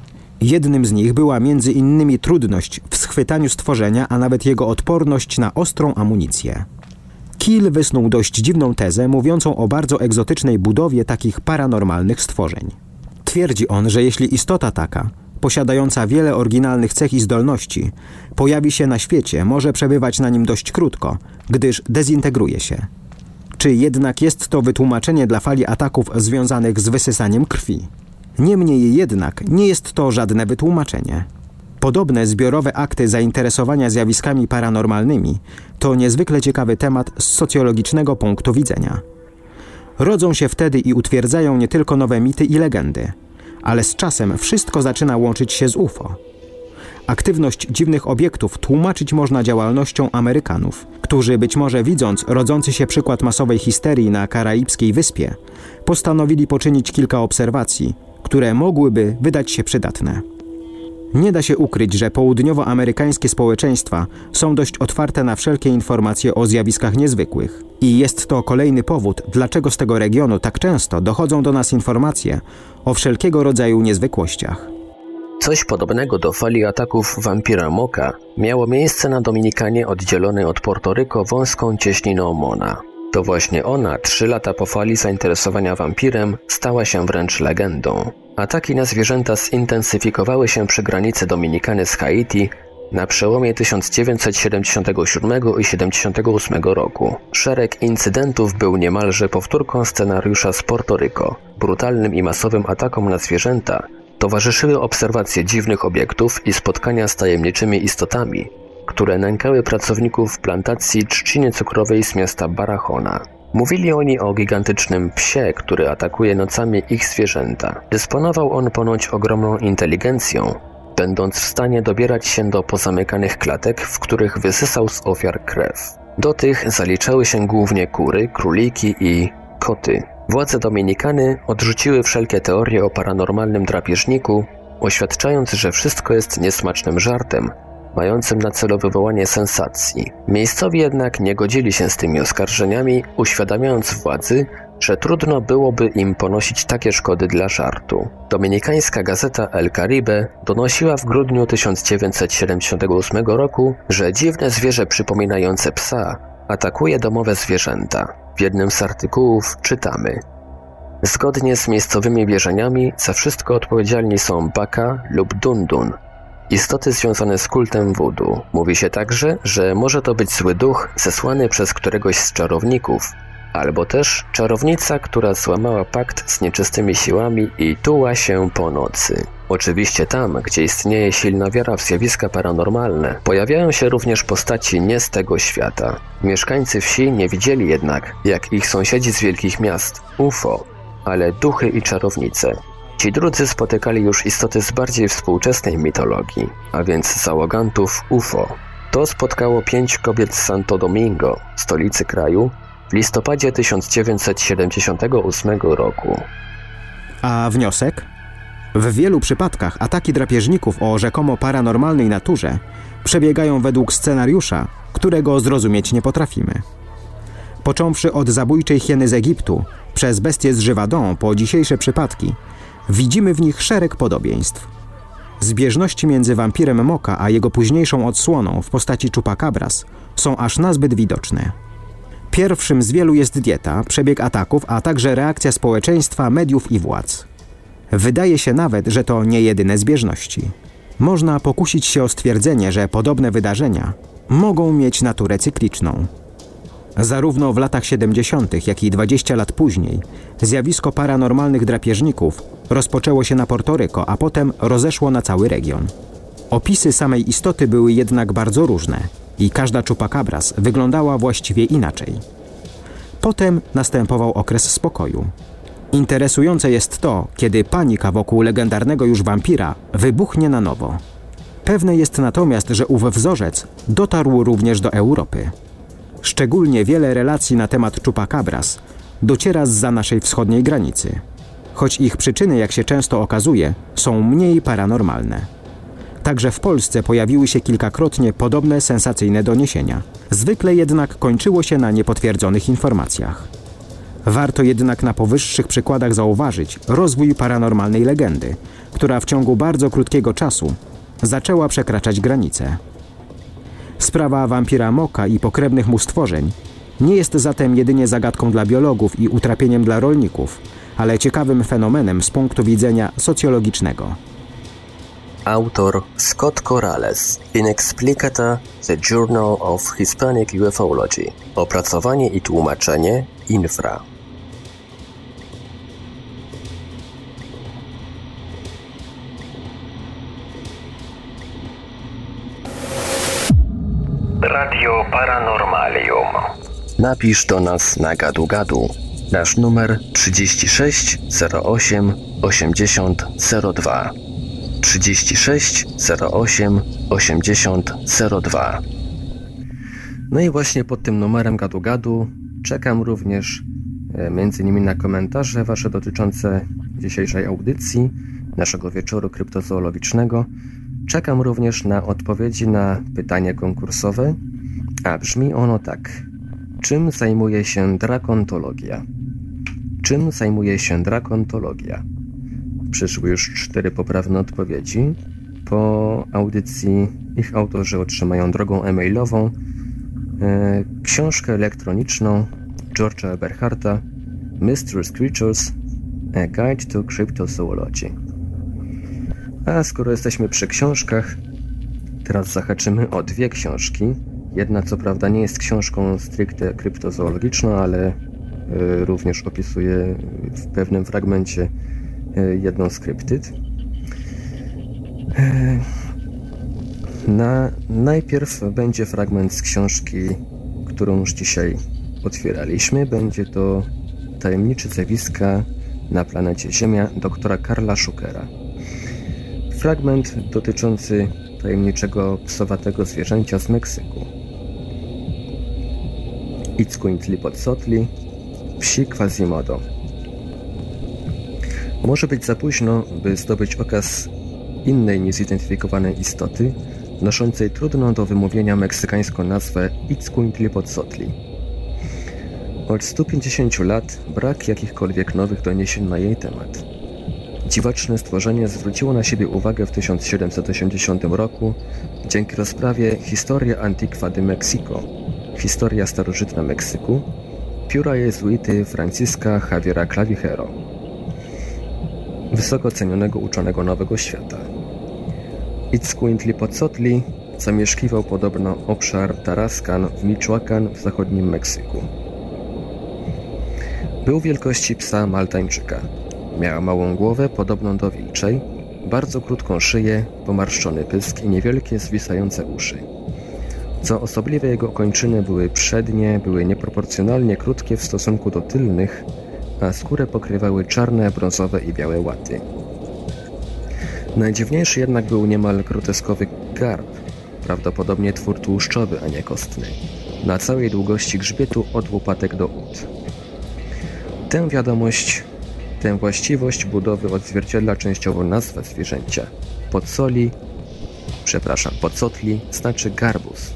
Jednym z nich była między innymi trudność w schwytaniu stworzenia, a nawet jego odporność na ostrą amunicję. Keel wysnuł dość dziwną tezę mówiącą o bardzo egzotycznej budowie takich paranormalnych stworzeń. Twierdzi on, że jeśli istota taka, posiadająca wiele oryginalnych cech i zdolności, pojawi się na świecie, może przebywać na nim dość krótko, gdyż dezintegruje się. Czy jednak jest to wytłumaczenie dla fali ataków związanych z wysysaniem krwi? Niemniej jednak nie jest to żadne wytłumaczenie. Podobne zbiorowe akty zainteresowania zjawiskami paranormalnymi to niezwykle ciekawy temat z socjologicznego punktu widzenia. Rodzą się wtedy i utwierdzają nie tylko nowe mity i legendy, ale z czasem wszystko zaczyna łączyć się z UFO. Aktywność dziwnych obiektów tłumaczyć można działalnością Amerykanów, którzy być może widząc rodzący się przykład masowej histerii na karaibskiej wyspie, postanowili poczynić kilka obserwacji, które mogłyby wydać się przydatne. Nie da się ukryć, że południowoamerykańskie społeczeństwa są dość otwarte na wszelkie informacje o zjawiskach niezwykłych. I jest to kolejny powód, dlaczego z tego regionu tak często dochodzą do nas informacje o wszelkiego rodzaju niezwykłościach. Coś podobnego do fali ataków wampira Moka miało miejsce na Dominikanie oddzielonej od Portoryko wąską cieśniną Mona. To właśnie ona, trzy lata po fali zainteresowania wampirem, stała się wręcz legendą. Ataki na zwierzęta zintensyfikowały się przy granicy Dominikany z Haiti na przełomie 1977 i 78 roku. Szereg incydentów był niemalże powtórką scenariusza z Portoryko. Brutalnym i masowym atakom na zwierzęta towarzyszyły obserwacje dziwnych obiektów i spotkania z tajemniczymi istotami, które nękały pracowników plantacji trzciny cukrowej z miasta Barahona. Mówili oni o gigantycznym psie, który atakuje nocami ich zwierzęta. Dysponował on ponoć ogromną inteligencją, będąc w stanie dobierać się do pozamykanych klatek, w których wysysał z ofiar krew. Do tych zaliczały się głównie kury, króliki i koty. Władze Dominikany odrzuciły wszelkie teorie o paranormalnym drapieżniku, oświadczając, że wszystko jest niesmacznym żartem, mającym na celu wywołanie sensacji. Miejscowi jednak nie godzili się z tymi oskarżeniami, uświadamiając władzy, że trudno byłoby im ponosić takie szkody dla żartu. Dominikańska gazeta El Caribe donosiła w grudniu 1978 roku, że dziwne zwierzę przypominające psa atakuje domowe zwierzęta. W jednym z artykułów czytamy Zgodnie z miejscowymi wierzeniami za wszystko odpowiedzialni są Baka lub Dundun, istoty związane z kultem wudu. Mówi się także, że może to być zły duch zesłany przez któregoś z czarowników, albo też czarownica, która złamała pakt z nieczystymi siłami i tuła się po nocy. Oczywiście tam, gdzie istnieje silna wiara w zjawiska paranormalne, pojawiają się również postaci nie z tego świata. Mieszkańcy wsi nie widzieli jednak, jak ich sąsiedzi z wielkich miast, UFO, ale duchy i czarownice. Ci drudzy spotykali już istoty z bardziej współczesnej mitologii, a więc załogantów UFO. To spotkało pięć kobiet z Santo Domingo, stolicy kraju, w listopadzie 1978 roku. A wniosek? W wielu przypadkach ataki drapieżników o rzekomo paranormalnej naturze przebiegają według scenariusza, którego zrozumieć nie potrafimy. Począwszy od zabójczej hieny z Egiptu, przez bestie z Żywadą po dzisiejsze przypadki, widzimy w nich szereg podobieństw. Zbieżności między wampirem Moka a jego późniejszą odsłoną w postaci Chupacabras są aż nazbyt widoczne. Pierwszym z wielu jest dieta, przebieg ataków, a także reakcja społeczeństwa, mediów i władz. Wydaje się nawet, że to nie jedyne zbieżności. Można pokusić się o stwierdzenie, że podobne wydarzenia mogą mieć naturę cykliczną. Zarówno w latach 70., jak i 20 lat później zjawisko paranormalnych drapieżników rozpoczęło się na Portoryko, a potem rozeszło na cały region. Opisy samej istoty były jednak bardzo różne i każda chupacabras wyglądała właściwie inaczej. Potem następował okres spokoju. Interesujące jest to, kiedy panika wokół legendarnego już wampira wybuchnie na nowo. Pewne jest natomiast, że ów wzorzec dotarł również do Europy. Szczególnie wiele relacji na temat chupacabras dociera zza naszej wschodniej granicy, choć ich przyczyny, jak się często okazuje, są mniej paranormalne. Także w Polsce pojawiły się kilkakrotnie podobne sensacyjne doniesienia. Zwykle jednak kończyło się na niepotwierdzonych informacjach. Warto jednak na powyższych przykładach zauważyć rozwój paranormalnej legendy, która w ciągu bardzo krótkiego czasu zaczęła przekraczać granice. Sprawa wampira Moka i pokrewnych mu stworzeń nie jest zatem jedynie zagadką dla biologów i utrapieniem dla rolników, ale ciekawym fenomenem z punktu widzenia socjologicznego. Autor Scott Corrales Inexplicata The Journal of Hispanic Ufology Opracowanie i tłumaczenie Infra Radio Paranormalium. Napisz do nas na gadu gadu. Nasz numer 36 08 80 02 36 08 80 02 No i właśnie pod tym numerem gadu gadu czekam również e, między innymi na komentarze wasze dotyczące dzisiejszej audycji, naszego wieczoru kryptozoologicznego. Czekam również na odpowiedzi na pytanie konkursowe, a brzmi ono tak. Czym zajmuje się drakontologia? Czym zajmuje się drakontologia? Przyszły już cztery poprawne odpowiedzi. Po audycji ich autorzy otrzymają drogą e-mailową e, książkę elektroniczną George'a Eberharta Mysterious Creatures A Guide to Cryptozoology. A skoro jesteśmy przy książkach, teraz zahaczymy o dwie książki. Jedna co prawda nie jest książką stricte kryptozoologiczną, ale y, również opisuje w pewnym fragmencie y, jedną z kryptyd. Y, na, najpierw będzie fragment z książki, którą już dzisiaj otwieraliśmy. Będzie to Tajemnicze zjawiska na planecie Ziemia doktora Karla Schukera. Fragment dotyczący tajemniczego psowatego zwierzęcia z Meksyku. Itzcuintlipotzotli, psi Quasimodo. Może być za późno, by zdobyć okaz innej niezidentyfikowanej istoty, noszącej trudną do wymówienia meksykańską nazwę Itzcuintlipotzotli. Od 150 lat brak jakichkolwiek nowych doniesień na jej temat. Dziwaczne stworzenie zwróciło na siebie uwagę w 1780 roku dzięki rozprawie Historia Antiqua de Mexico, historia starożytna Meksyku, pióra jezuity Franciska Javiera Clavijero, wysoko cenionego uczonego Nowego Świata. Itzcuintlipochtli zamieszkiwał podobno obszar Tarascan w Michoacán w zachodnim Meksyku. Był wielkości psa Maltańczyka. Miała małą głowę podobną do wilczej, bardzo krótką szyję, pomarszczony pysk i niewielkie zwisające uszy. Co osobliwe jego kończyny były przednie, były nieproporcjonalnie krótkie w stosunku do tylnych, a skórę pokrywały czarne, brązowe i białe łaty. Najdziwniejszy jednak był niemal groteskowy garb, prawdopodobnie twór tłuszczowy, a nie kostny, na całej długości grzbietu od łopatek do ud. Tę wiadomość, tę właściwość budowy odzwierciedla częściowo nazwa zwierzęcia. Podsoli, przepraszam, podsotli znaczy garbus.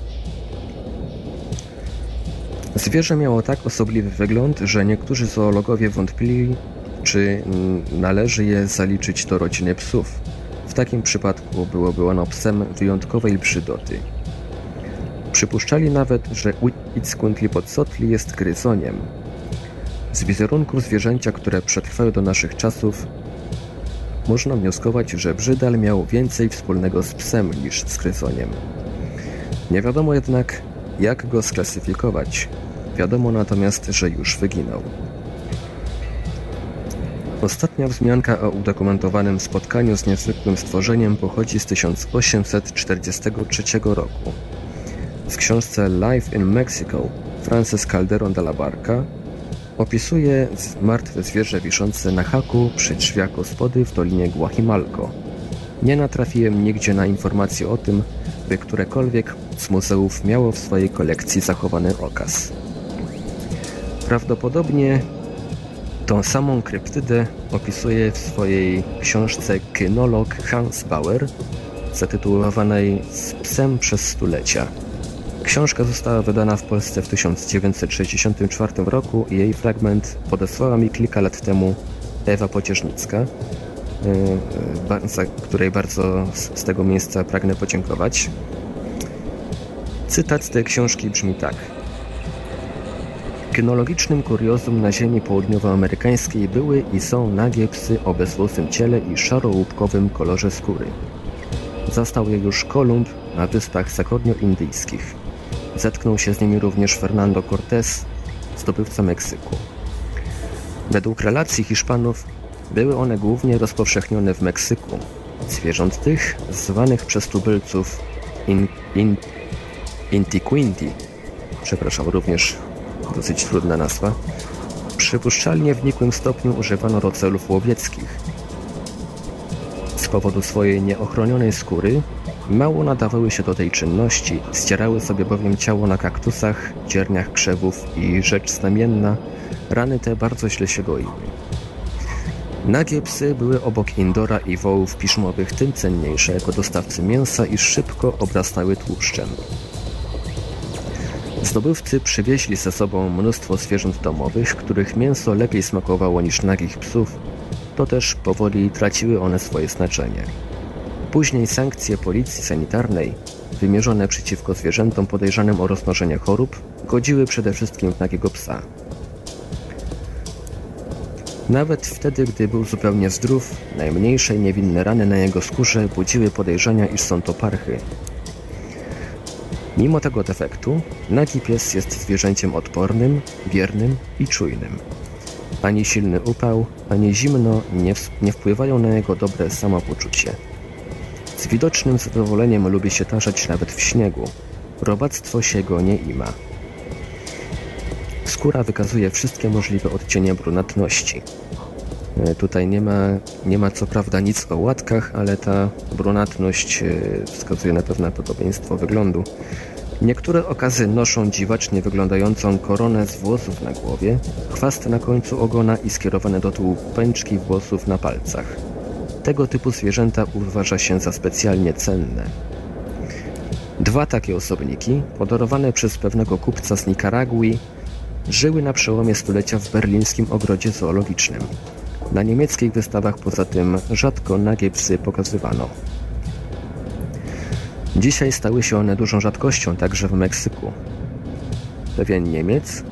Zwierzę miało tak osobliwy wygląd, że niektórzy zoologowie wątpili, czy należy je zaliczyć do rodziny psów. W takim przypadku byłoby ono psem wyjątkowej brzydoty. Przypuszczali nawet, że Itzcuintlipochtli jest gryzoniem, z wizerunków zwierzęcia, które przetrwały do naszych czasów, można wnioskować, że brzydal miał więcej wspólnego z psem niż z gryzoniem. Nie wiadomo jednak, jak go sklasyfikować. Wiadomo natomiast, że już wyginął. Ostatnia wzmianka o udokumentowanym spotkaniu z niezwykłym stworzeniem pochodzi z 1843 roku. W książce Life in Mexico Francis Calderon de la Barca Opisuje martwe zwierzę wiszące na haku przy drzwiach gospody w dolinie Guachimalco. Nie natrafiłem nigdzie na informację o tym, by którekolwiek z muzeów miało w swojej kolekcji zachowany okaz. Prawdopodobnie tą samą kryptydę opisuje w swojej książce kynolog Hans Bauer, zatytułowanej Z psem przez stulecia. Książka została wydana w Polsce w 1964 roku i jej fragment podesłała mi kilka lat temu Ewa Pociesznicka, e, e, której bardzo z tego miejsca pragnę podziękować. Cytat z tej książki brzmi tak. Kynologicznym kuriozum na ziemi południowoamerykańskiej były i są nagie psy o bezwłosym ciele i szaro-łupkowym kolorze skóry. Zastał je już Kolumb na wyspach zachodnioindyjskich. Zetknął się z nimi również Fernando Cortés, zdobywca Meksyku. Według relacji Hiszpanów były one głównie rozpowszechnione w Meksyku. Zwierząt tych, zwanych przez tubylców in, in, Intiquinti, przepraszam, również dosyć trudna nazwa, przypuszczalnie w nikłym stopniu używano do celów łowieckich. Z powodu swojej nieochronionej skóry mało nadawały się do tej czynności, ścierały sobie bowiem ciało na kaktusach, cierniach krzewów i rzecz znamienna, rany te bardzo źle się goiły. Nagie psy były obok indora i wołów piszmowych tym cenniejsze jako dostawcy mięsa, iż szybko obrastały tłuszczem. Zdobywcy przywieźli ze sobą mnóstwo zwierząt domowych, których mięso lepiej smakowało niż nagich psów, to też powoli traciły one swoje znaczenie. Później sankcje policji sanitarnej, wymierzone przeciwko zwierzętom podejrzanym o rozmnożenie chorób, godziły przede wszystkim w nagiego psa. Nawet wtedy, gdy był zupełnie zdrów, najmniejsze niewinne rany na jego skórze budziły podejrzenia, iż są to parchy. Mimo tego defektu, nagi pies jest zwierzęciem odpornym, wiernym i czujnym. Ani silny upał, ani zimno nie, nie wpływają na jego dobre samopoczucie. Z widocznym zadowoleniem lubi się tarzać nawet w śniegu. Robactwo się go nie ima. Skóra wykazuje wszystkie możliwe odcienie brunatności. E, Tutaj nie ma, nie ma co prawda nic o łatkach, ale ta brunatność e, wskazuje na pewne podobieństwo wyglądu. Niektóre okazy noszą dziwacznie wyglądającą koronę z włosów na głowie, chwast na końcu ogona i skierowane do tyłu pęczki włosów na palcach. Tego typu zwierzęta uważa się za specjalnie cenne. Dwa takie osobniki, podarowane przez pewnego kupca z Nikaragui, żyły na przełomie stulecia w berlińskim ogrodzie zoologicznym. Na niemieckich wystawach poza tym rzadko nagie psy pokazywano. Dzisiaj stały się one dużą rzadkością także w Meksyku. Pewien Niemiec,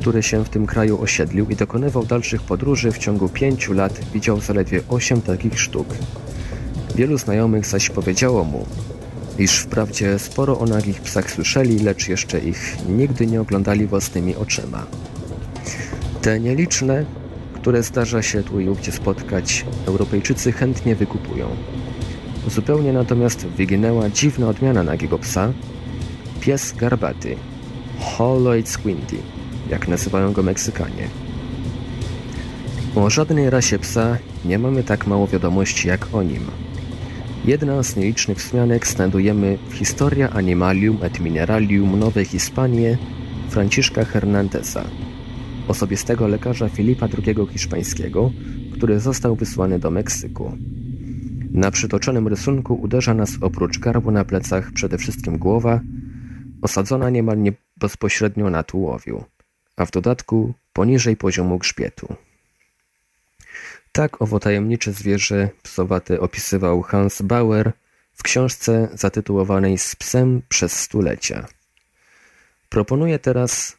który się w tym kraju osiedlił i dokonywał dalszych podróży w ciągu pięciu lat, widział zaledwie osiem takich sztuk. Wielu znajomych zaś powiedziało mu, iż wprawdzie sporo o nagich psach słyszeli, lecz jeszcze ich nigdy nie oglądali własnymi oczyma. Te nieliczne, które zdarza się tu i ówdzie spotkać, Europejczycy chętnie wykupują. Zupełnie natomiast wyginęła dziwna odmiana nagiego psa, pies garbaty, Holoid Squinty, jak nazywają go Meksykanie. O żadnej rasie psa nie mamy tak mało wiadomości jak o nim. Jedna z nielicznych wzmianek znajdujemy w Historia Animalium et Mineralium Nowej Hispanie Franciszka Hernandeza, osobistego lekarza Filipa II Hiszpańskiego, który został wysłany do Meksyku. Na przytoczonym rysunku uderza nas oprócz garbu na plecach przede wszystkim głowa, osadzona niemal nie bezpośrednio na tułowiu, a w dodatku poniżej poziomu grzbietu. Tak owo tajemnicze zwierzę psowate opisywał Hans Bauer w książce zatytułowanej Z psem przez stulecia. Proponuję teraz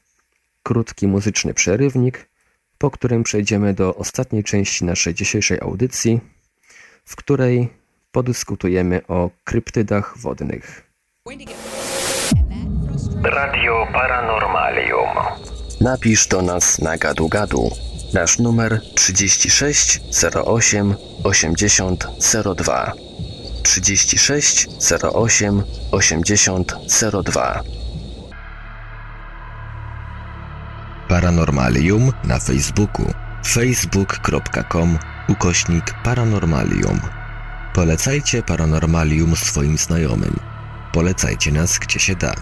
krótki muzyczny przerywnik, po którym przejdziemy do ostatniej części naszej dzisiejszej audycji, w której podyskutujemy o kryptydach wodnych. Radio Paranormalium. Napisz do nas na gadu gadu. Nasz numer 36 08 80 02 36 08 80 02 Paranormalium na Facebooku facebook.com ukośnik paranormalium. Polecajcie Paranormalium swoim znajomym. Polecajcie nas gdzie się da.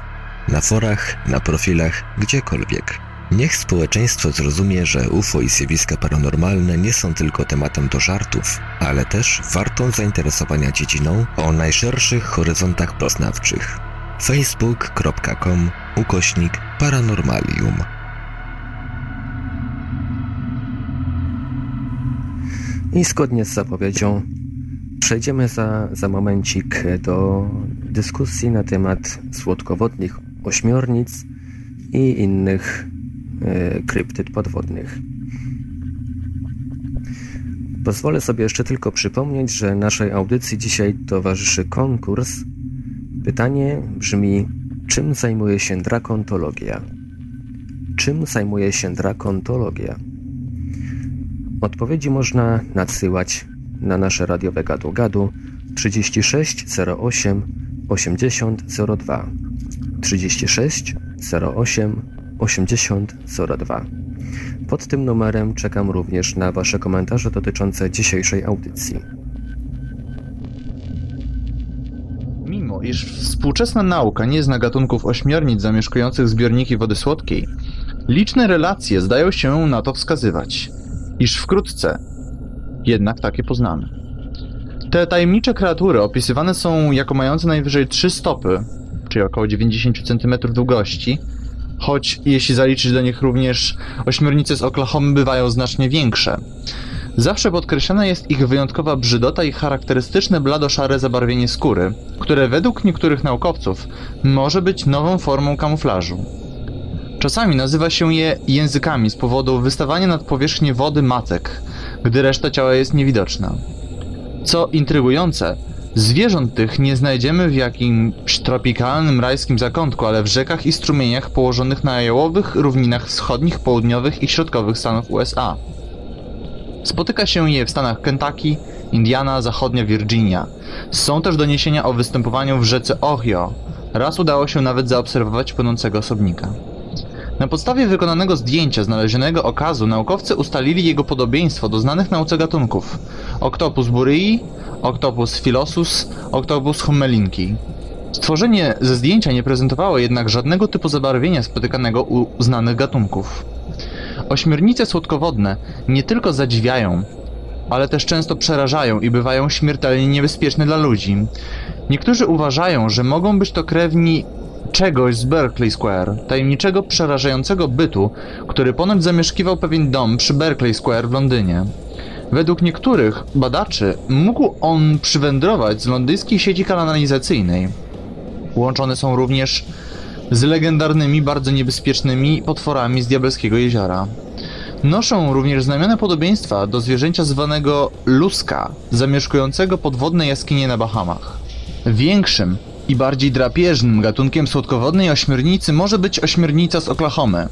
Na forach, na profilach, gdziekolwiek. Niech społeczeństwo zrozumie, że UFO i zjawiska paranormalne nie są tylko tematem do żartów, ale też wartą zainteresowania dziedziną o najszerszych horyzontach poznawczych. facebook.com ukośnik paranormalium. I zgodnie z zapowiedzią przejdziemy za, za momencik do dyskusji na temat słodkowodnych ośmiornic i innych kryptyd podwodnych. Pozwolę sobie jeszcze tylko przypomnieć, że naszej audycji dzisiaj towarzyszy konkurs. Pytanie brzmi, czym zajmuje się drakontologia? Czym zajmuje się drakontologia? Odpowiedzi można nadsyłać na nasze radiowe gadu gadu 36 08 80 02 36 08 80 02 Pod tym numerem czekam również na Wasze komentarze dotyczące dzisiejszej audycji. Mimo iż współczesna nauka nie zna gatunków ośmiornic zamieszkujących zbiorniki wody słodkiej, liczne relacje zdają się na to wskazywać, iż wkrótce jednak takie poznane. Te tajemnicze kreatury opisywane są jako mające najwyżej 3 stopy, czyli około 90 cm długości, choć jeśli zaliczyć do nich również ośmiornice z Oklahomy bywają znacznie większe. Zawsze podkreślana jest ich wyjątkowa brzydota i charakterystyczne blado-szare zabarwienie skóry, które według niektórych naukowców może być nową formą kamuflażu. Czasami nazywa się je językami z powodu wystawania nad powierzchnię wody matek, gdy reszta ciała jest niewidoczna. Co intrygujące, zwierząt tych nie znajdziemy w jakimś tropikalnym rajskim zakątku, ale w rzekach i strumieniach położonych na jałowych równinach wschodnich, południowych i środkowych stanów USA. Spotyka się je w stanach Kentucky, Indiana, zachodnia Virginia. Są też doniesienia o występowaniu w rzece Ohio. Raz udało się nawet zaobserwować płynącego osobnika. Na podstawie wykonanego zdjęcia znalezionego okazu naukowcy ustalili jego podobieństwo do znanych nauce gatunków Octopus buryi, Octopus filosus, Octopus hummelinki. Stworzenie ze zdjęcia nie prezentowało jednak żadnego typu zabarwienia spotykanego u znanych gatunków. Ośmiornice słodkowodne nie tylko zadziwiają, ale też często przerażają i bywają śmiertelnie niebezpieczne dla ludzi. Niektórzy uważają, że mogą być to krewni czegoś z Berkeley Square, tajemniczego, przerażającego bytu, który ponoć zamieszkiwał pewien dom przy Berkeley Square w Londynie. Według niektórych badaczy mógł on przywędrować z londyńskiej sieci kanalizacyjnej. Łączone są również z legendarnymi, bardzo niebezpiecznymi potworami z Diabelskiego Jeziora. Noszą również znamienne podobieństwa do zwierzęcia zwanego luska, zamieszkującego podwodne jaskinie na Bahamach. Większym i bardziej drapieżnym gatunkiem słodkowodnej ośmiornicy może być ośmiornica z Oklahomy.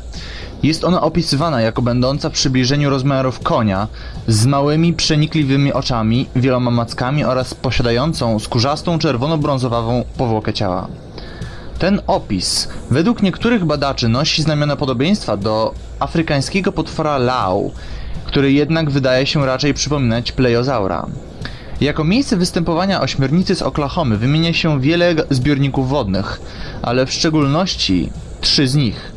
Jest ona opisywana jako będąca w przybliżeniu rozmiarów konia, z małymi, przenikliwymi oczami, wieloma mackami oraz posiadającą skórzastą czerwono-brązowawą powłokę ciała. Ten opis, według niektórych badaczy, nosi znamiona podobieństwa do afrykańskiego potwora Lau, który jednak wydaje się raczej przypominać plejozaura. Jako miejsce występowania ośmiornicy z Oklahomy wymienia się wiele zbiorników wodnych, ale w szczególności trzy z nich.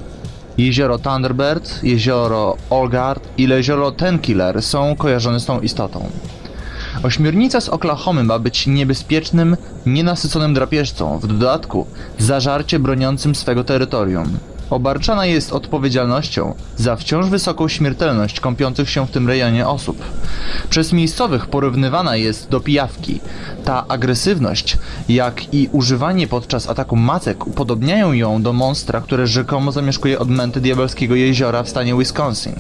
Jezioro Thunderbird, jezioro Olgard i jezioro Tenkiller są kojarzone z tą istotą. Ośmiornica z Oklahomy ma być niebezpiecznym, nienasyconym drapieżcą, w dodatku zażarcie broniącym swego terytorium. Obarczana jest odpowiedzialnością za wciąż wysoką śmiertelność kąpiących się w tym rejonie osób. Przez miejscowych porównywana jest do pijawki. Ta agresywność, jak i używanie podczas ataku macek upodobniają ją do monstra, które rzekomo zamieszkuje odmęty diabelskiego jeziora w stanie Wisconsin.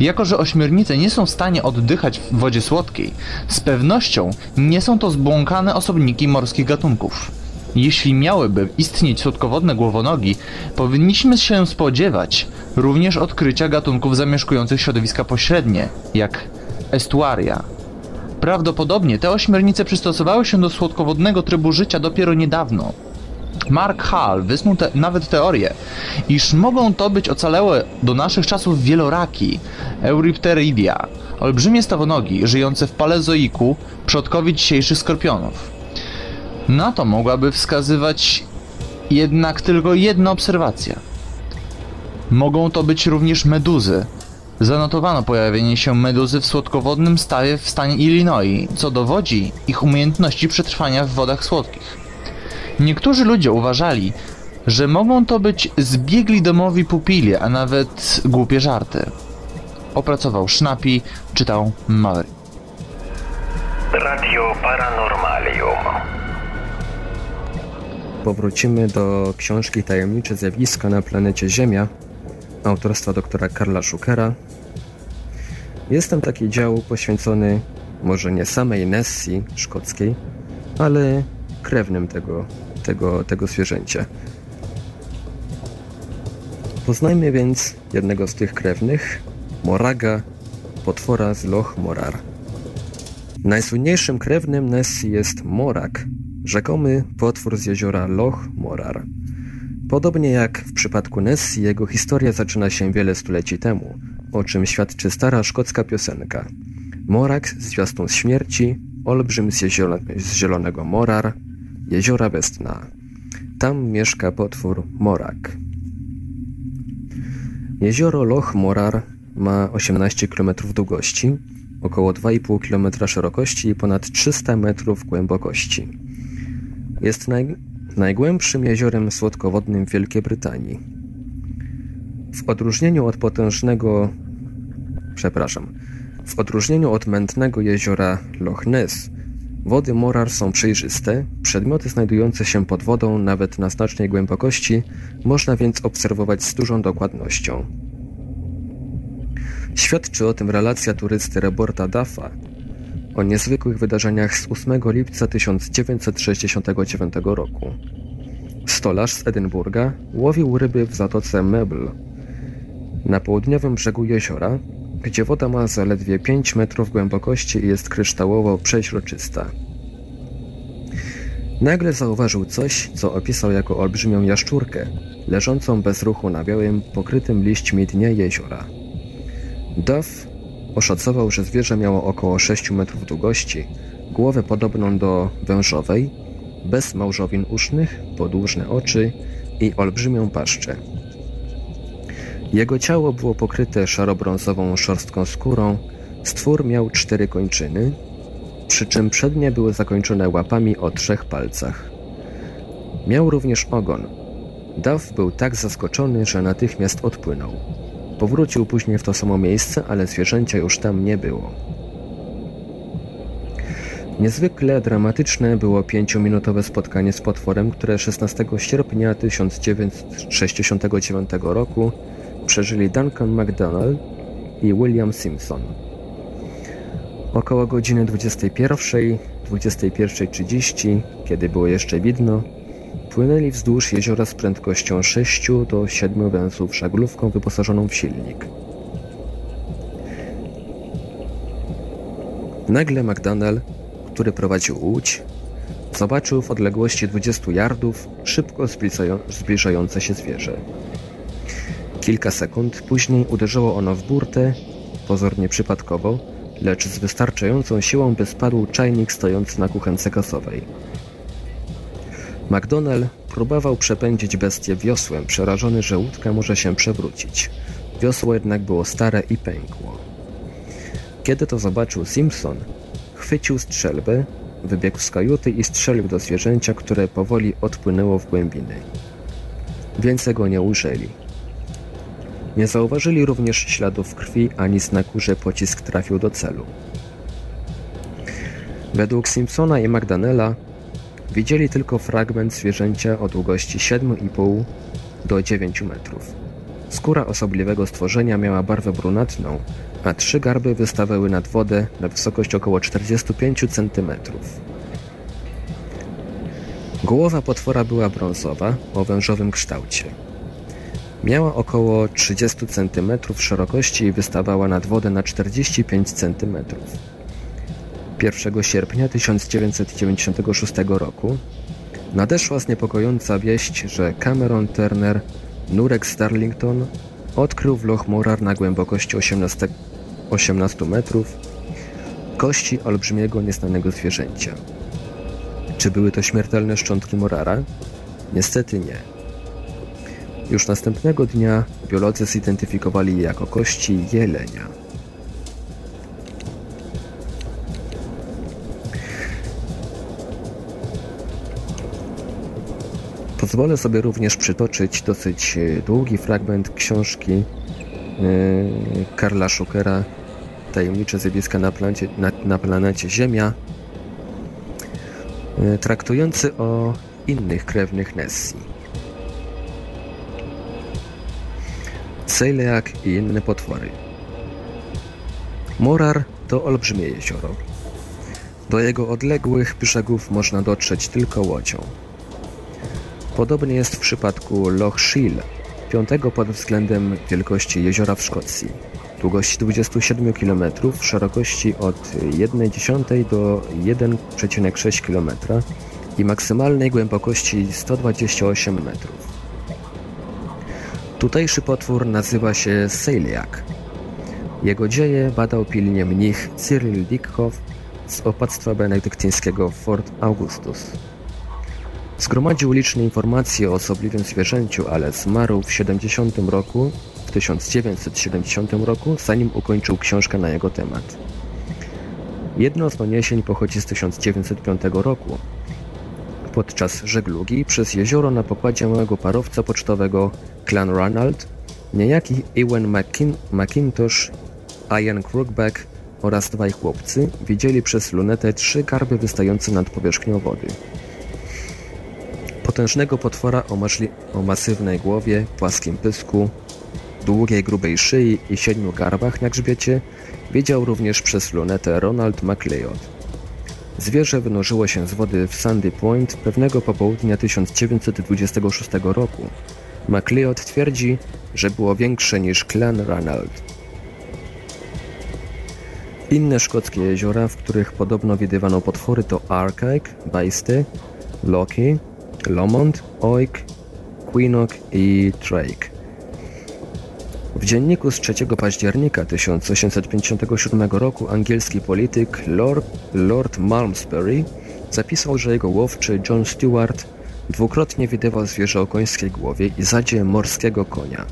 Jako, że ośmiornice nie są w stanie oddychać w wodzie słodkiej, z pewnością nie są to zbłąkane osobniki morskich gatunków. Jeśli miałyby istnieć słodkowodne głowonogi, powinniśmy się spodziewać również odkrycia gatunków zamieszkujących środowiska pośrednie, jak estuaria. Prawdopodobnie te ośmiornice przystosowały się do słodkowodnego trybu życia dopiero niedawno. Mark Hall wysnuł te, nawet teorię, iż mogą to być ocalałe do naszych czasów wieloraki, Eurypteridia, olbrzymie stawonogi żyjące w palezoiku, przodkowi dzisiejszych skorpionów. Na to mogłaby wskazywać jednak tylko jedna obserwacja. Mogą to być również meduzy. Zanotowano pojawienie się meduzy w słodkowodnym stawie w stanie Illinois, co dowodzi ich umiejętności przetrwania w wodach słodkich. Niektórzy ludzie uważali, że mogą to być zbiegli domowi pupile, a nawet głupie żarty. Opracował Sznapi, czytał Maverick. Radio Paranormalium. Powrócimy do książki Tajemnicze zjawiska na planecie Ziemia autorstwa doktora Karla Schuckera. Jest tam taki dział poświęcony może nie samej Nessie szkockiej, ale krewnym tego, tego, tego zwierzęcia. Poznajmy więc jednego z tych krewnych, Moraga, potwora z Loch Morar. Najsłynniejszym krewnym Nessie jest Morak, rzekomy potwór z jeziora Loch Morar. Podobnie jak w przypadku Nessie, jego historia zaczyna się wiele stuleci temu, o czym świadczy stara szkocka piosenka. Morak, zwiastun śmierci, olbrzym z, jeziora, z zielonego Morar, jeziora bez dna. Tam mieszka potwór Morak. Jezioro Loch Morar ma 18 km długości, około 2,5 km szerokości i ponad 300 metrów głębokości. Jest naj, najgłębszym jeziorem słodkowodnym Wielkiej Brytanii. W odróżnieniu od potężnego, przepraszam, w odróżnieniu od mętnego jeziora Loch Ness, wody Morar są przejrzyste, przedmioty znajdujące się pod wodą nawet na znacznej głębokości można więc obserwować z dużą dokładnością. Świadczy o tym relacja turysty Roberta Duffa o niezwykłych wydarzeniach z 8 lipca 1969 roku. Stolarz z Edynburga łowił ryby w zatoce Mebel na południowym brzegu jeziora, gdzie woda ma zaledwie 5 metrów głębokości i jest kryształowo przeźroczysta. Nagle zauważył coś, co opisał jako olbrzymią jaszczurkę, leżącą bez ruchu na białym, pokrytym liśćmi dnie jeziora. Duff oszacował, że zwierzę miało około 6 metrów długości, głowę podobną do wężowej, bez małżowin usznych, podłużne oczy i olbrzymią paszczę. Jego ciało było pokryte szarobrązową szorstką skórą, stwór miał cztery kończyny, przy czym przednie były zakończone łapami o trzech palcach. Miał również ogon. Duff był tak zaskoczony, że natychmiast odpłynął. Powrócił później w to samo miejsce, ale zwierzęcia już tam nie było. Niezwykle dramatyczne było pięciominutowe spotkanie z potworem, które 16 sierpnia 1969 roku przeżyli Duncan MacDonald i William Simpson. Około godziny 21, 21.30, kiedy było jeszcze widno, płynęli wzdłuż jeziora z prędkością 6 do 7 węzłów żaglówką wyposażoną w silnik. Nagle McDonnell, który prowadził łódź, zobaczył w odległości 20 yardów szybko zbliżające się zwierzę. Kilka sekund później uderzyło ono w burtę, pozornie przypadkowo, lecz z wystarczającą siłą, by spadł czajnik stojący na kuchence gazowej. McDonnell próbował przepędzić bestię wiosłem, przerażony, że łódka może się przewrócić. Wiosło jednak było stare i pękło. Kiedy to zobaczył Simpson, chwycił strzelbę, wybiegł z kajuty i strzelił do zwierzęcia, które powoli odpłynęło w głębiny. Więcej go nie ujrzeli. Nie zauważyli również śladów krwi ani znaku, że pocisk trafił do celu. Według Simpsona i McDonnella widzieli tylko fragment zwierzęcia o długości 7,5 do 9 metrów. Skóra osobliwego stworzenia miała barwę brunatną, a trzy garby wystawały nad wodę na wysokość około 45 cm. Głowa potwora była brązowa, o wężowym kształcie. Miała około 30 cm szerokości i wystawała nad wodę na 45 cm. 1 sierpnia 1996 roku nadeszła zniepokojąca wieść, że Cameron Turner, nurek z Darlington, odkrył w Loch Morar na głębokości 18, 18 metrów kości olbrzymiego nieznanego zwierzęcia. Czy były to śmiertelne szczątki Morara? Niestety nie. Już następnego dnia biolodzy zidentyfikowali je jako kości jelenia. Pozwolę sobie również przytoczyć dosyć długi fragment książki Karla Schuckera Tajemnicze zjawiska na planecie, na, na planecie Ziemia traktujący o innych krewnych Nessie. Celiak i inne potwory. Morar to olbrzymie jezioro. Do jego odległych brzegów można dotrzeć tylko łodzią. Podobnie jest w przypadku Loch Shiel, piątego pod względem wielkości jeziora w Szkocji. Długości 27 km, szerokości od 1,1 do 1,6 km i maksymalnej głębokości 128 metrów. Tutejszy potwór nazywa się Sejliak. Jego dzieje badał pilnie mnich Cyril Dickhoff z opactwa benedyktyńskiego Fort Augustus. Zgromadził liczne informacje o osobliwym zwierzęciu, ale zmarł w 70 roku, w 1970 roku, zanim ukończył książkę na jego temat. Jedno z doniesień pochodzi z 1905 roku. Podczas żeglugi przez jezioro na pokładzie małego parowca pocztowego Clan Ronald niejaki Ewan McKin McIntosh, Ian Crookback oraz dwaj chłopcy widzieli przez lunetę trzy karby wystające nad powierzchnią wody. Potężnego potwora o, maszli- o masywnej głowie, płaskim pysku, długiej, grubej szyi i siedmiu garbach na grzbiecie widział również przez lunetę Ronald McLeod. Zwierzę wynurzyło się z wody w Sandy Point pewnego popołudnia 1926 roku. McLeod twierdzi, że było większe niż klan Ronald. Inne szkockie jeziora, w których podobno widywano potwory to Arkaik, Baiste, Loki, Lomond, Oik, Quinock i Drake. W dzienniku z 3 października 1857 roku angielski polityk Lord, Lord Malmesbury zapisał, że jego łowczy John Stewart dwukrotnie widywał zwierzę o końskiej głowie i zadzie morskiego konia,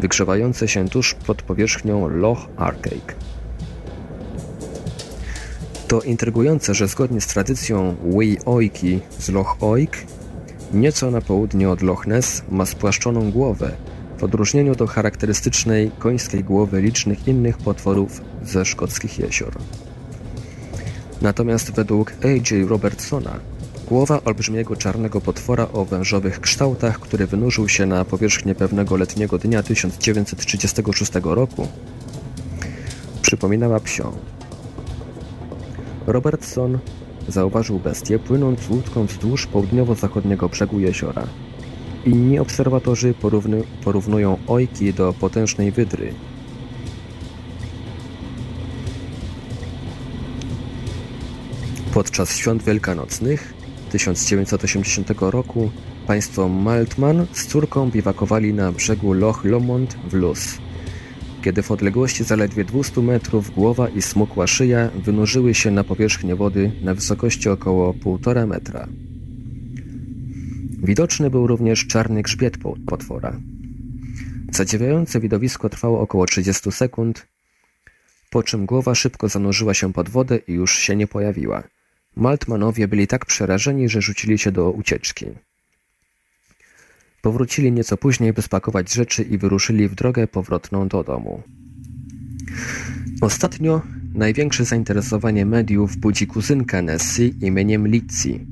wygrzewające się tuż pod powierzchnią Loch Arkaik. To intrygujące, że zgodnie z tradycją Wee Oiki z Loch Oik, nieco na południe od Loch Ness ma spłaszczoną głowę, w odróżnieniu do charakterystycznej końskiej głowy licznych innych potworów ze szkockich jezior. Natomiast według A.J. Robertsona głowa olbrzymiego czarnego potwora o wężowych kształtach, który wynurzył się na powierzchnię pewnego letniego dnia 1936 roku, przypominała psią. Robertson zauważył bestię płynąc łódką wzdłuż południowo-zachodniego brzegu jeziora. Inni obserwatorzy porówny, porównują ojki do potężnej wydry. Podczas świąt wielkanocnych 1980 roku państwo Maltman z córką biwakowali na brzegu Loch Lomond w Luz. Kiedy w odległości zaledwie 200 metrów głowa i smukła szyja wynurzyły się na powierzchnię wody na wysokości około 1,5 metra. Widoczny był również czarny grzbiet po- potwora. Zadziwiające widowisko trwało około 30 sekund, po czym głowa szybko zanurzyła się pod wodę i już się nie pojawiła. Maltmanowie byli tak przerażeni, że rzucili się do ucieczki. Powrócili nieco później, by spakować rzeczy i wyruszyli w drogę powrotną do domu. Ostatnio największe zainteresowanie mediów budzi kuzynka Nessie imieniem Litsi.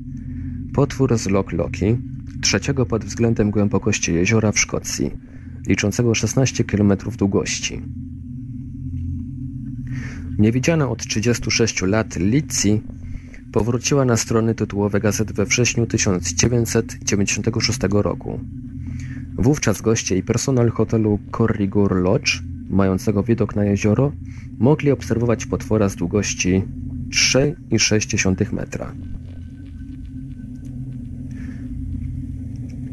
Potwór z Loch Loki, trzeciego pod względem głębokości jeziora w Szkocji, liczącego 16 km długości. Niewidziana od 36 lat Litsi powróciła na strony tytułowe gazet we wrześniu 1996 roku. Wówczas goście i personel hotelu Corrigur Lodge, mającego widok na jezioro, mogli obserwować potwora z długości 3,6 metra.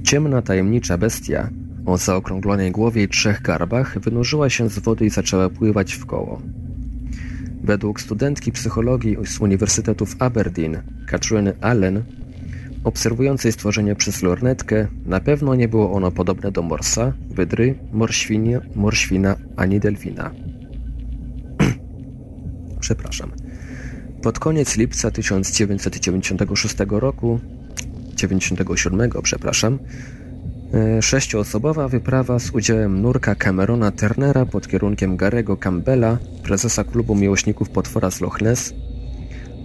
Ciemna, tajemnicza bestia o zaokrąglonej głowie i trzech garbach wynurzyła się z wody i zaczęła pływać w koło. Według studentki psychologii z Uniwersytetu w Aberdeen, Katryny Allen, obserwującej stworzenie przez lornetkę, na pewno nie było ono podobne do morsa, wydry, morświnie, morświna ani delfina. Przepraszam. Pod koniec lipca 1996 roku, 97, przepraszam, sześcioosobowa wyprawa z udziałem nurka Camerona Turnera pod kierunkiem Garego Campbella, prezesa klubu miłośników potwora z Loch Ness,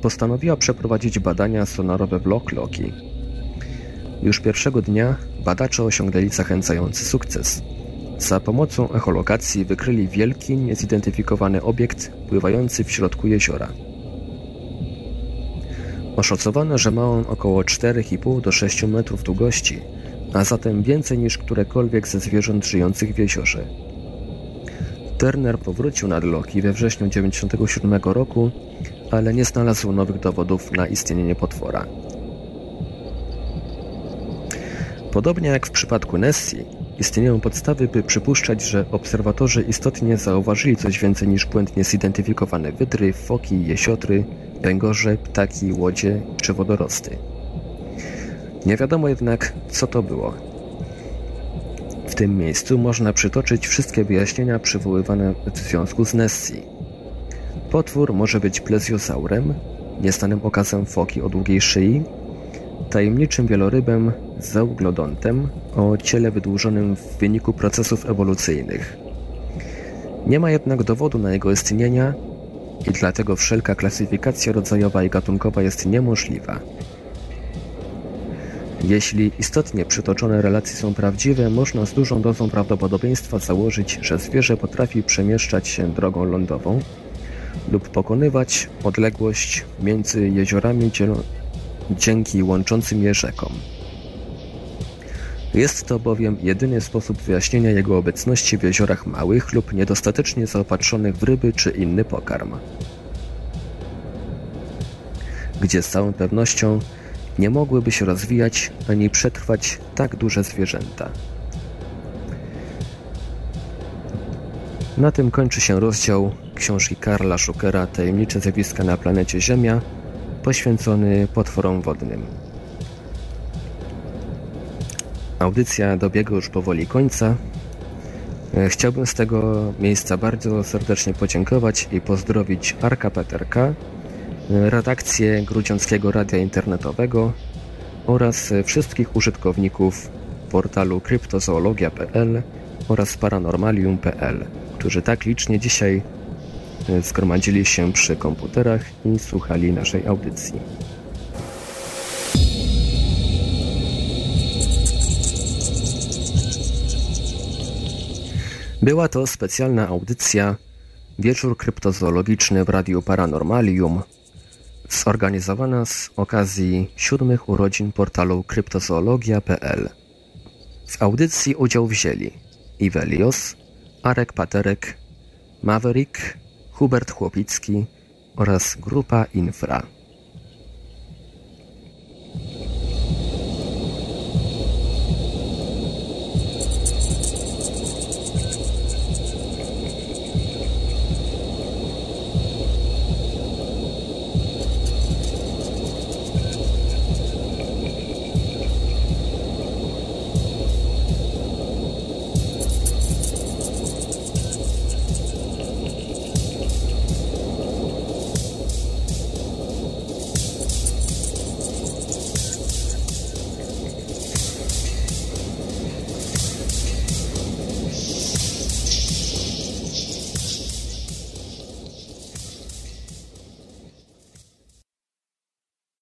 postanowiła przeprowadzić badania sonarowe w Loch Loki. Już pierwszego dnia badacze osiągnęli zachęcający sukces. Za pomocą echolokacji wykryli wielki, niezidentyfikowany obiekt pływający w środku jeziora. Oszacowano, że ma on około 4,5 do 6 metrów długości, a zatem więcej niż którekolwiek ze zwierząt żyjących w jeziorze. Turner powrócił nad Loki we wrześniu 1997 roku, ale nie znalazł nowych dowodów na istnienie potwora. Podobnie jak w przypadku Nessie, istnieją podstawy, by przypuszczać, że obserwatorzy istotnie zauważyli coś więcej niż błędnie zidentyfikowane wydry, foki, jesiotry, węgorze, ptaki, łodzie czy wodorosty. Nie wiadomo jednak, co to było. W tym miejscu można przytoczyć wszystkie wyjaśnienia przywoływane w związku z Nessie. Potwór może być plezjosaurem, nieznanym okazem foki o długiej szyi, tajemniczym wielorybem z euglodontem o ciele wydłużonym w wyniku procesów ewolucyjnych. Nie ma jednak dowodu na jego istnienia i dlatego wszelka klasyfikacja rodzajowa i gatunkowa jest niemożliwa. Jeśli istotnie przytoczone relacje są prawdziwe, można z dużą dozą prawdopodobieństwa założyć, że zwierzę potrafi przemieszczać się drogą lądową lub pokonywać odległość między jeziorami dzięki łączącym je rzekom. Jest to bowiem jedyny sposób wyjaśnienia jego obecności w jeziorach małych lub niedostatecznie zaopatrzonych w ryby czy inny pokarm, gdzie z całą pewnością nie mogłyby się rozwijać ani przetrwać tak duże zwierzęta. Na tym kończy się rozdział książki Karla Schuckera Tajemnicze zjawiska na planecie Ziemia, poświęcony potworom wodnym. Audycja dobiega już powoli końca. E, Chciałbym z tego miejsca bardzo serdecznie podziękować i pozdrowić Arka Peterka, redakcję Grudziąckiego Radia Internetowego oraz e, wszystkich użytkowników portalu kryptozoologia.pl oraz paranormalium.pl, którzy tak licznie dzisiaj e, zgromadzili się przy komputerach i słuchali naszej audycji. Była to specjalna audycja Wieczór kryptozoologiczny w Radiu Paranormalium zorganizowana z okazji siódmych urodzin portalu kryptozoologia.pl. W audycji udział wzięli Ivelios, Arek Paterek, Maverick, Hubert Chłopicki oraz grupa Infra.